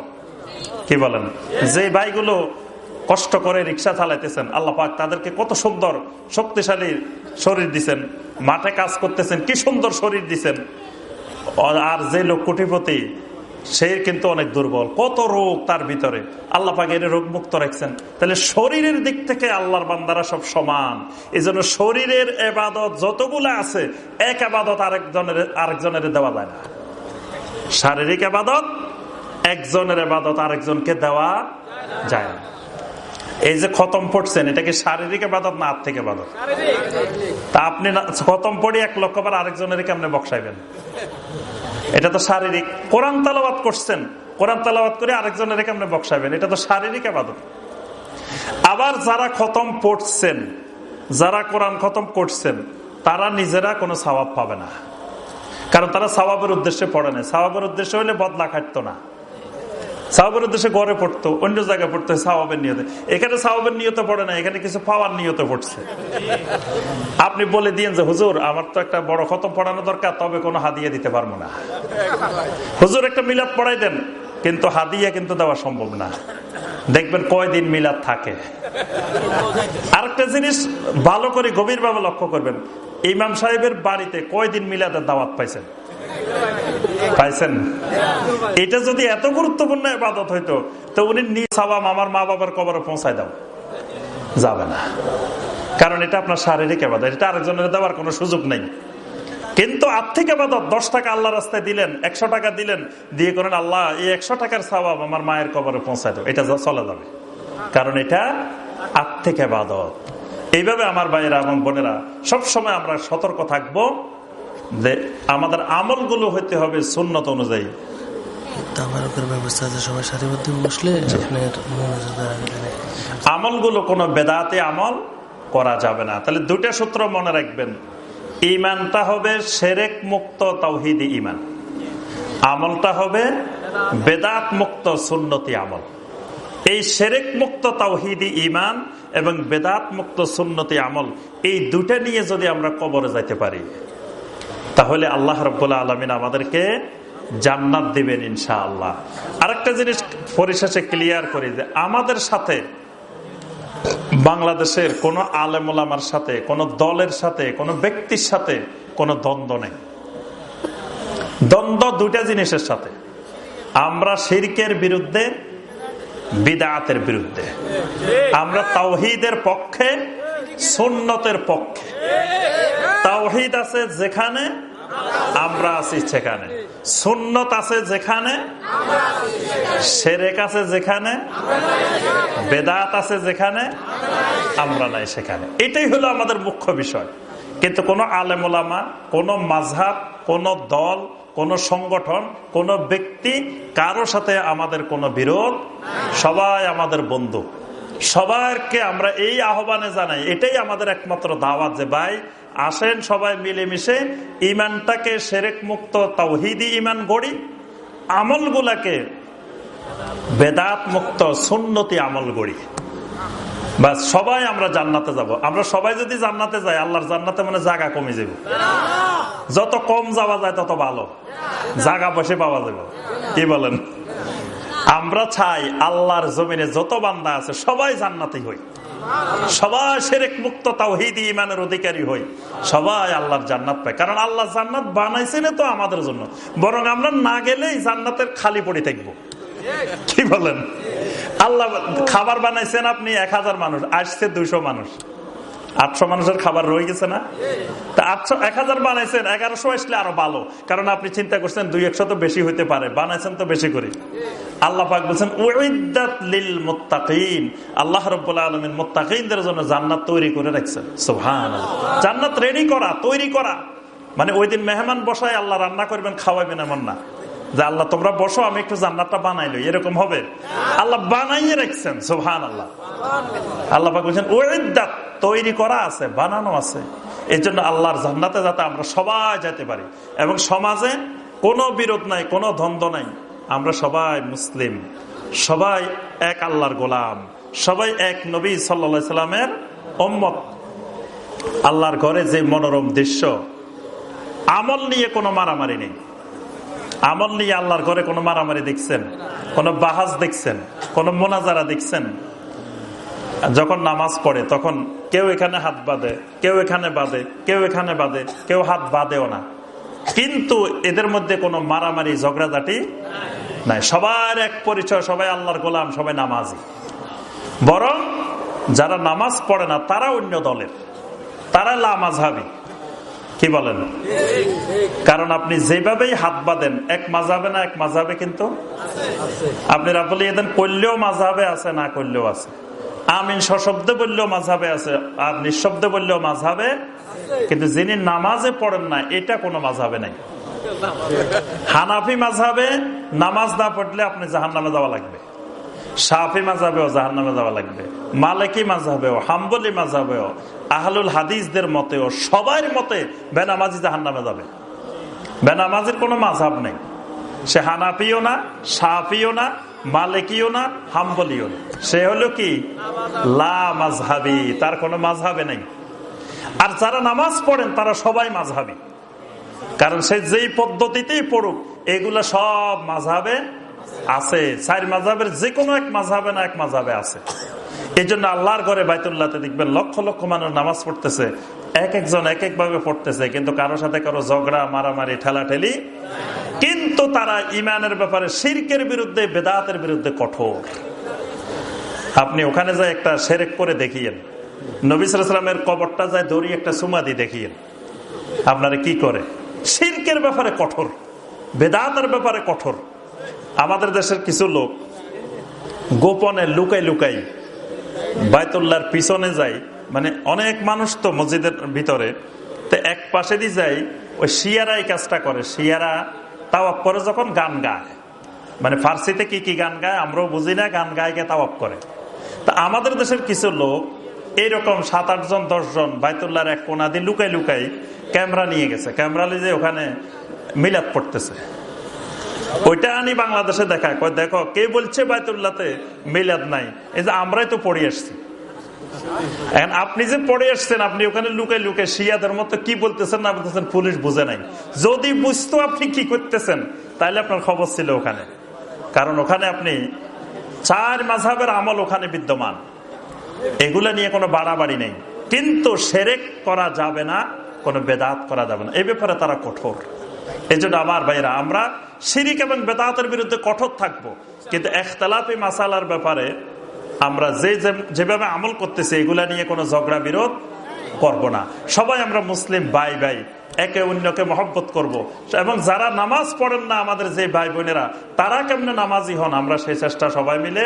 কি বলেন? যে ভাইগুলো কষ্ট করে রিক্সা চালাইতেছেন। আল্লাহ পাক তাদেরকে কত সুন্দর শক্তিশালী শরীর দিছেন। মাঠে কাজ করতেছেন, কি সুন্দর শরীর দিছেন। আর যে লোক কোটিপতি, সে কিন্তু অনেক দুর্বল। কত রোগ তার ভিতরে। আল্লাহ পাক এর রোগ মুক্ত রাখছেন। তাহলে শরীরের দিক থেকে আল্লাহর বান্দারা সব সমান। এই জন্য শরীরের এবাদত যতগুলো আছে, এক আবাদত আরেকজনের আরেকজনের দেওয়া যায় না। শারীরিক আবাদত একজনের আবাদত আরেকজনকে দেওয়া যায় না। এই যে খতম পড়ছেন এটা কি শারীরিক আবাদত না আর্থিক আবাদত? তা আপনি খতম পড়ি এক লক্ষ বার আরেকজনের কেমনে বকসাইবেন এটা তো শারীরিক। কোরআন তালাবাদ করছেন, কোরআন তালাবাদ করে আরেকজনের কেমনে বকসাইবেন এটা তো শারীরিক আবাদত। আবার যারা খতম পড়ছেন, যারা কোরআন খতম করছেন, তারা নিজেরা কোনো স্বভাব পাবে না। কারণ তারা স্বভাবের উদ্দেশ্যে পড়ে না স্বভাবের উদ্দেশ্যে হলে বদলা খাটতো না। সাহাবের গড়ে পড়তো, অন্য জায়গায় পড়তো সাহাবের এখানে সাহাবের পড়ে না, এখানে কিছু পাওয়ার পড়ছে। আপনি বলে দিয়েন যে, হুজুর, আমার তো একটা বড় খতম পড়ানো দরকার, তবে কোনো হাদিয়া দিতে পারব না। হুজুর, একটা মিলাদ পড়াই দেন, কিন্তু হাদিয়া কিন্তু দেওয়া সম্ভব না। দেখবেন কয়দিন মিলাদ থাকে। আরেকটা জিনিস, ভালো করে গভীর ভাবে লক্ষ্য করবেন, ইমাম সাহেবের বাড়িতে কয়দিন মিলাদের দাওয়াত পাইছেন? এটা যদি এত গুরুত্বপূর্ণ এবাদত হইতো, তো উনি সাবাম আমার মা বাবার পৌঁছায় দাও। যাবে না। কারণ এটা আপনার শারীরিক এটা আরেকজনের দেওয়ার কোনো সুযোগ নেই। কিন্তু আর্থিক আবাদত দশ টাকা আল্লাহ রাস্তায় দিলেন, একশো টাকা দিলেন, দিয়ে করেন, আল্লাহ, এই একশো টাকার সবাব আমার মায়ের কবরে পৌঁছায় দাও। এটা চলে যাবে। কারণ এটা আর্থিক আবাদত এইভাবে আমার ভাইয়েরা এবং বোনেরা, সবসময় আমরা সতর্ক থাকব। যে আমাদের আমলগুলো হইতে হবে সুন্নত অনুযায়ী। আমলগুলো কোন বেদাতে আমল করা যাবে না। তাহলে দুটা সূত্র মনে রাখবেন। ইমানটা হবে সেরেক মুক্ত তৌহিদি ইমান আমলটা হবে বেদাত মুক্ত সুন্নতি আমল। এই সেরেক মুক্ত তাওহিদি ইমান এবং বেদাত মুক্ত সুন্নতি আমল এই দুটা নিয়ে যদি আমরা কবরে যাইতে পারি তাহলে আল্লাহ রব্বুল্লাহ আলমিন আমাদেরকে জান্নাত দিবেন ইনশা আল্লাহ আরেকটা জিনিস পরিশেষে ক্লিয়ার করি যে আমাদের সাথে, বাংলাদেশের কোন আলেমার সাথে, কোন দলের সাথে, কোন ব্যক্তির সাথে কোন দ্বন্দ্ব নেই। দ্বন্দ্ব দুইটা জিনিসের সাথে। আমরা শিরকের বিরুদ্ধে, বিদাতের বিরুদ্ধে। আমরা তাওহিদের পক্ষে সুন্নতের পক্ষে। তাওহিদ আছে যেখানে, আমরা আছি সেখানে। সুন্নত আছে যেখানে, সেরেক আছে যেখানে, বেদাত আছে যেখানে, আমরা নাই সেখানে। এটাই হলো আমাদের মুখ্য বিষয়। কিন্তু কোন আলেমোলামা, কোন মাঝহাব, কোন দল, কোন সংগঠন, কোন ব্যক্তি, কারও সাথে আমাদের কোনো বিরোধ, সবাই আমাদের বন্ধু। সবাইকে আমরা এই আহ্বানে জানাই, এটাই আমাদের একমাত্র দাওয়াত যে ভাই, আসেন সবাই মিলেমিশে ইমানটাকে সেরেক মুক্ত তাওহিদি ইমান গড়ি, আমলগুলাকে বেদাত মুক্ত সুন্নতি আমল গড়ি। বা সবাই আমরা জান্নাতে যাব। আমরা সবাই যদি জান্নাতে যাই, আল্লাহর জান্নাতে মানে জায়গা কমে যাব। যত কম যাওয়া যায়, তত ভালো। জায়গা বসে পাওয়া যাবে। কি বলেন? আমরা চাই আল্লাহর জমিনে যত বান্দা আছে, সবাই জান্নাতি হই। সবাই সেরেক মুক্ত তাওহিদি ইমানের অধিকারী হই। সবাই আল্লাহর জান্নাত পায়। কারণ আল্লাহ জান্নাত বানাইছেন তো আমাদের জন্য। বরং আমরা না গেলেই জান্নাতের খালি পড়ে থাকব। কি বলেন? আল্লাহ খাবার বানাইছেন আপনি এক হাজার মানুষ, আসছে দুশো মানুষ। আটশো মানুষের খাবার রয়ে গেছে না? তা আটশো, এক হাজার বানাইছেন, এগারোশো আসলে আরও ভালো। কারণ আপনি চিন্তা করছেন, দুই একশো তো বেশি হইতে পারে, বানাইছেন তো বেশি করে। আল্লাহ পাক বলছেন লিল আল্লাহ রব্বুল্লাহ আলমিন জন্য জান্নাত তৈরি করে রাখছেন। সোহান জান্নাত রেডি করা, তৈরি করা। মানে ওই দিন মেহমান বসায় আল্লাহ রান্না করবেন, খাওয়াবেন এমন না। যে আল্লাহ তোমরা বসো আমি একটু জান্নাতটা বানাইলো এরকম হবে? আল্লাহ বানাইয়ে রাখছেন সোহান আল্লাহ আল্লাহ বলছেন ওয়েদাত তৈরি করা আছে বানানো আছে। এই জন্য আল্লাহর জান্নাতে যাতে আমরা সবাই যেতে পারি। এবং সমাজে কোনো বিরোধ নাই কোনো দ্বন্দ্ব নাই। আমরা সবাই মুসলিম। সবাই এক আল্লাহর গোলাম। সবাই এক নবী সাল্লা সাল্লামের আল্লাহর ঘরে যে মনোরম দৃশ্য আমল নিয়ে কোনো মারামারি নেই। আমল নিয়ে আল্লাহর ঘরে কোনো মারামারি দেখছেন? কোনো বাহাজ দেখছেন? কোনো মোনাজারা দেখছেন? যখন নামাজ পড়ে, তখন কেউ এখানে হাত বাঁধে, কেউ এখানে বাঁধে, কেউ এখানে বাঁধে, কেউ হাত বাঁধেও না। কিন্তু এদের মধ্যে কোনো মারামারি, ঝগড়াঝাটি নাই। সবার এক পরিচয়, সবাই আল্লাহর গোলাম, সবাই নামাজি। বরং যারা নামাজ পড়ে না, তারা অন্য দলের। তারা লামাঝাবি কি বলেন? কারণ আপনি যেভাবেই হাত বাঁধেন, এক মাঝাবে না, এক মাঝাবে কিন্তু আপনি রাবলি এদিন করলেও মাঝাবে আছে, না করলেও আছে। আমিন সশব্দে বললেও মাঝাবে আছে, আর নিঃশব্দে বললেও মাঝাবে কিন্তু যিনি নামাজে পড়েন না, এটা কোনো মাঝাবে নাই। হানাফি মাঝাবে নামাজ না পড়লে আপনি জাহান নামে যাওয়া লাগবে। সাফি মাঝাবেও জাহান নামে যাওয়া লাগবে। মালিকি মাঝাবেও হাম্বলি মাঝাবেও আহলুল হাদিসদের মতেও সবার মতে বেনামাজি জাহান নামে যাবে। বেনামাজির কোনো মাঝাব নেই। সে হানাফিও না, সাফিও না, মালিকিও না, হাম্বলিও না। সে হলো কি? লা মাঝহাবি, তার কোনো মাঝহাবে নেই। আর যারা নামাজ পড়েন, তারা সবাই মাঝহাবি। কারণ সে যেই পদ্ধতিতেই পড়ুক, এগুলা সব মাঝাবে আছে। চার মাঝাবের যে কোনো এক মাঝাবে না, এক মাঝাবে আছে। এই জন্য আল্লাহর ঘরে বাইতুল্লাহতে দেখবেন লক্ষ লক্ষ মানুষ নামাজ পড়তেছে। এক একজন এক এক ভাবে পড়তেছে, কিন্তু কারোর সাথে কারও ঝগড়া, মারামারি, ঠেলাঠেলি। কিন্তু তারা ইমানের ব্যাপারে শির্কের বিরুদ্ধে, বেদাতের বিরুদ্ধে কঠোর। আপনি ওখানে যায় একটা সেরেক করে দেখিয়েন। নবিসামের কবরটা যায় দড়ি একটা সুমাদি দেখিয়েন। আপনারা কি করে? শির্কের ব্যাপারে কঠোর, বেদাতের ব্যাপারে কঠোর। আমাদের দেশের কিছু লোক গোপনে লুকাই লুকাই বাইতুল্লার পিছনে যাই মানে অনেক মানুষ তো মসজিদের ভিতরে, তো এক পাশে দিয়ে যাই, ওই শিয়ারা এই কাজটা করে। শিয়ারা তাওয়াপ করে যখন গান গায়। মানে ফার্সিতে কি কি গান গায় আমরাও বুঝি না, গান গায় গিয়ে তাওয়াপ করে। তা আমাদের দেশের কিছু লোক এইরকম সাত আটজন দশজন বাইতুল্লার এক কোনা দিয়ে লুকাই লুকাই ক্যামেরা নিয়ে গেছে। ক্যামেরা নিয়ে ওখানে মিলাদ পড়তেছে। ওইটা আনি বাংলাদেশে কয়, দেখো, কে বলছে বাইতুল্লাতে মিলাদ নাই? এই যে আমরাই তো পড়ে আসছি। এখন আপনি যে পড়ে আসছেন, আপনি ওখানে লুকে লুকে শিয়াদের মতো কি বলতেছেন, না বলতেছেন, পুলিশ বুঝে নাই। যদি বুঝতো আপনি কি করতেছেন তাহলে আপনার খবর ছিল ওখানে। কারণ ওখানে আপনি চার মাঝাবের আমল ওখানে বিদ্যমান। এগুলো নিয়ে কোনো বাড়াবাড়ি নেই। কিন্তু সেরেক করা যাবে না, কোনো বেদাত করা যাবে না। এই ব্যাপারে তারা কঠোর। এই জন্য আমার ভাইরা আমরা শিরিক এবং বেদাতের বিরুদ্ধে কঠোর থাকব। কিন্তু একতলাপি মাসালার ব্যাপারে আমরা যে যেভাবে আমল করতেছি, এগুলা নিয়ে কোনো ঝগড়া বিরোধ করব না। সবাই আমরা মুসলিম, ভাই ভাই, একে অন্যকে মহব্বত করব। এবং যারা নামাজ পড়েন না আমাদের যে ভাই, বোনেরা, তারা কেমনে নামাজি হন? আমরা সেই চেষ্টা সবাই মিলে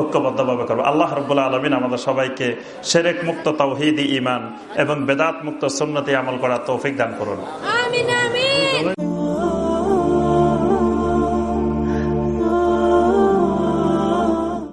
ঐক্যবদ্ধভাবে করব। আল্লাহ রবুল্লা আলমিন আমাদের সবাইকে সেরেক মুক্ত তৌহিদি ইমান এবং বেদাত মুক্ত সুন্নতি আমল করা তৌফিক দান করুন।